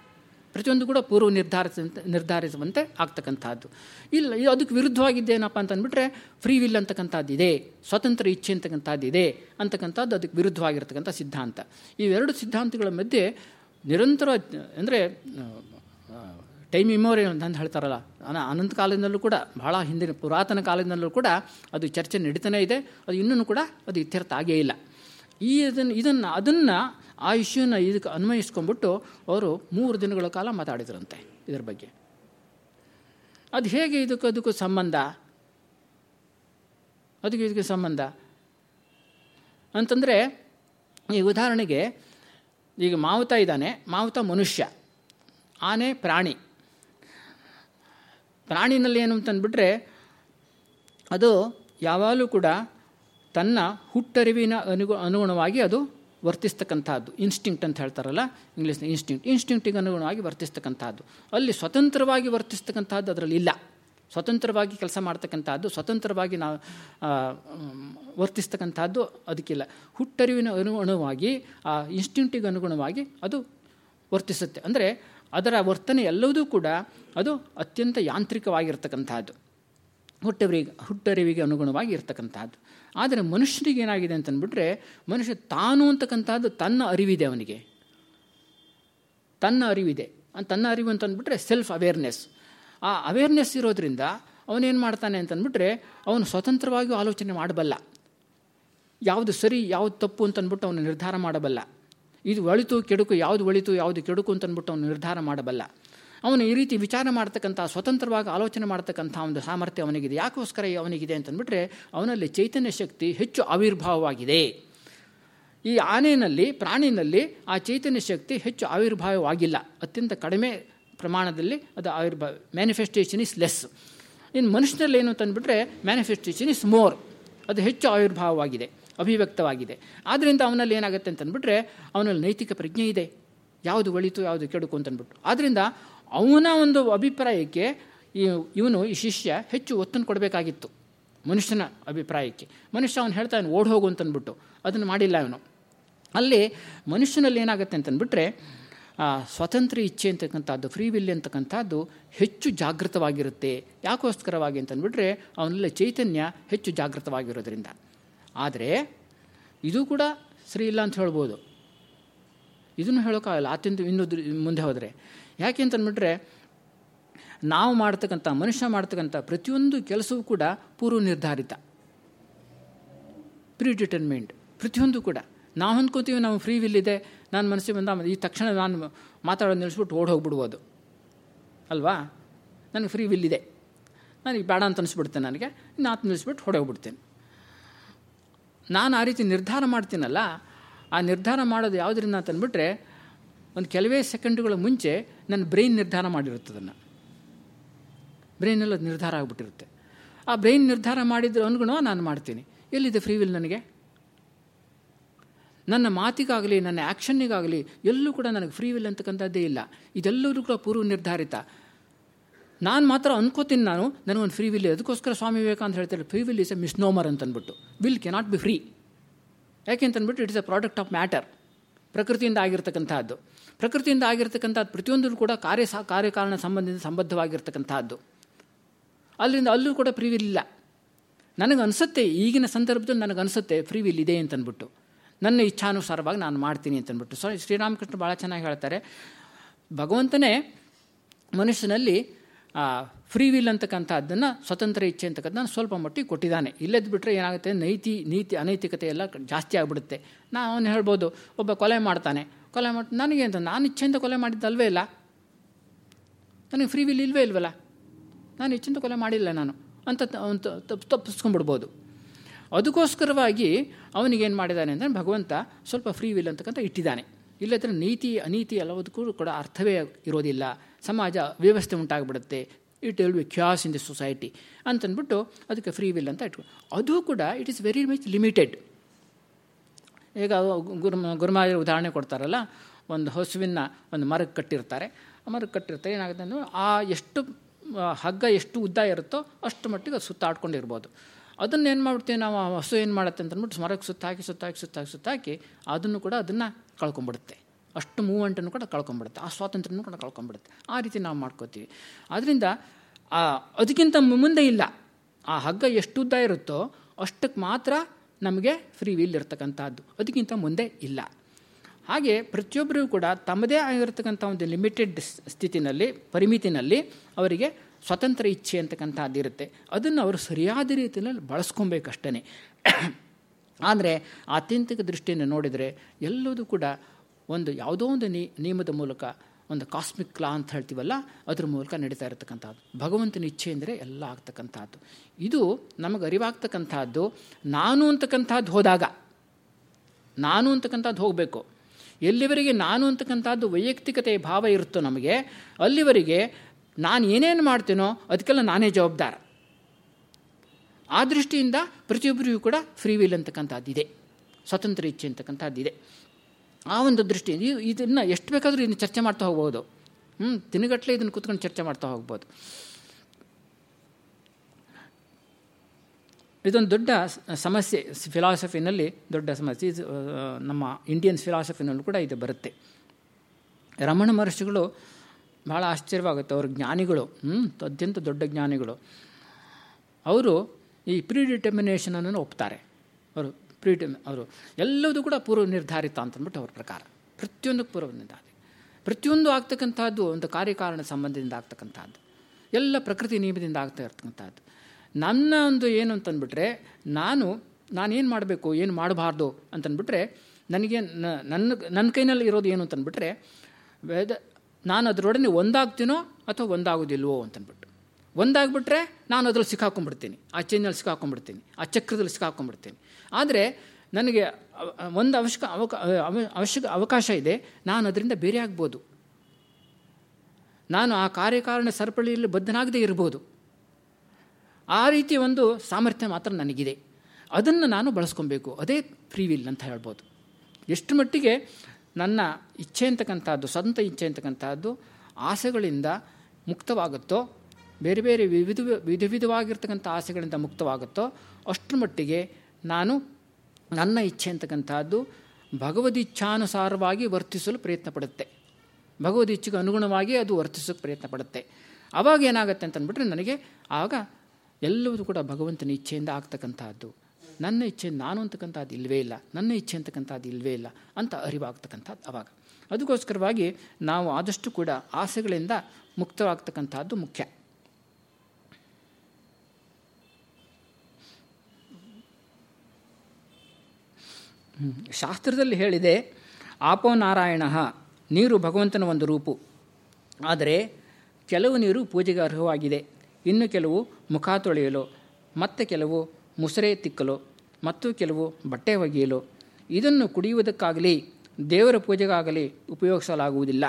ಪ್ರತಿಯೊಂದು ಕೂಡ ಪೂರ್ವ ನಿರ್ಧಾರಿಸಂತೆ ನಿರ್ಧಾರಿಸುವಂತೆ ಆಗ್ತಕ್ಕಂಥದ್ದು. ಇಲ್ಲ ಅದಕ್ಕೆ ವಿರುದ್ಧವಾಗಿದ್ದೇನಪ್ಪ ಅಂತಂದ್ಬಿಟ್ರೆ ಫ್ರೀ ವಿಲ್ ಅಂತಕ್ಕಂಥದ್ದು ಇದೆ, ಸ್ವತಂತ್ರ ಇಚ್ಛೆ ಅಂತಕ್ಕಂಥದ್ದು ಇದೆ ಅಂತಕ್ಕಂಥದ್ದು ಅದಕ್ಕೆ ವಿರುದ್ಧವಾಗಿರ್ತಕ್ಕಂಥ ಸಿದ್ಧಾಂತ. ಇವೆರಡು ಸಿದ್ಧಾಂತಗಳ ಮಧ್ಯೆ ನಿರಂತರ, ಅಂದರೆ ಟೈಮ್ ಇಮೋರಿ ಅಂತ ಹೇಳ್ತಾರಲ್ಲ ಅನಂತ ಕಾಲದಿಂದಲೂ ಕೂಡ, ಬಹಳ ಹಿಂದಿನ ಪುರಾತನ ಕಾಲದಿಂದಲೂ ಕೂಡ ಅದು ಚರ್ಚೆ ನಡೀತಾನೇ ಇದೆ, ಅದು ಇನ್ನೂ ಕೂಡ ಅದು ಇತ್ಯರ್ಥ ಆಗೇ ಇಲ್ಲ. ಈ ಇದನ್ನು ಇದನ್ನು, ಅದನ್ನು ಆ ಇಶ್ಯೂನ ಇದಕ್ಕೆ ಅನ್ವಯಿಸ್ಕೊಂಡ್ಬಿಟ್ಟು ಅವರು ಮೂರು ದಿನಗಳ ಕಾಲ ಮಾತಾಡಿದ್ರಂತೆ ಇದರ ಬಗ್ಗೆ. ಅದು ಹೇಗೆ ಇದಕ್ಕೆ ಅದಕ್ಕೂ ಸಂಬಂಧ? ಅದಕ್ಕೆ ಇದಕ್ಕೆ ಸಂಬಂಧ? ಅಂತಂದರೆ ಈ ಉದಾಹರಣೆಗೆ ಈಗ ಮಾವುತ ಇದ್ದಾನೆ, ಮಾವುತ ಮನುಷ್ಯ, ಆನೆ, ಪ್ರಾಣಿ. ಪ್ರಾಣಿನಲ್ಲಿ ಏನು ಅಂತಂದ್ಬಿಟ್ರೆ ಅದು ಯಾವಾಗಲೂ ಕೂಡ ತನ್ನ ಹುಟ್ಟರಿವಿನ ಅನುಗು, ಅನುಗುಣವಾಗಿ ಅದು ವರ್ತಿಸ್ತಕ್ಕಂಥದ್ದು. ಇನ್ಸ್ಟಿಂಕ್ಟ್ ಅಂತ ಹೇಳ್ತಾರಲ್ಲ, ಇಂಗ್ಲೀಷ್ನ ಇನ್ಸ್ಟಿಂಕ್ಟ್ ಇನ್ಸ್ಟಿಂಕ್ಟಿಗೆ ಅನುಗುಣವಾಗಿ ವರ್ತಿಸ್ತಕ್ಕಂಥದ್ದು. ಅಲ್ಲಿ ಸ್ವತಂತ್ರವಾಗಿ ವರ್ತಿಸ್ತಕ್ಕಂಥದ್ದು ಅದರಲ್ಲಿ ಇಲ್ಲ. ಸ್ವತಂತ್ರವಾಗಿ ಕೆಲಸ ಮಾಡ್ತಕ್ಕಂಥದ್ದು, ಸ್ವತಂತ್ರವಾಗಿ ನಾವು ವರ್ತಿಸ್ತಕ್ಕಂಥದ್ದು ಅದಕ್ಕಿಲ್ಲ. ಹುಟ್ಟರಿವಿನ ಅನುಗುಣವಾಗಿ ಆ ಇನ್ಸ್ಟಿಂಕ್ಟಿಗೆ ಅನುಗುಣವಾಗಿ ಅದು ವರ್ತಿಸುತ್ತೆ. ಅಂದರೆ ಅದರ ವರ್ತನೆ ಎಲ್ಲವೂ ಕೂಡ ಅದು ಅತ್ಯಂತ ಯಾಂತ್ರಿಕವಾಗಿರ್ತಕ್ಕಂಥದ್ದು. ಹುಟ್ಟರಿವಿಗೆ ಹುಟ್ಟರಿವಿಗೆ ಅನುಗುಣವಾಗಿ ಇರ್ತಕ್ಕಂಥದ್ದು. ಆದರೆ ಮನುಷ್ಯನಿಗೆ ಏನಾಗಿದೆ ಅಂತಂದ್ಬಿಟ್ರೆ, ಮನುಷ್ಯ ತಾನು ಅಂತಕ್ಕಂಥದ್ದು ತನ್ನ ಅರಿವಿದೆ ಅವನಿಗೆ. ತನ್ನ ಅರಿವಿದೆ. ತನ್ನ ಅರಿವು ಅಂತಂದ್ಬಿಟ್ರೆ ಸೆಲ್ಫ್ ಅವೇರ್ನೆಸ್ ಆ ಅವೇರ್ನೆಸ್ ಇರೋದ್ರಿಂದ ಅವನೇನು ಮಾಡ್ತಾನೆ ಅಂತಂದ್ಬಿಟ್ರೆ, ಅವನು ಸ್ವತಂತ್ರವಾಗಿಯೂ ಆಲೋಚನೆ ಮಾಡಬಲ್ಲ. ಯಾವುದು ಸರಿ, ಯಾವುದು ತಪ್ಪು ಅಂತಂದ್ಬಿಟ್ಟು ಅವನು ನಿರ್ಧಾರ ಮಾಡಬಲ್ಲ. ಇದು ಒಳಿತು, ಕೆಡುಕು, ಯಾವುದು ಒಳಿತು, ಯಾವುದು ಕೆಡುಕು ಅಂತಂದ್ಬಿಟ್ಟು ಅವನು ನಿರ್ಧಾರ ಮಾಡಬಲ್ಲ. ಅವನು ಈ ರೀತಿ ವಿಚಾರ ಮಾಡ್ತಕ್ಕಂಥ, ಸ್ವತಂತ್ರವಾಗಿ ಆಲೋಚನೆ ಮಾಡ್ತಕ್ಕಂಥ ಒಂದು ಸಾಮರ್ಥ್ಯ ಅವನಿಗಿದೆ. ಯಾಕೋಸ್ಕರ ಅವನಿಗಿದೆ ಅಂತಂದ್ಬಿಟ್ರೆ, ಅವನಲ್ಲಿ ಚೈತನ್ಯ ಶಕ್ತಿ ಹೆಚ್ಚು ಆವಿರ್ಭಾವವಾಗಿದೆ. ಈ ಆನೆಯಲ್ಲಿ ಪ್ರಾಣಿನಲ್ಲಿ ಆ ಚೈತನ್ಯ ಶಕ್ತಿ ಹೆಚ್ಚು ಆವಿರ್ಭಾವವಾಗಿಲ್ಲ. ಅತ್ಯಂತ ಕಡಿಮೆ ಪ್ರಮಾಣದಲ್ಲಿ ಅದು ಆವಿರ್ಭಾವ ಮ್ಯಾನಿಫೆಸ್ಟೇಷನ್ ಇಸ್ ಲೆಸ್ ಇನ್ನು ಮನುಷ್ಯನಲ್ಲಿ ಏನು ಅಂತಂದ್ಬಿಟ್ರೆ ಮ್ಯಾನಿಫೆಸ್ಟೇಷನ್ ಇಸ್ ಮೋರ್ ಅದು ಹೆಚ್ಚು ಆವಿರ್ಭಾವವಾಗಿದೆ, ಅಭಿವ್ಯಕ್ತವಾಗಿದೆ. ಆದ್ದರಿಂದ ಅವನಲ್ಲಿ ಏನಾಗುತ್ತೆ ಅಂತಂದ್ಬಿಟ್ರೆ ಅವನಲ್ಲಿ ನೈತಿಕ ಪ್ರಜ್ಞೆ ಇದೆ. ಯಾವುದು ಒಳಿತು, ಯಾವುದು ಕೆಡುಕು ಅಂತಂದ್ಬಿಟ್ಟು. ಆದ್ದರಿಂದ ಅವನ ಒಂದು ಅಭಿಪ್ರಾಯಕ್ಕೆ ಇವನು, ಈ ಶಿಷ್ಯ ಹೆಚ್ಚು ಒತ್ತನ್ನು ಕೊಡಬೇಕಾಗಿತ್ತು ಮನುಷ್ಯನ ಅಭಿಪ್ರಾಯಕ್ಕೆ. ಮನುಷ್ಯ ಅವನು ಹೇಳ್ತಾನೆ ಓಡ್ ಹೋಗು ಅಂತಂದ್ಬಿಟ್ಟು. ಅದನ್ನು ಮಾಡಿಲ್ಲ ಅವನು ಅಲ್ಲಿ ಮನುಷ್ಯನಲ್ಲಿ ಏನಾಗುತ್ತೆ ಅಂತಂದ್ಬಿಟ್ರೆ ಸ್ವತಂತ್ರ ಇಚ್ಛೆ ಅಂತಕ್ಕಂಥದ್ದು, ಫ್ರೀ ವಿಲ್ ಅಂತಕ್ಕಂಥದ್ದು ಹೆಚ್ಚು ಜಾಗೃತವಾಗಿರುತ್ತೆ. ಯಾಕೋಸ್ಕರವಾಗಿ ಅಂತಂದ್ಬಿಟ್ರೆ, ಅವನಲ್ಲಿ ಚೈತನ್ಯ ಹೆಚ್ಚು ಜಾಗೃತವಾಗಿರೋದ್ರಿಂದ. ಆದರೆ, ಇದು ಕೂಡ ಸರಿ ಇಲ್ಲ ಅಂತ ಹೇಳ್ಬೋದು. ಇದನ್ನು ಹೇಳೋಕ್ಕಾಗಲ್ಲ. ಅತ್ಯಂತ ಇನ್ನೂ ಮುಂದೆ ಹೋದರೆ ಯಾಕೆ ಅಂತಂದ್ಬಿಟ್ರೆ, ನಾವು ಮಾಡ್ತಕ್ಕಂಥ, ಮನುಷ್ಯ ಮಾಡ್ತಕ್ಕಂಥ ಪ್ರತಿಯೊಂದು ಕೆಲಸವೂ ಕೂಡ ಪೂರ್ವ ನಿರ್ಧಾರಿತ. ಪ್ರೀ ಡಿಟರ್ಮೆಂಟ್ ಪ್ರತಿಯೊಂದು ಕೂಡ. ನಾವು ಅಂದ್ಕೋತೀವಿ ನಾವು ಫ್ರೀ ವಿಲ್ ಇದೆ, ನಾನು ಮನಸ್ಸಿಗೆ ಬಂದ, ಈ ತಕ್ಷಣ ನಾನು ಮಾತಾಡೋದು ನಿಲ್ಲಿಸ್ಬಿಟ್ಟು ಓಡ್ ಹೋಗ್ಬಿಡ್ಬೋದು ಅಲ್ವಾ? ನನಗೆ ಫ್ರೀ ವಿಲ್ ಇದೆ. ನನಗೆ ಬೇಡ ಅಂತ ಅನಿಸ್ಬಿಡ್ತೇನೆ ನನಗೆ ನಾತು ನಿಲ್ಲಿಸ್ಬಿಟ್ಟು ಹೊಡೋಗ್ಬಿಡ್ತೇನೆ ನಾನು ಆ ರೀತಿ ನಿರ್ಧಾರ ಮಾಡ್ತೀನಲ್ಲ, ಆ ನಿರ್ಧಾರ ಮಾಡೋದು ಯಾವುದರಿಂದ ಅಂತಂದ್ಬಿಟ್ರೆ ಒಂದು ಕೆಲವೇ ಸೆಕೆಂಡುಗಳ ಮುಂಚೆ ನನ್ನ ಬ್ರೈನ್ ನಿರ್ಧಾರ ಮಾಡಿರುತ್ತದನ್ನು ಬ್ರೈನಲ್ಲಿ ಅದು ನಿರ್ಧಾರ ಆಗಿಬಿಟ್ಟಿರುತ್ತೆ. ಆ ಬ್ರೈನ್ ನಿರ್ಧಾರ ಮಾಡಿದ್ರ ಅನುಗುಣ ನಾನು ಮಾಡ್ತೀನಿ. ಎಲ್ಲಿದೆ ಫ್ರೀ ವಿಲ್ ನನಗೆ? ನನ್ನ ಮಾತಿಗಾಗಲಿ, ನನ್ನ ಆ್ಯಕ್ಷನ್ನಿಗಾಗಲಿ ಎಲ್ಲೂ ಕೂಡ ನನಗೆ ಫ್ರೀ ವಿಲ್ ಅಂತಕ್ಕಂಥದ್ದೇ ಇಲ್ಲ. ಇದೆಲ್ಲರೂ ಕೂಡ ಪೂರ್ವ ನಿರ್ಧಾರಿತ. ನಾನು ಮಾತ್ರ ಅನ್ಕೋತೀನಿ ನಾನು, ನನಗೊಂದು ಫ್ರೀ ವಿಲ್, ಅದಕ್ಕೋಸ್ಕರ ಸ್ವಾಮಿ ವಿವೇಕಾನಂದ ಹೇಳ್ತಾರೆ, free will is a misnomer ಅಂತಂದ್ಬಿಟ್ಟು. Will cannot be free. ಯಾಕೆ ಅಂತಂದ್ಬಿಟ್ಟು it's a product of matter. ಪ್ರಕೃತಿಯಿಂದ ಆಗಿರ್ತಕ್ಕಂಥದ್ದು ಪ್ರಕೃತಿಯಿಂದ ಆಗಿರ್ತಕ್ಕಂಥದ್ದು ಪ್ರತಿಯೊಂದೂ ಕೂಡ ಕಾರ್ಯ ಸಹ ಕಾರ್ಯಕಾರಣ ಸಂಬಂಧದಿಂದ ಸಂಬದ್ಧವಾಗಿರ್ತಕ್ಕಂಥದ್ದು ಅಲ್ಲಿಂದ ಅಲ್ಲೂ ಕೂಡ ಫ್ರೀ ವಿಲ್ ಇಲ್ಲ. ನನಗೆ ಅನಿಸುತ್ತೆ ಈಗಿನ ಸಂದರ್ಭದಲ್ಲಿ ನನಗೆ ಫ್ರೀವಿಲ್ ಫ್ರೀ ವಿಲ್ ಇದೆ ಅಂತಂದ್ಬಿಟ್ಟು ನನ್ನ ಇಚ್ಛಾನುಸಾರವಾಗಿ ನಾನು ಮಾಡ್ತೀನಿ ಅಂತನ್ಬಿಟ್ಟು. ಸೊ ಶ್ರೀರಾಮಕೃಷ್ಣ ಭಾಳ ಚೆನ್ನಾಗಿ ಹೇಳ್ತಾರೆ. ಭಗವಂತನೇ ಮನುಷ್ಯನಲ್ಲಿ ಫ್ರೀ ವಿಲ್ ಅಂತಕ್ಕಂಥದ್ದನ್ನು, ಸ್ವತಂತ್ರ ಇಚ್ಛೆ ಅಂತಕ್ಕಂಥದ್ದು ಸ್ವಲ್ಪ ಮಟ್ಟಿಗೆ ಕೊಟ್ಟಿದ್ದಾನೆ. ಇಲ್ಲದ್ದು ಬಿಟ್ಟರೆ ಏನಾಗುತ್ತೆ? ನೈತಿ, ನೀತಿ, ಅನೈತಿಕತೆ ಎಲ್ಲ ಜಾಸ್ತಿ ಆಗಿಬಿಡುತ್ತೆ. ನಾನು ಅವನು ಹೇಳ್ಬೋದು, ಒಬ್ಬ ಕೊಲೆ ಮಾಡ್ತಾನೆ. ಕೊಲೆ ಮಾಡಿ, ನನಗೆ ಅಂತ ನಾನು ಇಚ್ಛೆಯಿಂದ ಕೊಲೆ ಮಾಡಿದ್ದಲ್ವೇ ಇಲ್ಲ? ನನಗೆ ಫ್ರೀ ವಿಲ್ ಇಲ್ವೇ ಇಲ್ವಲ್ಲ? ನಾನು ಇಚ್ಛೆಯಿಂದ ಕೊಲೆ ಮಾಡಿಲ್ಲ ನಾನು. ಅಂತ ತಪ್ಪು ತಪ್ಪಿಸ್ಕೊಂಡ್ಬಿಡ್ಬೋದು. ಅದಕ್ಕೋಸ್ಕರವಾಗಿ ಅವನಿಗೇನು ಮಾಡಿದ್ದಾನೆ ಅಂದರೆ, ಭಗವಂತ ಸ್ವಲ್ಪ ಫ್ರೀ ವಿಲ್ ಅಂತಕ್ಕಂಥ ಇಟ್ಟಿದ್ದಾನೆ. ಇಲ್ಲದ್ರೆ ನೀತಿ, ಅನೀತಿ ಎಲ್ಲದಕ್ಕೂ ಕೂಡ ಅರ್ಥವೇ ಇರೋದಿಲ್ಲ. ಸಮಾಜ ವ್ಯವಸ್ಥೆ ಉಂಟಾಗ್ಬಿಡುತ್ತೆ. It will be chaos in the society ಅಂತಂದ್ಬಿಟ್ಟು ಅದಕ್ಕೆ ಫ್ರೀ ವಿಲ್ ಅಂತ ಇಟ್ಕೊ ಅದು ಕೂಡ it is very much limited ಈಗ ಗುರುಮ ಗುರುಮಾಜರ ಉದಾಹರಣೆ ಕೊಡ್ತಾರಲ್ಲ, ಒಂದು ಹಸುವಿನ ಒಂದು ಮರಕ್ಕೆ ಕಟ್ಟಿರ್ತಾರೆ. ಮರಕ್ಕೆ ಕಟ್ಟಿರ್ತಾರೆ, ಏನಾಗುತ್ತೆ ಅಂದರೆ ಆ ಎಷ್ಟು ಹಗ್ಗ ಎಷ್ಟು ಉದ್ದ ಇರುತ್ತೋ ಅಷ್ಟು ಮಟ್ಟಿಗೆ ಅದು ಸುತ್ತಾಡ್ಕೊಂಡಿರ್ಬೋದು ಅದನ್ನು ಏನು ಮಾಡ್ತೀವಿ ನಾವು ಹಸು ಏನು ಮಾಡುತ್ತೆ ಅಂತಂದ್ಬಿಟ್ಟು ಮರಕ್ಕೆ ಸುತ್ತಾಕಿ ಸುತ್ತಾಕಿ ಸುತ್ತಾಕಿ ಸುತ್ತಾಕಿ, ಅದನ್ನು ಕೂಡ ಅದನ್ನು ಕಳ್ಕೊಂಬಿಡುತ್ತೆ ಅಷ್ಟು ಮೂವ್ಮೆಂಟನ್ನು ಕೂಡ ಕಳ್ಕೊಂಬಿಡುತ್ತೆ, ಆ ಸ್ವಾತಂತ್ರ್ಯನೂ ಕೂಡ ಕಳ್ಕೊಂಬಿಡುತ್ತೆ. ಆ ರೀತಿ ನಾವು ಮಾಡ್ಕೋತೀವಿ. ಆದ್ದರಿಂದ ಅದಕ್ಕಿಂತ ಮುಂದೆ ಇಲ್ಲ. ಆ ಹಗ್ಗ ಎಷ್ಟು ಉದ್ದ ಇರುತ್ತೋ ಅಷ್ಟಕ್ಕೆ ಮಾತ್ರ ನಮಗೆ ಫ್ರೀ ವಿಲ್ ಇರ್ತಕ್ಕಂಥದ್ದು. ಅದಕ್ಕಿಂತ ಮುಂದೆ ಇಲ್ಲ. ಹಾಗೆ ಪ್ರತಿಯೊಬ್ಬರಿಗೂ ಕೂಡ ತಮ್ಮದೇ ಆಗಿರತಕ್ಕಂಥ ಒಂದು ಲಿಮಿಟೆಡ್ ಸ್ಥಿತಿನಲ್ಲಿ, ಪರಿಮಿತಿನಲ್ಲಿ ಅವರಿಗೆ ಸ್ವತಂತ್ರ ಇಚ್ಛೆ ಅಂತಕ್ಕಂಥದ್ದು ಇರುತ್ತೆ. ಅದನ್ನು ಅವರು ಸರಿಯಾದ ರೀತಿಯಲ್ಲಿ ಬಳಸ್ಕೊಬೇಕಷ್ಟೇ ಆದರೆ ಆತ್ಯಂತಿಕ ದೃಷ್ಟಿಯನ್ನು ನೋಡಿದರೆ ಎಲ್ಲದೂ ಕೂಡ ಒಂದು ಯಾವುದೋ ಒಂದು ನಿಯಮದ ಮೂಲಕ ಒಂದು ಕಾಸ್ಮಿಕ್ ಲಾ ಅಂತ ಹೇಳ್ತೀವಲ್ಲ, ಅದ್ರ ಮೂಲಕ ನಡೀತಾ ಇರತಕ್ಕಂಥದ್ದು. ಭಗವಂತನ ಇಚ್ಛೆ ಅಂದರೆ ಎಲ್ಲ ಆಗ್ತಕ್ಕಂಥದ್ದು. ಇದು ನಮಗೆ ಅರಿವಾಗ್ತಕ್ಕಂಥದ್ದು, ನಾನು ಅಂತಕ್ಕಂಥದ್ದು ಹೋದಾಗ, ನಾನು ಅಂತಕ್ಕಂಥದ್ದು ಹೋಗಬೇಕು. ಎಲ್ಲಿವರೆಗೆ ನಾನು ಅಂತಕ್ಕಂಥದ್ದು ವೈಯಕ್ತಿಕತೆಯ ಭಾವ ಇರುತ್ತೋ ನಮಗೆ, ಅಲ್ಲಿವರೆಗೆ ನಾನು ಏನೇನು ಮಾಡ್ತೀನೋ ಅದಕ್ಕೆಲ್ಲ ನಾನೇ ಜವಾಬ್ದಾರ. ಆ ದೃಷ್ಟಿಯಿಂದ ಪ್ರತಿಯೊಬ್ಬರಿಗೂ ಕೂಡ ಫ್ರೀ ವಿಲ್ ಅಂತಕ್ಕಂಥದ್ದಿದೆ. ಸ್ವತಂತ್ರ ಇಚ್ಛೆ ಅಂತಕ್ಕಂಥದ್ದಿದೆ. ಆ ಒಂದು ದೃಷ್ಟಿ ಇದನ್ನು ಎಷ್ಟು ಬೇಕಾದರೂ ಇದನ್ನು ಚರ್ಚೆ ಮಾಡ್ತಾ ಹೋಗ್ಬೋದು. ಹ್ಞೂ ದಿನಗಟ್ಟಲೆ ಇದನ್ನು ಕೂತ್ಕೊಂಡು ಚರ್ಚೆ ಮಾಡ್ತಾ ಹೋಗ್ಬೋದು. ಇದೊಂದು ದೊಡ್ಡ ಸಮಸ್ಯೆ ಫಿಲಾಸಫಿನಲ್ಲಿ, ದೊಡ್ಡ ಸಮಸ್ಯೆ. ನಮ್ಮ ಇಂಡಿಯನ್ ಫಿಲಾಸಫಿನಲ್ಲೂ ಕೂಡ ಇದು ಬರುತ್ತೆ. ರಮಣ ಮಹರ್ಷಿಗಳು ಭಾಳ ಆಶ್ಚರ್ಯವಾಗುತ್ತೆ, ಅವರು ಜ್ಞಾನಿಗಳು. ಅತ್ಯಂತ ದೊಡ್ಡ ಜ್ಞಾನಿಗಳು. ಅವರು ಈ ಪ್ರೀಡಿಟರ್ಮಿನೇಷನನ್ನು ಒಪ್ತಾರೆ. ಅವರು ಪ್ರೀಟಮ್ ಅವರು ಎಲ್ಲದೂ ಕೂಡ ಪೂರ್ವ ನಿರ್ಧಾರಿತ ಅಂತಂದ್ಬಿಟ್ಟು ಅವ್ರ ಪ್ರಕಾರ. ಪ್ರತಿಯೊಂದಕ್ಕೆ ಪೂರ್ವ ನಿರ್ಧಾರಿ ಪ್ರತಿಯೊಂದು ಆಗ್ತಕ್ಕಂಥದ್ದು ಒಂದು ಕಾರ್ಯಕಾರಣ ಸಂಬಂಧದಿಂದ ಆಗ್ತಕ್ಕಂಥದ್ದು. ಎಲ್ಲ ಪ್ರಕೃತಿ ನಿಯಮದಿಂದ ಆಗ್ತಾ ಇರ್ತಕ್ಕಂಥದ್ದು. ನನ್ನ ಒಂದು ಏನು ಅಂತಂದ್ಬಿಟ್ರೆ, ನಾನು, ನಾನೇನು ಮಾಡಬೇಕು, ಏನು ಮಾಡಬಾರ್ದು ಅಂತಂದ್ಬಿಟ್ರೆ, ನನಗೆ ನನ್ನ ನನ್ನ ಕೈನಲ್ಲಿ ಇರೋದು ಏನು ಅಂತಂದ್ಬಿಟ್ರೆ, ವೇದ, ನಾನು ಅದರೊಡನೆ ಒಂದಾಗ್ತೀನೋ ಅಥವಾ ಒಂದಾಗೋದಿಲ್ವೋ ಅಂತಂದ್ಬಿಟ್ಟು. ಒಂದಾಗ್ಬಿಟ್ರೆ ನಾನು ಅದ್ರಲ್ಲಿ ಸಿಕ್ಕಾಕೊಂಡ್ಬಿಡ್ತೀನಿ. ಆ ಚೈನಲ್ಲಿ ಸಿಕ್ಕಾಕೊಂಡ್ಬಿಡ್ತೀನಿ. ಆ ಚಕ್ರದಲ್ಲಿ ಸಿಕ್ಕಾಕೊಂಡ್ಬಿಡ್ತೀನಿ. ಆದರೆ ನನಗೆ ಒಂದು ಅವಶ್ಯಕ ಅವಕ ಅವಶ್ಯಕ ಅವಕಾಶ ಇದೆ. ನಾನು ಅದರಿಂದ ಬೇರೆ ಆಗ್ಬೋದು. ನಾನು ಆ ಕಾರ್ಯಕಾರಣ ಸರಪಳಿಯಲ್ಲಿ ಬದ್ಧನಾಗದೇ ಇರ್ಬೋದು. ಆ ರೀತಿಯ ಒಂದು ಸಾಮರ್ಥ್ಯ ಮಾತ್ರ ನನಗಿದೆ. ಅದನ್ನು ನಾನು ಬಳಸ್ಕೊಬೇಕು. ಅದೇ ಫ್ರೀ ವಿಲ್ ಅಂತ ಹೇಳ್ಬೋದು. ಎಷ್ಟು ಮಟ್ಟಿಗೆ ನನ್ನ ಇಚ್ಛೆ ಅಂತಕ್ಕಂಥದ್ದು, ಸ್ವಂತ ಇಚ್ಛೆ ಅಂತಕ್ಕಂಥದ್ದು ಆಸೆಗಳಿಂದ ಮುಕ್ತವಾಗುತ್ತೋ ಬೇರೆ ಬೇರೆ ವಿವಿಧ ವಿಧ ವಿಧವಾಗಿರ್ತಕ್ಕಂಥ ಆಸೆಗಳಿಂದ ಮುಕ್ತವಾಗುತ್ತೋ ಅಷ್ಟರ ಮಟ್ಟಿಗೆ ನಾನು ನನ್ನ ಇಚ್ಛೆ ಅಂತಕ್ಕಂಥದ್ದು ಭಗವದಿಚ್ಛಾನುಸಾರವಾಗಿ ವರ್ತಿಸಲು ಪ್ರಯತ್ನ ಪಡುತ್ತೆ. ಭಗವದಿಚ್ಛೆಗೆ ಅನುಗುಣವಾಗಿ ಅದು ವರ್ತಿಸೋಕ್ಕೆ ಪ್ರಯತ್ನ ಪಡುತ್ತೆ. ಆವಾಗ ಏನಾಗುತ್ತೆ ಅಂತಂದ್ಬಿಟ್ರೆ ನನಗೆ ಆಗ ಎಲ್ಲವೂ ಕೂಡ ಭಗವಂತನ ಇಚ್ಛೆಯಿಂದ ಆಗ್ತಕ್ಕಂಥದ್ದು. ನನ್ನ ಇಚ್ಛೆ ನಾನು ಅಂತಕ್ಕಂಥದ್ದು ಇಲ್ಲವೇ ಇಲ್ಲ. ನನ್ನ ಇಚ್ಛೆ ಅಂತಕ್ಕಂಥದ್ದು ಇಲ್ಲವೇ ಇಲ್ಲ ಅಂತ ಅರಿವಾಗ್ತಕ್ಕಂಥದ್ದು ಅವಾಗ. ಅದಕ್ಕೋಸ್ಕರವಾಗಿ ನಾವು ಆದಷ್ಟು ಕೂಡ ಆಸೆಗಳಿಂದ ಮುಕ್ತವಾಗ್ತಕ್ಕಂಥದ್ದು ಮುಖ್ಯ. ಶಾಸ್ತ್ರದಲ್ಲಿ ಹೇಳಿದೆ, ಆಪೋ ನಾರಾಯಣ, ನೀರು ಭಗವಂತನ ಒಂದು ರೂಪು. ಆದರೆ ಕೆಲವು ನೀರು ಪೂಜೆಗೆ ಅರ್ಹವಾಗಿದೆ. ಇನ್ನು ಕೆಲವು ಮುಖ ತೊಳೆಯಲು, ಮತ್ತು ಕೆಲವು ಮುಸರೆ ತಿಕ್ಕಲು, ಮತ್ತು ಕೆಲವು ಬಟ್ಟೆ ಒಗೆಯಲು. ಇದನ್ನು ಕುಡಿಯುವುದಕ್ಕಾಗಲಿ, ದೇವರ ಪೂಜೆಗಾಗಲಿ ಉಪಯೋಗಿಸಲಾಗುವುದಿಲ್ಲ.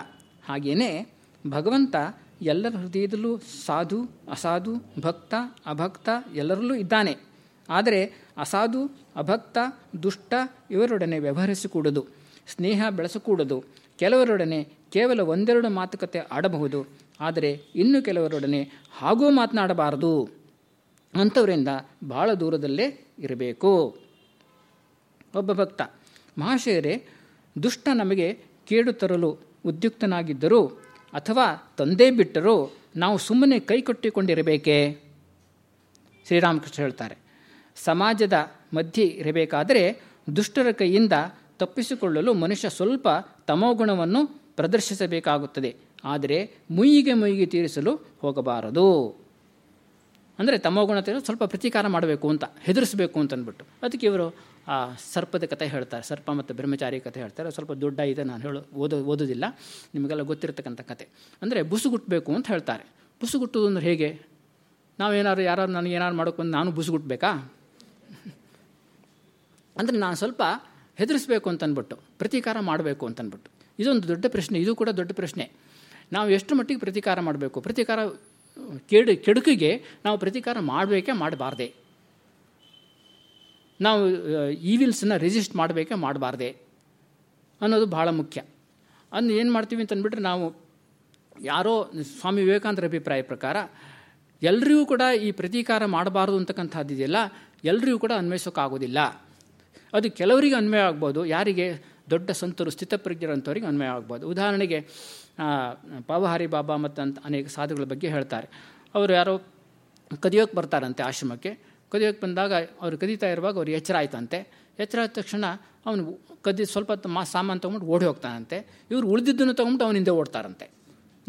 ಹಾಗೆಯೇ ಭಗವಂತ ಎಲ್ಲರ ಹೃದಯದಲ್ಲೂ ಸಾಧು, ಅಸಾಧು, ಭಕ್ತ, ಅಭಕ್ತ ಎಲ್ಲರಲ್ಲೂ ಇದ್ದಾನೆ. ಆದರೆ ಅಸಾಧು, ಅಭಕ್ತ, ದುಷ್ಟ ಇವರೊಡನೆ ವ್ಯವಹರಿಸಿಕೂಡದು, ಸ್ನೇಹ ಬೆಳೆಸಕೂಡದು. ಕೆಲವರೊಡನೆ ಕೇವಲ ಒಂದೆರಡು ಮಾತುಕತೆ ಆಡಬಹುದು, ಆದರೆ ಇನ್ನು ಕೆಲವರೊಡನೆ ಹಾಗೂ ಮಾತನಾಡಬಾರದು ಅಂಥವರಿಂದ ಭಾಳ ದೂರದಲ್ಲೇ ಇರಬೇಕು. ಒಬ್ಬ ಭಕ್ತ, ಮಹಾಶಯರೇ, ದುಷ್ಟ ನಮಗೆ ಕೇಡು ತರಲು ಉದ್ಯುಕ್ತನಾಗಿದ್ದರೂ ಅಥವಾ ತಂದೆ ಬಿಟ್ಟರೂ ನಾವು ಸುಮ್ಮನೆ ಕೈ ಕಟ್ಟಿಕೊಂಡಿರಬೇಕೇ? ಶ್ರೀರಾಮಕೃಷ್ಣ ಹೇಳ್ತಾರೆ. ಸಮಾಜದ ಮಧ್ಯೆ ಇರಬೇಕಾದರೆ ದುಷ್ಟರ ಕೈಯಿಂದ ತಪ್ಪಿಸಿಕೊಳ್ಳಲು ಮನುಷ್ಯ ಸ್ವಲ್ಪ ತಮೋಗುಣವನ್ನು ಪ್ರದರ್ಶಿಸಬೇಕಾಗುತ್ತದೆ. ಆದರೆ ಮುಯಿಗೆ ಮುಯಿಗೆ ತೀರಿಸಲು ಹೋಗಬಾರದು. ಅಂದರೆ ತಮೋಗುಣ ತೀರಿಸಲು ಸ್ವಲ್ಪ ಪ್ರತೀಕಾರ ಮಾಡಬೇಕು ಅಂತ, ಹೆದರಿಸಬೇಕು ಅಂತ ಅಂದ್ಬಿಟ್ಟು ಅದಕ್ಕೆ ಇವರು ಆ ಸರ್ಪದ ಕಥೆ ಹೇಳ್ತಾರೆ, ಸರ್ಪ ಮತ್ತು ಬ್ರಹ್ಮಚಾರಿ ಕಥೆ ಹೇಳ್ತಾರೆ. ಸ್ವಲ್ಪ ದೊಡ್ಡ ಇದೆ, ನಾನು ಹೇಳೋ, ಓದೋ, ಓದೋದಿಲ್ಲ. ನಿಮಗೆಲ್ಲ ಗೊತ್ತಿರತಕ್ಕಂಥ ಕತೆ ಅಂದರೆ ಬುಸುಗುಟ್ಟಬೇಕು ಅಂತ ಹೇಳ್ತಾರೆ. ಬುಸುಗುಟ್ಟುವುದು ಅಂದ್ರೆ ಹೇಗೆ? ನಾವೇನಾದ್ರು ಯಾರಾದ್ರು ನನಗೆ ಏನಾರು ಮಾಡೋಕೆ ನಾನು ಬುಸುಗುಟ್ಬೇಕಾ ಅಂದರೆ ನಾನು ಸ್ವಲ್ಪ ಹೆದರಿಸ್ಬೇಕು ಅಂತನ್ಬಿಟ್ಟು, ಪ್ರತೀಕಾರ ಮಾಡಬೇಕು ಅಂತನ್ಬಿಟ್ಟು. ಇದೊಂದು ದೊಡ್ಡ ಪ್ರಶ್ನೆ, ಇದು ಕೂಡ ದೊಡ್ಡ ಪ್ರಶ್ನೆ. ನಾವು ಎಷ್ಟು ಮಟ್ಟಿಗೆ ಪ್ರತೀಕಾರ ಮಾಡಬೇಕು? ಪ್ರತೀಕಾರ, ಕೆಡು, ಕೆಡುಕಿಗೆ ನಾವು ಪ್ರತೀಕಾರ ಮಾಡಬೇಕೇ ಮಾಡಬಾರ್ದೆ. ನಾವು ಈವಿಲ್ಸನ್ನ ರಿಜಿಸ್ಟ್ ಮಾಡಬೇಕೇ ಮಾಡಬಾರ್ದೆ. ಅನ್ನೋದು ಭಾಳ ಮುಖ್ಯ. ಅಂದು ಏನು ಮಾಡ್ತೀವಿ ಅಂತಂದ್ಬಿಟ್ರೆ ನಾವು ಯಾರೋ ಸ್ವಾಮಿ ವಿವೇಕಾನಂದರ ಅಭಿಪ್ರಾಯ ಪ್ರಕಾರ ಎಲ್ರಿಗೂ ಕೂಡ ಈ ಪ್ರತೀಕಾರ ಮಾಡಬಾರ್ದು ಅಂತಕ್ಕಂಥದ್ದಿದೆಯಲ್ಲ, ಎಲ್ರಿಗೂ ಕೂಡ ಅನ್ವಯಿಸೋಕ್ಕಾಗೋದಿಲ್ಲ ಅದು ಕೆಲವರಿಗೆ ಅನ್ವಯ ಆಗ್ಬೋದು, ಯಾರಿಗೆ ದೊಡ್ಡ ಸಂತರು ಸ್ಥಿತಪ್ರಜ್ಞರಂಥವ್ರಿಗೆ ಅನ್ವಯ ಆಗ್ಬೋದು. ಉದಾಹರಣೆಗೆ ಪಾವಹಾರಿ ಬಾಬಾ ಮತ್ತು ಅಂತ ಅನೇಕ ಸಾಧುಗಳ ಬಗ್ಗೆ ಹೇಳ್ತಾರೆ. ಅವರು ಯಾರೋ ಕದಿಯೋಕ್ಕೆ ಬರ್ತಾರಂತೆ ಆಶ್ರಮಕ್ಕೆ. ಕದಿಯೋಕ್ಕೆ ಬಂದಾಗ ಅವರು ಕದೀತಾ ಇರುವಾಗ ಅವ್ರು ಎಚ್ಚರ ಆಯ್ತಂತೆ ಎಚ್ಚರ ಆದ ತಕ್ಷಣ ಅವನು ಕದಿ ಸ್ವಲ್ಪ ಮಾ, ಸಾಮಾನು ತೊಗೊಂಡು ಓಡಿ ಹೋಗ್ತಾನಂತೆ. ಇವರು ಉಳಿದಿದ್ದನ್ನು ತೊಗೊಂಡು ಅವನ ಹಿಂದೆ ಓಡ್ತಾರಂತೆ.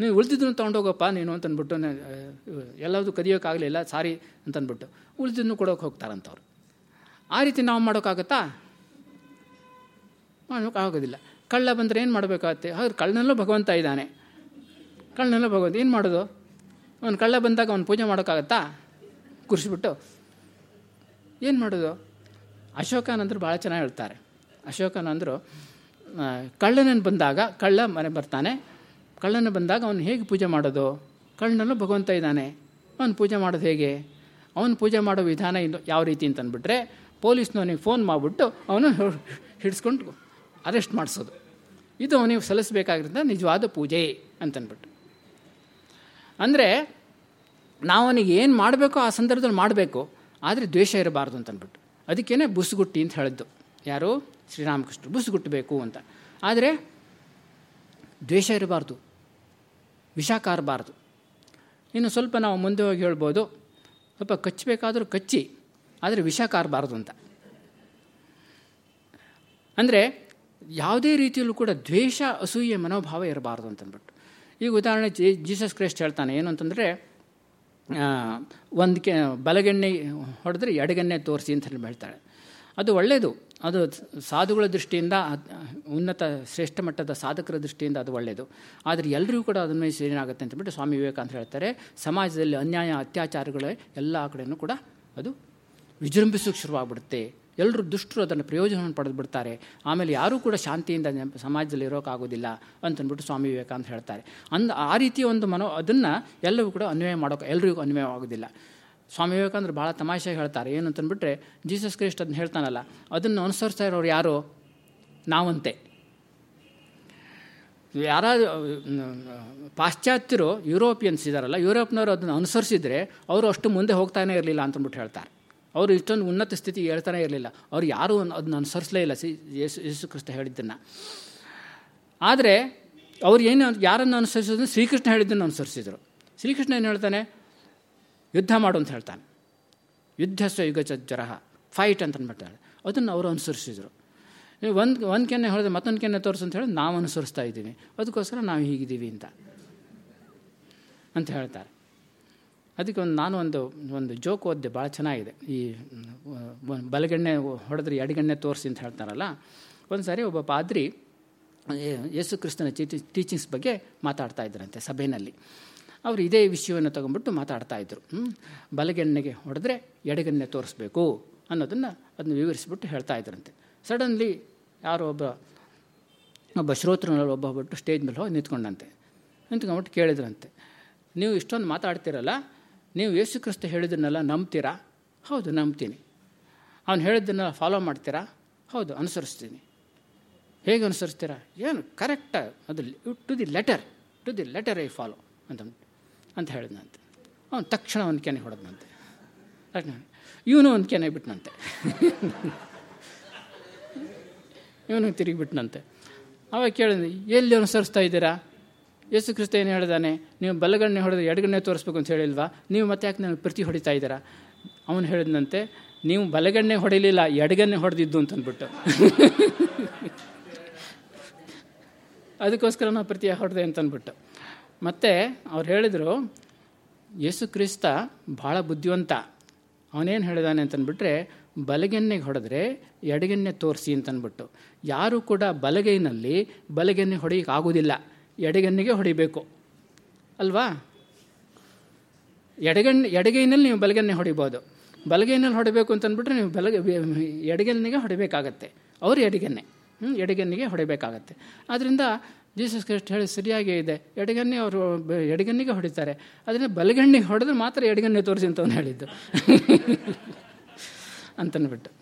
ನೀವು ಉಳಿದಿದ್ದನ್ನು ತೊಗೊಂಡೋಗಪ್ಪ ನೀನು ಅಂತಂದ್ಬಿಟ್ಟು ಎಲ್ಲದೂ ಕದಿಯೋಕ್ಕಾಗಲಿಲ್ಲ ಸಾರಿ ಅಂತಂದ್ಬಿಟ್ಟು ಉಳಿದಿದ್ದನ್ನು ಕೊಡೋಕೆ ಹೋಗ್ತಾರಂತವ್ರು. ಆ ರೀತಿ ನಾವು ಮಾಡೋಕ್ಕಾಗತ್ತಾ? ಮಾಡೋಕ್ಕಾಗೋದಿಲ್ಲ ಕಳ್ಳ ಬಂದರೆ ಏನು ಮಾಡಬೇಕಾಗತ್ತೆ? ಹೌದು, ಕಳ್ಳನಲ್ಲೂ ಭಗವಂತ ಇದ್ದಾನೆ. ಕಳ್ಳನಲ್ಲೂ ಭಗವಂತ, ಏನು ಮಾಡೋದು? ಅವನು ಕಳ್ಳ ಬಂದಾಗ ಅವನು ಪೂಜೆ ಮಾಡೋಕ್ಕಾಗತ್ತಾ? ಕುರಿಸ್ಬಿಟ್ಟು ಏನು ಮಾಡೋದು? ಅಶೋಕನಂದರು ಭಾಳ ಚೆನ್ನಾಗಿ ಹೇಳ್ತಾರೆ. ಅಶೋಕನಂದರು ಕಳ್ಳನನ್ನು ಬಂದಾಗ, ಕಳ್ಳ ಮನೆ ಬರ್ತಾನೆ. ಕಳ್ಳನ ಬಂದಾಗ ಅವನು ಹೇಗೆ ಪೂಜೆ ಮಾಡೋದು? ಕಳ್ಳನಲ್ಲೂ ಭಗವಂತ ಇದ್ದಾನೆ. ಅವನು ಪೂಜೆ ಮಾಡೋದು ಹೇಗೆ? ಅವನು ಪೂಜೆ ಮಾಡೋ ವಿಧಾನ ಇಲ್ಲ ಯಾವ ರೀತಿ ಅಂತಂದ್ಬಿಟ್ರೆ ಪೊಲೀಸ್ನವನಿಗೆ ಫೋನ್ ಮಾಡಿಬಿಟ್ಟು ಅವನು ಹಿಡಿಸ್ಕೊಂಡು ಅರೆಸ್ಟ್ ಮಾಡಿಸೋದು. ಇದು ಅವನಿಗೆ ಸಲ್ಲಿಸಬೇಕಾಗಿರೋದ ನಿಜವಾದ ಪೂಜೆ ಅಂತನ್ಬಿಟ್ಟು. ಅಂದರೆ ನಾವು ಅವನಿಗೆ ಏನು ಮಾಡಬೇಕೋ ಆ ಸಂದರ್ಭದಲ್ಲಿ ಮಾಡಬೇಕು, ಆದರೆ ದ್ವೇಷ ಇರಬಾರ್ದು ಅಂತನ್ಬಿಟ್ಟು. ಅದಕ್ಕೇ ಬುಸುಗುಟ್ಟಿ ಅಂತ ಹೇಳಿದ್ದು. ಯಾರು? ಶ್ರೀರಾಮಕೃಷ್ಣ ಬುಸ್ಗುಟ್ಟಬೇಕು ಅಂತ. ಆದರೆ ದ್ವೇಷ ಇರಬಾರ್ದು. ವಿಷ ಕಾರಬಾರ್ದು ಇನ್ನು ಸ್ವಲ್ಪ ನಾವು ಮುಂದೆ ಹೋಗಿ ಹೇಳ್ಬೋದು. ಸ್ವಲ್ಪ ಕಚ್ಚಬೇಕಾದರೂ ಕಚ್ಚಿ. ಆದರೆ ವಿಷ ಕಾರಬಾರ್ದು ಅಂತ. ಅಂದರೆ ಯಾವುದೇ ರೀತಿಯಲ್ಲೂ ಕೂಡ ದ್ವೇಷ, ಅಸೂಯೆ, ಮನೋಭಾವ ಇರಬಾರ್ದು ಅಂತಂದ್ಬಿಟ್ಟು. ಈಗ ಉದಾಹರಣೆ ಜೀಸಸ್ ಕ್ರೈಸ್ಟ್ ಹೇಳ್ತಾನೆ, ಏನು ಅಂತಂದರೆ ಒಂದು ಕೆ, ಬಲಗೆಣ್ಣೆ ಹೊಡೆದ್ರೆ ಎಡಗೆಣ್ಣೆ ತೋರಿಸಿ ಅಂತ ಹೇಳಿ ಹೇಳ್ತಾಳೆ. ಅದು ಒಳ್ಳೆಯದು ಅದು ಸಾಧುಗಳ ದೃಷ್ಟಿಯಿಂದ ಉನ್ನತ, ಶ್ರೇಷ್ಠ ಮಟ್ಟದ ಸಾಧಕರ ದೃಷ್ಟಿಯಿಂದ ಅದು ಒಳ್ಳೆಯದು ಆದರೆ ಎಲ್ಲರಿಗೂ ಕೂಡ ಅದನ್ನು ಏನಾಗುತ್ತೆ ಅಂತಂದ್ಬಿಟ್ಟು ಸ್ವಾಮಿ ವಿವೇಕಾನಂದ ಹೇಳ್ತಾರೆ, ಸಮಾಜದಲ್ಲಿ ಅನ್ಯಾಯ, ಅತ್ಯಾಚಾರಗಳೇ ಎಲ್ಲ ಕಡೆಯೂ ಕೂಡ ಅದು ವಿಜೃಂಭಿಸೋಕೆ ಶುರುವಾಗ್ಬಿಡುತ್ತೆ. ಎಲ್ಲರೂ ದುಷ್ಟರು ಅದನ್ನು ಪ್ರಯೋಜನವನ್ನು ಪಡೆದು ಬಿಡ್ತಾರೆ. ಆಮೇಲೆ ಯಾರೂ ಕೂಡ ಶಾಂತಿಯಿಂದ ಸಮಾಜದಲ್ಲಿ ಇರೋಕ್ಕಾಗೋದಿಲ್ಲ ಅಂತಂದ್ಬಿಟ್ಟು ಸ್ವಾಮಿ ವಿವೇಕಾನಂದ ಹೇಳ್ತಾರೆ. ಅಂದ ಆ ರೀತಿಯ ಒಂದು ಮನೋ ಅದನ್ನು ಎಲ್ಲವೂ ಕೂಡ ಅನ್ವಯ ಮಾಡೋಕೆ ಎಲ್ರಿಗೂ ಅನ್ವಯವಾಗೋದಿಲ್ಲ ಸ್ವಾಮಿ ವಿವೇಕಾನಂದರು ಭಾಳ ತಮಾಷೆಯಾಗಿ ಹೇಳ್ತಾರೆ. ಏನು ಅಂತಂದ್ಬಿಟ್ರೆ ಜೀಸಸ್ ಕ್ರಿಸ್ಟ್ ಅದನ್ನು ಹೇಳ್ತಾನಲ್ಲ, ಅದನ್ನು ಅನುಸರಿಸ್ತಾ ಇರೋರು ಯಾರು? ನಾವಂತೆ. ಯಾರಾದರೂ ಪಾಶ್ಚಾತ್ಯರು, ಯುರೋಪಿಯನ್ಸ್ ಇದ್ದಾರಲ್ಲ ಯುರೋಪ್ನವರು ಅದನ್ನು ಅನುಸರಿಸಿದರೆ ಅವರು ಅಷ್ಟು ಮುಂದೆ ಹೋಗ್ತಾನೇ ಇರಲಿಲ್ಲ ಅಂತಂದ್ಬಿಟ್ಟು ಹೇಳ್ತಾರೆ. ಅವರು ಇಷ್ಟೊಂದು ಉನ್ನತ ಸ್ಥಿತಿ ಹೇಳ್ತಾನೆ ಇರಲಿಲ್ಲ. ಅವ್ರು ಯಾರೂ ಅದನ್ನ ಅನುಸರಿಸಲೇ ಇಲ್ಲ. ಸಿ ಯೇಸು ಯೇಸು ಕ್ರಿಸ್ತ ಹೇಳಿದ್ದನ್ನು. ಆದರೆ ಅವ್ರು ಏನು ಯಾರನ್ನು ಅನುಸರಿಸಿದ್ರು? ಶ್ರೀಕೃಷ್ಣ ಹೇಳಿದ್ದನ್ನು ಅನುಸರಿಸಿದರು. ಶ್ರೀಕೃಷ್ಣ ಏನು ಹೇಳ್ತಾನೆ? ಯುದ್ಧ ಮಾಡು ಅಂತ ಹೇಳ್ತಾನೆ. ಯುದ್ಧ ಸ್ವಯುಗ ಜರಹ. ಫೈಟ್ ಅಂತ ಅಂದ್ಬಿಡ್ತಾಳೆ ಅದನ್ನು ಅವರು ಅನುಸರಿಸಿದರು. ಒಂದು ಒಂದು ಕೆನ್ನೆ ಹೇಳಿದ್ರೆ ಮತ್ತೊಂದು ಕೆನ್ನೆ ತೋರಿಸು ಅಂತ ಹೇಳಿ ನಾವು ಅನುಸರಿಸ್ತಾ ಇದ್ದೀವಿ. ಅದಕ್ಕೋಸ್ಕರ ನಾವು ಹೀಗಿದ್ದೀವಿ ಅಂತ. ಅಂತ ಹೇಳ್ತಾರೆ. ಅದಕ್ಕೆ ಒಂದು ನಾನು ಒಂದು ಒಂದು ಜೋಕ್ ಓದಿದೆ, ಭಾಳ ಚೆನ್ನಾಗಿದೆ. ಈ ಬಲಗಣ್ಣೆ ಹೊಡೆದ್ರೆ ಎಡಗಣ್ಣೆ ತೋರಿಸಿ ಅಂತ ಹೇಳ್ತಾರಲ್ಲ ಒಂದು ಸಾರಿ ಒಬ್ಬ ಪಾದ್ರಿ ಯೇಸು ಕ್ರಿಸ್ತನ ಟೀಚಿಂಗ್ಸ್ ಬಗ್ಗೆ ಮಾತಾಡ್ತಾ ಇದ್ರಂತೆ ಸಭೆಯಲ್ಲಿ. ಅವರು ಇದೇ ವಿಷಯವನ್ನು ತಗೊಂಡ್ಬಿಟ್ಟು ಮಾತಾಡ್ತಾ ಇದ್ರು. ಬಲಗೆಣ್ಣೆಗೆ ಹೊಡೆದ್ರೆ ಎಡಗಣ್ಣೆ ತೋರಿಸ್ಬೇಕು ಅನ್ನೋದನ್ನು ಅದನ್ನು ವಿವರಿಸಿಬಿಟ್ಟು ಹೇಳ್ತಾ ಇದ್ರಂತೆ ಸಡನ್ಲಿ ಯಾರೋ ಒಬ್ಬ ಒಬ್ಬ ಶ್ರೋತೃನಲ್ಲಿ ಒಬ್ಬ ಬಿಟ್ಟು ಸ್ಟೇಜ್ ಮೇಲೆ ಹೋಗಿ ನಿಂತ್ಕೊಂಡಂತೆ. ನಿಂತ್ಕೊಂಡ್ಬಿಟ್ಟು ಕೇಳಿದ್ರಂತೆ. ನೀವು ಇಷ್ಟೊಂದು ಮಾತಾಡ್ತಿರಲ್ಲ ನೀವು ಯೇಸು ಕ್ರಿಸ್ತ ಹೇಳಿದ್ದನ್ನೆಲ್ಲ ನಂಬ್ತೀರಾ? ಹೌದು, ನಂಬ್ತೀನಿ. ಅವನು ಹೇಳಿದ್ದನ್ನೆಲ್ಲ ಫಾಲೋ ಮಾಡ್ತೀರಾ? ಹೌದು, ಅನುಸರಿಸ್ತೀನಿ. ಹೇಗೆ ಅನುಸರಿಸ್ತೀರಾ? ಏನು ಕರೆಕ್ಟ ಅದು to the letter to the letter I follow ಅಂತ ಅಂತ ಹೇಳಿದ್ನಂತೆ. ಅವನು ತಕ್ಷಣ ಒಂದು ಕೆನೆ ಹೊಡೆದ್ನಂತೆ. ಇವನು ಒಂದು ಕೆನೆ ಬಿಟ್ಟನಂತೆ ಇವನು ತಿರುಗಿಬಿಟ್ನಂತೆ. ಅವಾಗ ಕೇಳಿದ್ವಿ ಎಲ್ಲಿ ಅನುಸರಿಸ್ತಾ ಇದ್ದೀರಾ? ಯೇಸು ಕ್ರಿಸ್ತ ಏನು ಹೇಳಿದಾನೆ? ನೀವು ಬಲಗಣ್ಣೆ ಹೊಡೆದು ಎಡಗಣ್ಣೆ ತೋರಿಸ್ಬೇಕು ಅಂತ ಹೇಳಿಲ್ವಾ? ನೀವು ಮತ್ತೆ ಯಾಕೆ ನನಗೆ ಪ್ರತಿ ಹೊಡಿತಾ ಇದ್ದೀರಾ? ಅವನು ಹೇಳಿದಂತೆ ನೀವು ಬಲಗಣ್ಣೆ ಹೊಡಿಲಿಲ್ಲ, ಎಡಗಣ್ಣೆ ಹೊಡೆದಿದ್ದು ಅಂತಂದ್ಬಿಟ್ಟು. ಅದಕ್ಕೋಸ್ಕರ ನಾವು ಪ್ರತಿ ಹೊಡೆದೆ ಅಂತಂದ್ಬಿಟ್ಟು. ಮತ್ತು ಅವ್ರು ಹೇಳಿದರು, ಯೇಸು ಕ್ರಿಸ್ತ ಭಾಳ ಬುದ್ಧಿವಂತ. ಅವನೇನು ಹೇಳಿದಾನೆ ಅಂತಂದ್ಬಿಟ್ರೆ ಬಲಗೆನ್ನೆಗೆ ಹೊಡೆದ್ರೆ ಎಡಗೆನ್ನೆ ತೋರಿಸಿ ಅಂತಂದ್ಬಿಟ್ಟು. ಯಾರೂ ಕೂಡ ಬಲಗೈನಲ್ಲಿ ಬಲಗೆನ್ನೆ ಹೊಡೆಯೋಕೆ ಆಗೋದಿಲ್ಲ. ಎಡಗಣ್ಣಿಗೆ ಹೊಡಿಬೇಕು. ಅಲ್ವಾ? ಎಡಗಣ್ಣ ಎಡಗೈನಲ್ಲಿ ನೀವು ಬಲಗಣ್ಣೆ ಹೊಡಿಬೋದು. ಬಲಗೈನಲ್ಲಿ ಹೊಡಿಬೇಕು ಅಂತಂದ್ಬಿಟ್ರೆ ನೀವು ಬಲಗ ಎಡಗನ್ನಿಗೆ ಹೊಡಿಬೇಕಾಗತ್ತೆ. ಅವರು ಎಡಗನ್ನೆ ಹ್ಞೂ ಎಡಗನ್ನಿಗೆ ಹೊಡಿಬೇಕಾಗತ್ತೆ. ಆದ್ದರಿಂದ ಜೀಸಸ್ ಕ್ರಿಸ್ಟ್ ಹೇಳಿ ಸರಿಯಾಗೇ ಇದೆ. ಎಡಗಣ್ಣೆ ಅವರು ಎಡಗಣ್ಣಿಗೆ ಹೊಡಿತಾರೆ. ಅದರಿಂದ ಬಲಗಣ್ಣಿಗೆ ಹೊಡೆದ್ರೆ ಮಾತ್ರ ಎಡಗನ್ನೆ ತೋರಿಸಿ ಅಂತ ಅವನು ಹೇಳಿದ್ದು. ಅಂತನ್ಬಿಟ್ಟು.